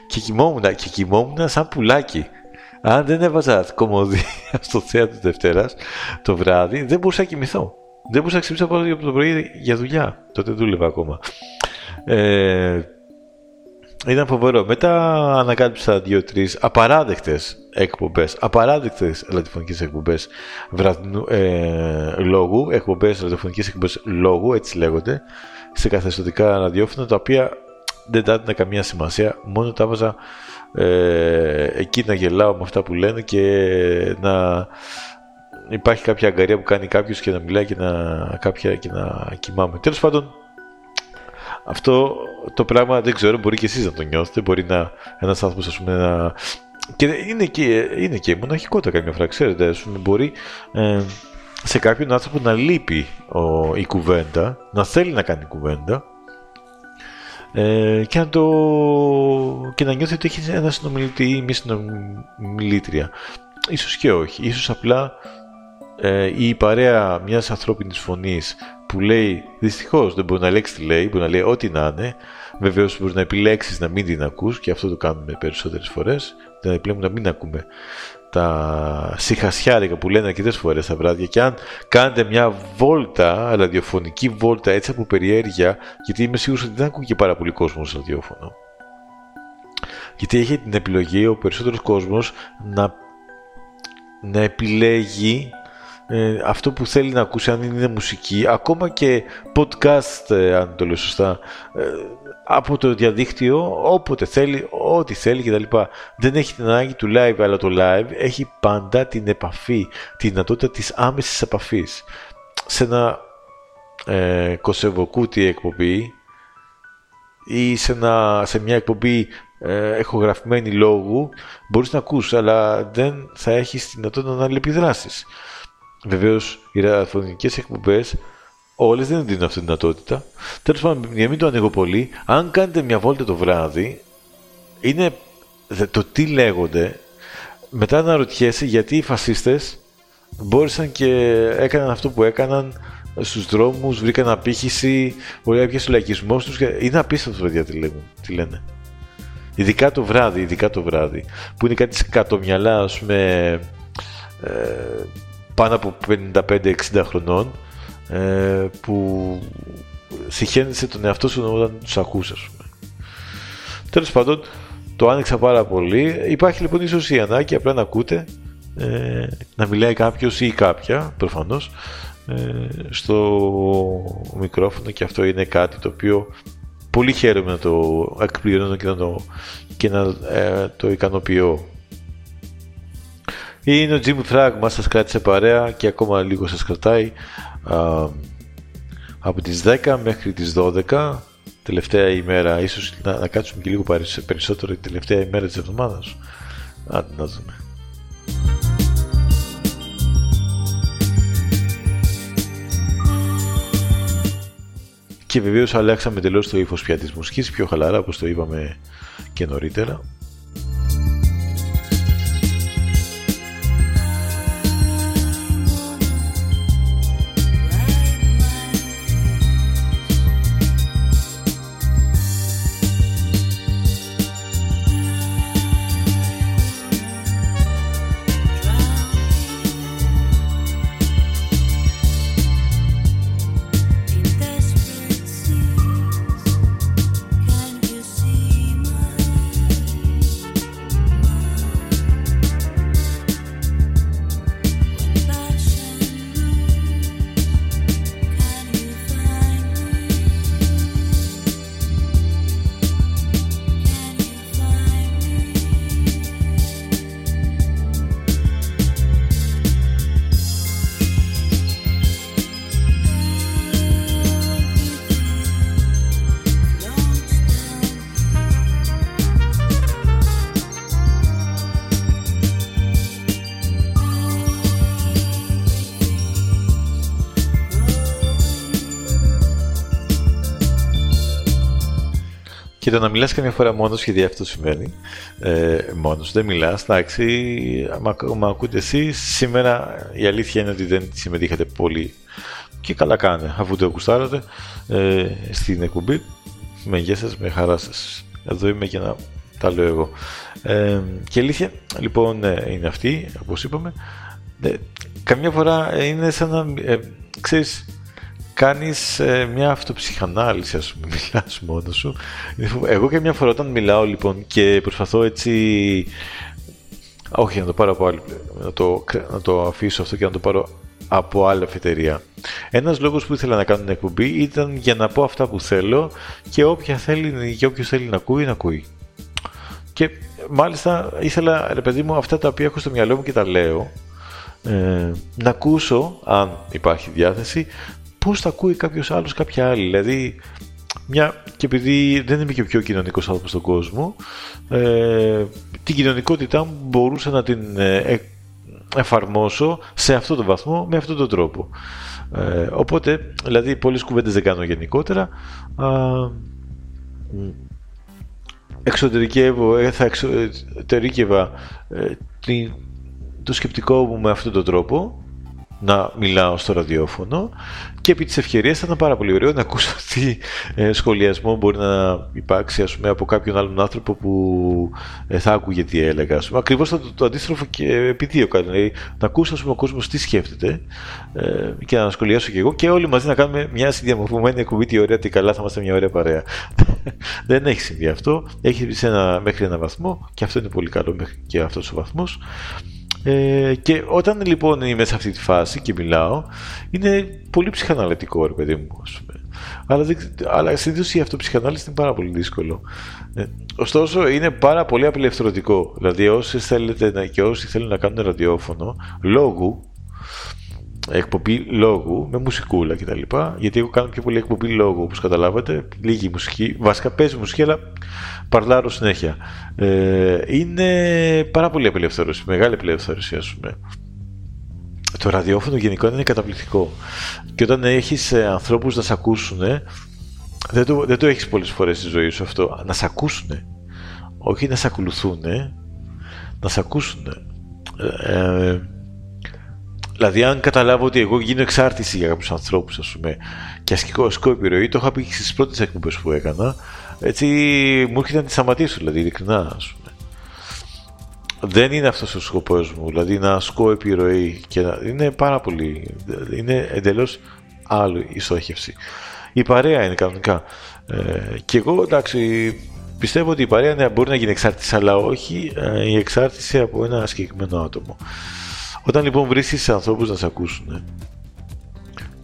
και κοιμόμουν, και κοιμόμουν σαν πουλάκι. Αν δεν έβαζα κομμωδία στο θέατρο της Δευτέρας το βράδυ, δεν μπορούσα να κοιμηθώ. Δεν μπορούσα να ξυπνήσω από το πρωί για δουλειά. Τότε δούλευα ακόμα. Ε, ήταν φοβερό. Μετά ανακάλυψα δύο-τρεις απαράδεκτες εκπομπές, απαράδεκτες ραδιοφωνικές εκπομπές ε, λόγου, εκπομπές ραδιοφωνικές εκπομπές λόγου, έτσι λέγονται, σε καθεστωτικά ραδιόφωνα, τα οποία δεν τα έδινα καμία σημασία, μόνο τα βάζα ε, εκεί να γελάω με αυτά που λένε και να υπάρχει κάποια αγκαρία που κάνει κάποιος και να μιλάει και να, κάποια, και να κοιμάμαι. Τέλος πάντων, αυτό το πράγμα δεν ξέρω, μπορεί και εσείς να το νιώθετε, μπορεί να ένας άνθρωπος ας πούμε να... Και είναι και, είναι και μοναχικότητα καμιά φορά, ξέρετε, ας πούμε, μπορεί ε, σε κάποιον άνθρωπο να λείπει ο, η κουβέντα, να θέλει να κάνει κουβέντα ε, και, να το, και να νιώθει ότι έχει ένα συνομιλητή ή μια συνομιλήτρια. Ίσως και όχι, ίσως απλά ε, η παρέα μιας ανθρώπινης φωνής που λέει δυστυχώς δεν μπορεί να λέξει τι λέει, μπορεί να λέει ό,τι να είναι. Βεβαίως μπορεί να επιλέξεις να μην την ακούς και αυτό το κάνουμε περισσότερες φορές. Δηλαδή επιλέγουμε να μην ακούμε τα συχασιάρικα που λένε αρκετές φορές τα βράδια. Και αν κάνετε μια βόλτα, ραδιοφωνική βόλτα έτσι από περιέργεια, γιατί είμαι σίγουρος ότι δεν ακούει και πάρα πολύ κόσμο στο ραδιόφωνο. Γιατί έχει την επιλογή ο περισσότερος κόσμος να, να επιλέγει ε, αυτό που θέλει να ακούσει αν είναι μουσική, ακόμα και podcast, ε, αν το λέω σωστά, ε, από το διαδίκτυο, όποτε θέλει, ό,τι θέλει κτλ. Δεν έχει την ανάγκη του live, αλλά το live έχει πάντα την επαφή, τη δυνατότητα της άμεσης επαφής. Σε ένα ε, κοσεβοκούτι εκπομπή ή σε, ένα, σε μια εκπομπή ε, εχογραφημένη λόγου μπορείς να ακούς, αλλά δεν θα έχεις τη δυνατότητα να αλληλεπιδράσεις. Βεβαίως, οι ραδιοφωνικές εκπομπές όλες δεν δίνουν αυτή τη δυνατότητα. Τέλος πάντων, για μην το ανοίγω πολύ, αν κάνετε μια βόλτα το βράδυ, είναι το τι λέγονται. Μετά να ρωτιέσαι γιατί οι φασίστες μπόρεσαν και έκαναν αυτό που έκαναν στους δρόμους, βρήκαν απήχηση, μπορεί να πιέσει ο λαϊκισμός τους. Είναι απίστευτο, παιδιά, τι, λέγουν, τι λένε. Ειδικά το βράδυ, ειδικά το βράδυ, που είναι κάτι σκατομυαλά, ας πούμε, ε, πάνω από 55-60 χρονών ε, που συχαίνεσαι τον εαυτό σου όταν τους ακούς, ας πούμε. Τέλος πάντων, το άνοιξα πάρα πολύ. Υπάρχει λοιπόν ίσως η ανάγκη απλά να ακούτε ε, να μιλάει κάποιος ή κάποια, προφανώς, ε, στο μικρόφωνο και αυτό είναι κάτι το οποίο πολύ χαίρομαι να το εκπληρώνω και να το, και να, ε, το ικανοποιώ είναι ο Jim Fragma, σας κράτησε παρέα και ακόμα λίγο σας κρατάει α, από τις 10 μέχρι τις 12 τελευταία ημέρα, ίσως να, να κάτσουμε και λίγο περισσότερο την τελευταία ημέρα της εβδομάδας. Άντε να δούμε. Και βεβαίως αλλάξαμε τελείω το ύφος πια της μουσικής, πιο χαλαρά όπως το είπαμε και νωρίτερα. Και το να μιλάς καμιά φορά μόνος, γιατί αυτό συμβαίνει, ε, μόνος, δεν μιλάς, εντάξει, μα, ακούτε εσείς, σήμερα η αλήθεια είναι ότι δεν συμμετείχατε πολύ και καλά κάνε, αφού το ακουστάρατε ε, στην εκπομπή, με γεια σας, με χαρά σας. Εδώ είμαι για να τα λέω εγώ. Ε, και αλήθεια, λοιπόν, ε, είναι αυτή, όπως είπαμε, ε, καμιά φορά είναι σαν να, ε, ξέρεις, κάνεις ε, μια αυτοψυχανάλυση, ας πούμε, μιλάς μόνος σου. Εγώ και μια φορά όταν μιλάω, λοιπόν, και προσπαθώ έτσι... Όχι, να το πάρω από άλλη, να το, να το αφήσω αυτό και να το πάρω από άλλη αφιτερία. Ένας λόγος που ήθελα να κάνω την εκπομπή ήταν για να πω αυτά που θέλω και όποια θέλει και όποιος θέλει να ακούει, να ακούει. Και μάλιστα ήθελα, ρε παιδί μου, αυτά τα οποία έχω στο μυαλό μου και τα λέω, ε, να ακούσω, αν υπάρχει διάθεση, πώς θα ακούει κάποιος άλλος κάποια άλλη. Δηλαδή, μια, και επειδή δεν είμαι και ο πιο κοινωνικός άνθρωπος στον κόσμο, ε, την κοινωνικότητά μου μπορούσα να την ε, εφαρμόσω σε αυτόν τον βαθμό, με αυτόν τον τρόπο. Ε, οπότε, δηλαδή, πολλές κουβέντες δεν κάνω γενικότερα. Α, εξωτερικεύω, ε, θα εξωτερικεύα ε, το σκεπτικό μου με αυτόν τον τρόπο να μιλάω στο ραδιόφωνο και επί της ευκαιρίας θα ήταν πάρα πολύ ωραίο να ακούσω τι ε, σχολιασμό μπορεί να υπάρξει ας πούμε, από κάποιον άλλον άνθρωπο που ε, θα άκουγε τι έλεγα. Ας πούμε. Ακριβώς το, το, αντίστροφο και επειδή κάνει. Δηλαδή, να ακούσω πούμε, ο κόσμος τι σκέφτεται ε, και να σχολιάσω και εγώ και όλοι μαζί να κάνουμε μια συνδιαμορφωμένη εκπομπή τι ωραία, τι καλά θα είμαστε μια ωραία παρέα. Δεν έχει συμβεί αυτό. Έχει συμβεί ένα, μέχρι ένα βαθμό και αυτό είναι πολύ καλό μέχρι και αυτός ο βαθμός. Ε, και όταν λοιπόν είμαι σε αυτή τη φάση και μιλάω, είναι πολύ ψυχαναλυτικό, ρε παιδί μου, ας πούμε. Αλλά, αλλά συνήθως η αυτοψυχανάλυση είναι πάρα πολύ δύσκολο. Ε, ωστόσο, είναι πάρα πολύ απελευθερωτικό. Δηλαδή, όσοι θέλετε να, και όσοι θέλουν να κάνουν ραδιόφωνο, λόγου, εκπομπή λόγου με μουσικούλα κτλ. Γιατί εγώ κάνω πιο πολύ εκπομπή λόγου, όπως καταλάβατε. Λίγη μουσική. Βασικά παίζει μουσική, αλλά παρλάρω συνέχεια. Ε, είναι πάρα πολύ απελευθέρωση, μεγάλη απελευθέρωση, ας πούμε. Το ραδιόφωνο γενικό είναι καταπληκτικό. Και όταν έχεις ε, ανθρώπους να σε ακούσουν, δεν το, δεν το έχεις πολλές φορές στη ζωή σου αυτό. Να σε ακούσουν. Όχι να σε ακολουθούν, να σε ακούσουν. Ε, ε Δηλαδή, αν καταλάβω ότι εγώ γίνω εξάρτηση για κάποιους ανθρώπους, ας πούμε, και ασκικό, ασκώ επιρροή, το είχα πει στις πρώτες εκπομπές που έκανα. Έτσι, μου έρχεται να τη σταματήσω, δηλαδή, ειλικρινά, ας πούμε. Δεν είναι αυτός ο σκοπός μου, δηλαδή να ασκώ επιρροή και να... είναι πάρα πολύ. Είναι εντελώς άλλο η στόχευση. Η παρέα είναι κανονικά. Ε, και εγώ εντάξει, πιστεύω ότι η παρέα ναι, μπορεί να γίνει εξάρτηση, αλλά όχι ε, η εξάρτηση από ένα συγκεκριμένο άτομο. Όταν λοιπόν βρίσκεις ανθρώπους να σε ακούσουν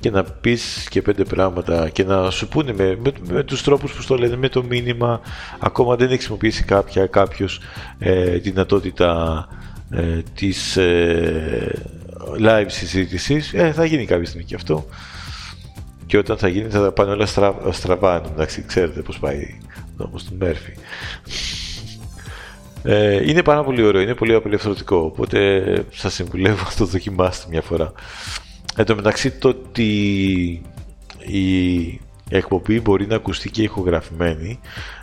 και να πεις και πέντε πράγματα και να σου πούνε με, με, με τους τρόπους που στο λένε, με το μήνυμα, ακόμα δεν έχει χρησιμοποιήσει κάποια, κάποιος ε, δυνατότητα ε, της ε, live συζήτησης, ε, θα γίνει κάποια στιγμή και αυτό. Και όταν θα γίνει θα τα πάνε όλα στραβά, εντάξει, ξέρετε πώς πάει ο νόμος του Μέρφυ. Ε, είναι πάρα πολύ ωραίο, είναι πολύ απελευθερωτικό, οπότε σας συμβουλεύω να το δοκιμάσετε μια φορά. Εν τω μεταξύ το ότι η εκπομπή μπορεί να ακουστεί και ηχογραφημένη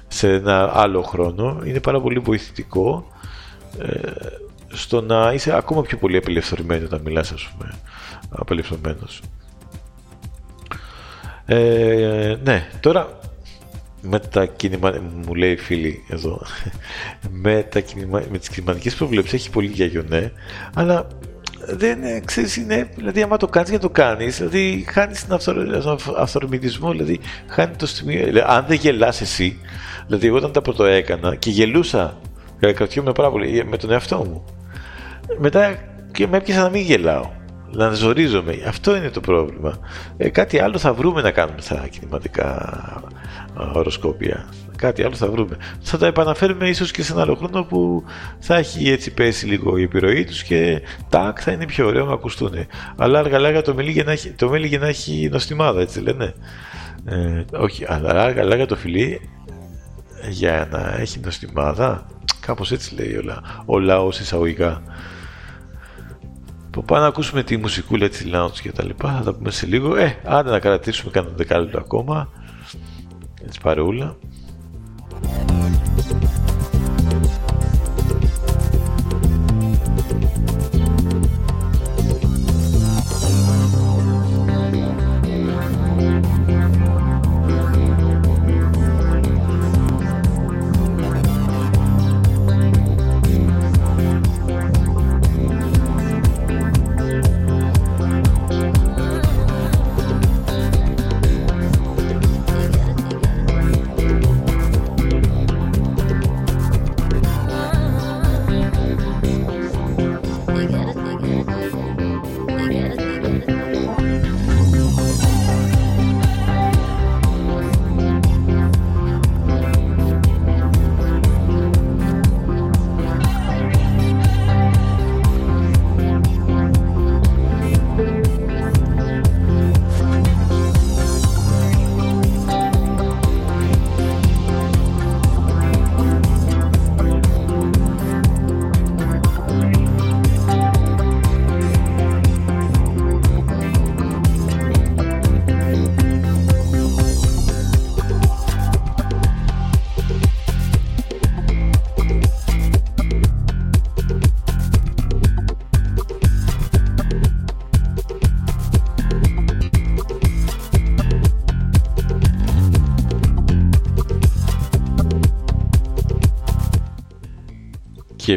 σε ένα άλλο χρόνο είναι πάρα πολύ βοηθητικό ε, στο να είσαι ακόμα πιο πολύ απελευθερωμένος όταν μιλάς ας πούμε απελευθερωμένος. Ε, ναι, τώρα με τα κινημα... μου λέει φίλη εδώ, με, τα κινημα... με τις κινηματικές προβλέψεις έχει πολύ γιαγιονέ, αλλά δεν ξέρεις, είναι, δηλαδή άμα το κάνεις για το κάνεις, δηλαδή χάνεις τον αυθορμητισμό, δηλαδή χάνει το σημείο, δηλαδή, αν δεν γελάς εσύ, δηλαδή εγώ όταν τα πρώτο έκανα και γελούσα, κρατιόμαι πάρα πολύ με τον εαυτό μου, μετά και με έπιασα να μην γελάω να ζορίζομαι. Αυτό είναι το πρόβλημα. Ε, κάτι άλλο θα βρούμε να κάνουμε στα κινηματικά οροσκόπια. Κάτι άλλο θα βρούμε. Θα τα επαναφέρουμε ίσως και σε ένα άλλο χρόνο που θα έχει έτσι πέσει λίγο η επιρροή τους και τάκ θα είναι πιο ωραίο να ακουστούν. Αλλά αργαλάγα το μέλι για να έχει, το μέλι για να έχει νοστιμάδα, έτσι λένε. Ε, όχι, αλλά αργαλάγα το φιλί για να έχει νοστιμάδα. Κάπως έτσι λέει όλα, ο λαός εισαγωγικά. Πάμε να ακούσουμε τη μουσικούλα της lounge και τα λοιπά, θα τα πούμε σε λίγο. Ε, άντε να κρατήσουμε κανένα δεκάλεπτο ακόμα. Έτσι παρεούλα. Bye.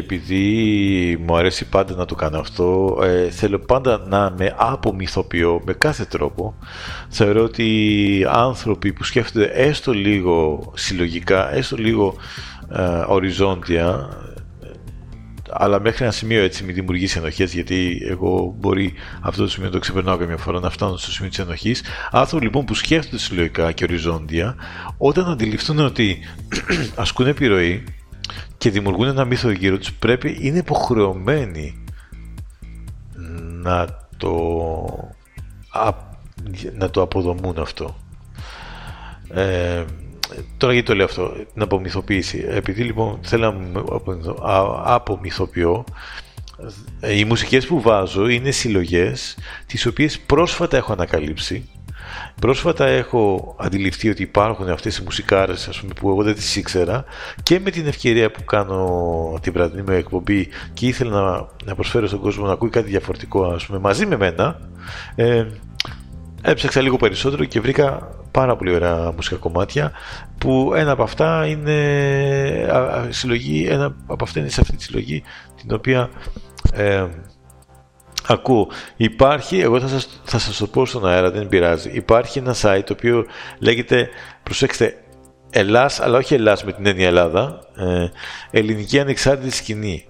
Επειδή μου αρέσει πάντα να το κάνω αυτό, ε, θέλω πάντα να με απομυθοποιώ με κάθε τρόπο. Θεωρώ ότι άνθρωποι που σκέφτονται έστω λίγο συλλογικά, έστω λίγο ε, οριζόντια, αλλά μέχρι ένα σημείο έτσι μην δημιουργήσει ενοχές, γιατί εγώ μπορεί αυτό το σημείο να το ξεπερνάω καμιά φορά να φτάνω στο σημείο της ενοχής. Άνθρωποι λοιπόν που σκέφτονται συλλογικά και οριζόντια, όταν αντιληφθούν ότι ασκούν επιρροή και δημιουργούν ένα μύθο γύρω τους, πρέπει είναι υποχρεωμένοι να το, να το αποδομούν αυτό. Ε, Τώρα γιατί το λέω αυτό, την απομυθοποίηση. Επειδή λοιπόν θέλω να απομυθοποιώ, οι μουσικές που βάζω είναι συλλογές τις οποίες πρόσφατα έχω ανακαλύψει. Πρόσφατα έχω αντιληφθεί ότι υπάρχουν αυτές οι μουσικάρες ας πούμε, που εγώ δεν τις ήξερα και με την ευκαιρία που κάνω την βραδινή μου εκπομπή και ήθελα να, να προσφέρω στον κόσμο να ακούει κάτι διαφορετικό ας πούμε, μαζί με μένα ε, έψαξα λίγο περισσότερο και βρήκα πάρα πολύ ωραία μουσικά κομμάτια που ένα από αυτά είναι συλλογή, ένα από αυτά είναι σε αυτή τη συλλογή την οποία ε, ακούω. Υπάρχει, εγώ θα σας, θα σας το πω στον αέρα, δεν πειράζει. Υπάρχει ένα site το οποίο λέγεται, προσέξτε, Ελλάς, αλλά όχι Ελλάς με την έννοια Ελλάδα, ε, ελληνική ανεξάρτητη σκηνή.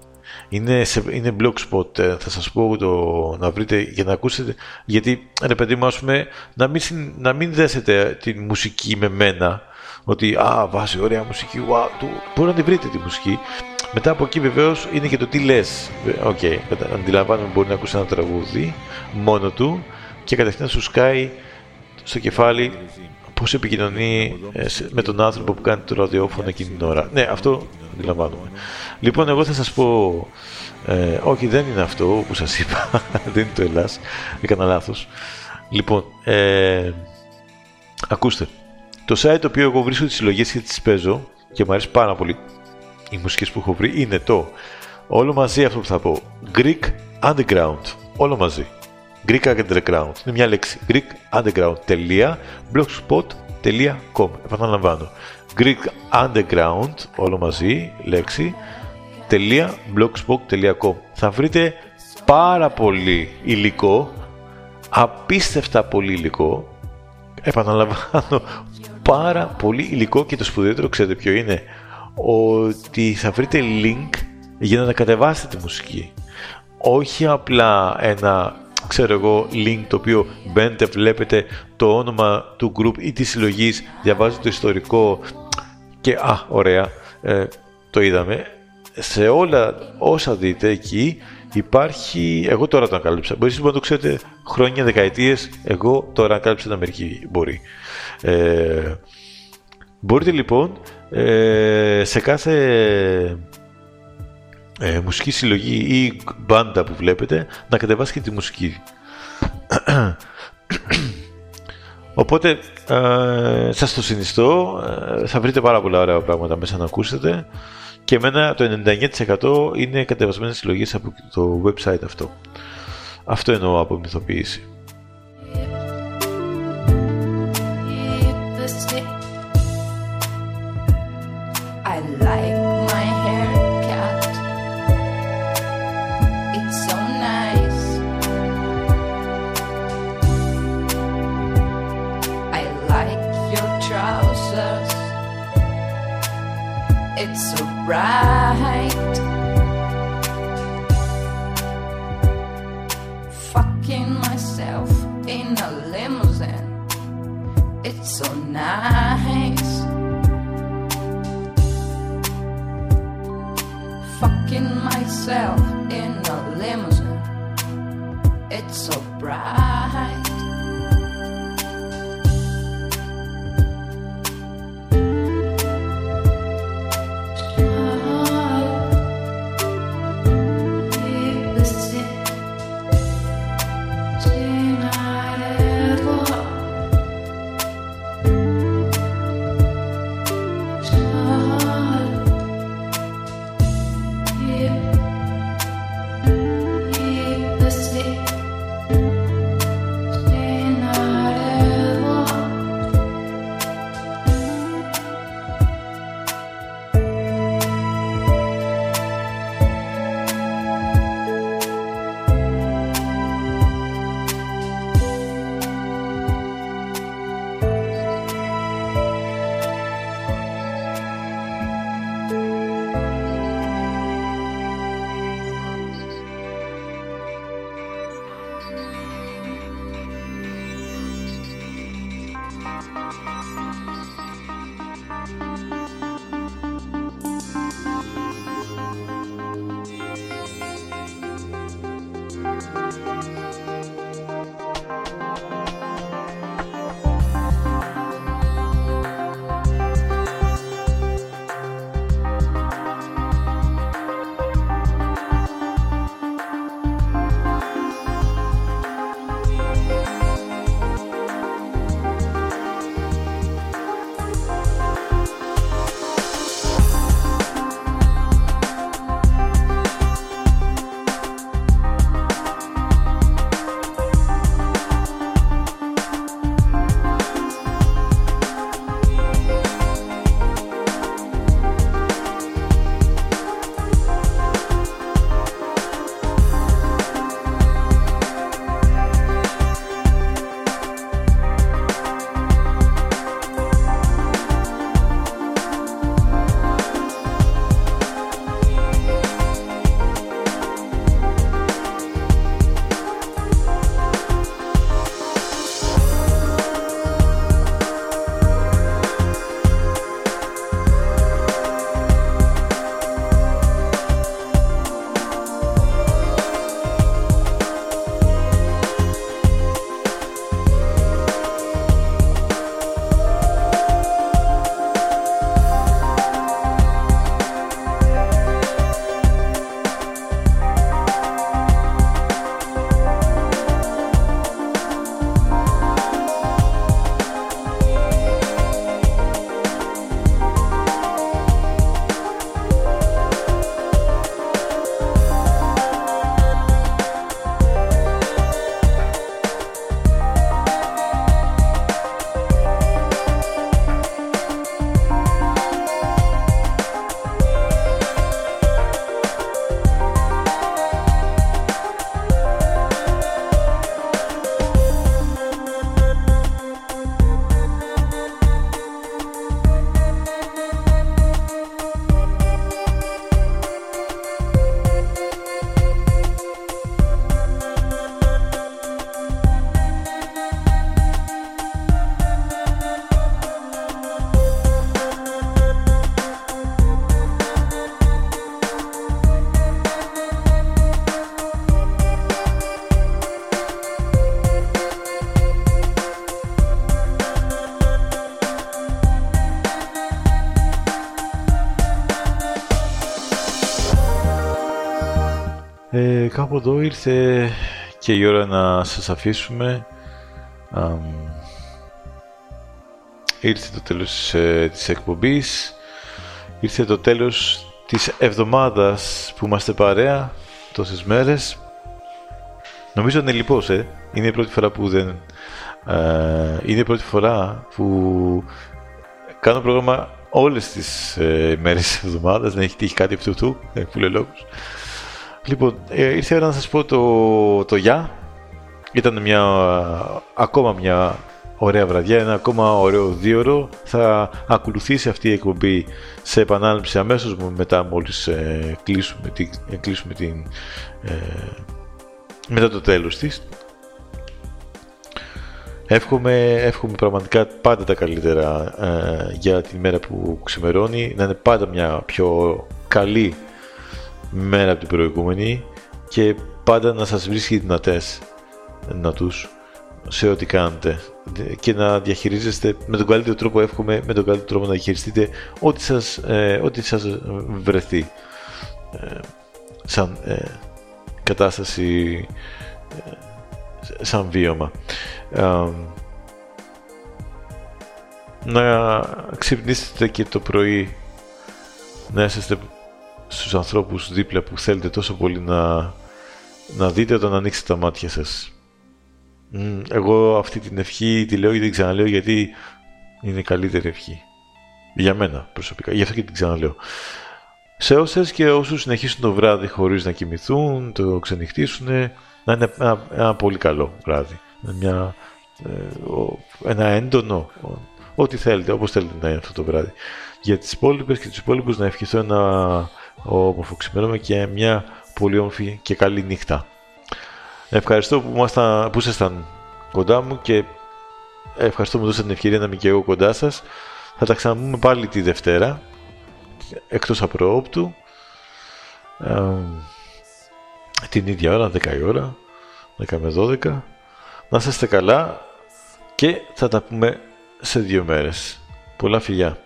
Είναι, σε, είναι blogspot, ε, θα σας πω το, να βρείτε για να ακούσετε, γιατί ρε παιδί μου, πούμε, να μην, να μην δέσετε τη μουσική με μένα, ότι α, βάζει ωραία μουσική, wow, του, μπορεί να τη βρείτε τη μουσική. Μετά από εκεί βεβαίως είναι και το τι λες. OK, okay, αντιλαμβάνομαι μπορεί να ακούσει ένα τραγούδι μόνο του και κατευθείαν σου σκάει στο κεφάλι πώς επικοινωνεί ε, με τον άνθρωπο που κάνει το ραδιόφωνο εκείνη την ώρα. Ναι, αυτό αντιλαμβάνομαι. Λοιπόν, εγώ θα σας πω. Ε, όχι, δεν είναι αυτό που σας είπα. δεν είναι το Ελλάς. Έκανα λάθος. Λοιπόν, ε, ακούστε. Το site το οποίο εγώ βρίσκω τις συλλογές και τις παίζω και μου αρέσει πάρα πολύ οι μουσικές που έχω βρει είναι το όλο μαζί αυτό που θα πω. Greek Underground όλο μαζί. Greek Underground είναι μια λέξη. Greekunderground.blogspot.com επαναλαμβάνω. Greek Underground όλο μαζί λέξη .blogspot.com θα βρείτε πάρα πολύ υλικό απίστευτα πολύ υλικό. Επαναλαμβάνω πάρα πολύ υλικό και το σπουδαιότερο ξέρετε ποιο είναι ότι θα βρείτε link για να κατεβάσετε τη μουσική. Όχι απλά ένα ξέρω εγώ link το οποίο μπαίνετε βλέπετε το όνομα του group ή της συλλογής διαβάζετε το ιστορικό και α ωραία ε, το είδαμε. Σε όλα όσα δείτε εκεί υπάρχει, εγώ τώρα το ανακάλυψα, μπορεί να το ξέρετε χρόνια, δεκαετίες, εγώ τώρα ανακάλυψα την Αμερική, μπορεί. Ε, μπορείτε λοιπόν ε, σε κάθε ε, μουσική συλλογή ή μπάντα που βλέπετε να κατεβάσετε τη μουσική. Οπότε ε, σας το συνιστώ, ε, θα βρείτε πάρα πολλά ωραία πράγματα μέσα να ακούσετε και εμένα το 99% είναι κατεβασμένες συλλογές από το website αυτό. Αυτό εννοώ από μυθοποίηση. Right. Fucking myself in a limousine. It's so nice. Fucking myself in a limousine. It's so bright. Κάπου εδώ ήρθε και η ώρα να σας αφήσουμε. ήρθε το τέλος της, ε, της εκπομπής. Ήρθε το τέλος της εβδομάδας που είμαστε παρέα τόσες μέρες. Νομίζω είναι λοιπόν, ε. Είναι η πρώτη φορά που δεν... Ε, είναι η πρώτη φορά που κάνω πρόγραμμα όλες τις ε, μέρες της εβδομάδας. Δεν έχει τύχει κάτι αυτού του, ε, λόγους. Λοιπόν, ε, ήρθε η ώρα να σας πω το, το γεια. Ήταν μια, ακόμα μια ωραία βραδιά, ένα ακόμα ωραίο δίωρο. Θα ακολουθήσει αυτή η εκπομπή σε επανάληψη αμέσως μετά μόλις ε, κλείσουμε, την, ε, κλείσουμε την, ε, μετά το τέλος της. Εύχομαι, εύχομαι πραγματικά πάντα τα καλύτερα ε, για τη μέρα που ξημερώνει, να είναι πάντα μια πιο καλή μέρα από την προηγούμενη και πάντα να σας βρίσκει δυνατές να τους σε ό,τι κάνετε και να διαχειρίζεστε με τον καλύτερο τρόπο εύχομαι με τον καλύτερο τρόπο να διαχειριστείτε ό,τι σας, ε, ό,τι σας βρεθεί ε, σαν ε, κατάσταση ε, σαν βίωμα. Να ξυπνήσετε και το πρωί να είσαστε στους ανθρώπους δίπλα που θέλετε τόσο πολύ να, να δείτε όταν ανοίξετε τα μάτια σας. Εγώ αυτή την ευχή τη λέω και την ξαναλέω γιατί είναι καλύτερη ευχή. Για μένα προσωπικά. Γι' αυτό και την ξαναλέω. Σε όσες και όσους συνεχίσουν το βράδυ χωρίς να κοιμηθούν, το ξενυχτήσουν, να είναι ένα, πολύ καλό βράδυ. Μια, ε, ένα έντονο, ό,τι θέλετε, όπως θέλετε να είναι αυτό το βράδυ. Για τις υπόλοιπες και τους υπόλοιπους να ευχηθώ ένα όμορφο ξημέρωμα και μια πολύ όμορφη και καλή νύχτα. Ευχαριστώ που, ήμασταν, που ήσασταν κοντά μου και ευχαριστώ που μου δώσατε την ευκαιρία να είμαι και εγώ κοντά σας. Θα τα ξαναπούμε πάλι τη Δευτέρα, εκτός απροόπτου, ε, την ίδια ώρα, 10 η ώρα, 10 με 12. Να είστε καλά και θα τα πούμε σε δύο μέρες. Πολλά φιλιά.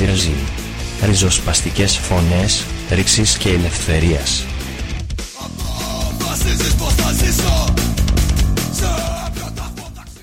Ράδιο Αντιραζή. Ριζοσπαστικές φωνές, ρήξης και ελευθερίας.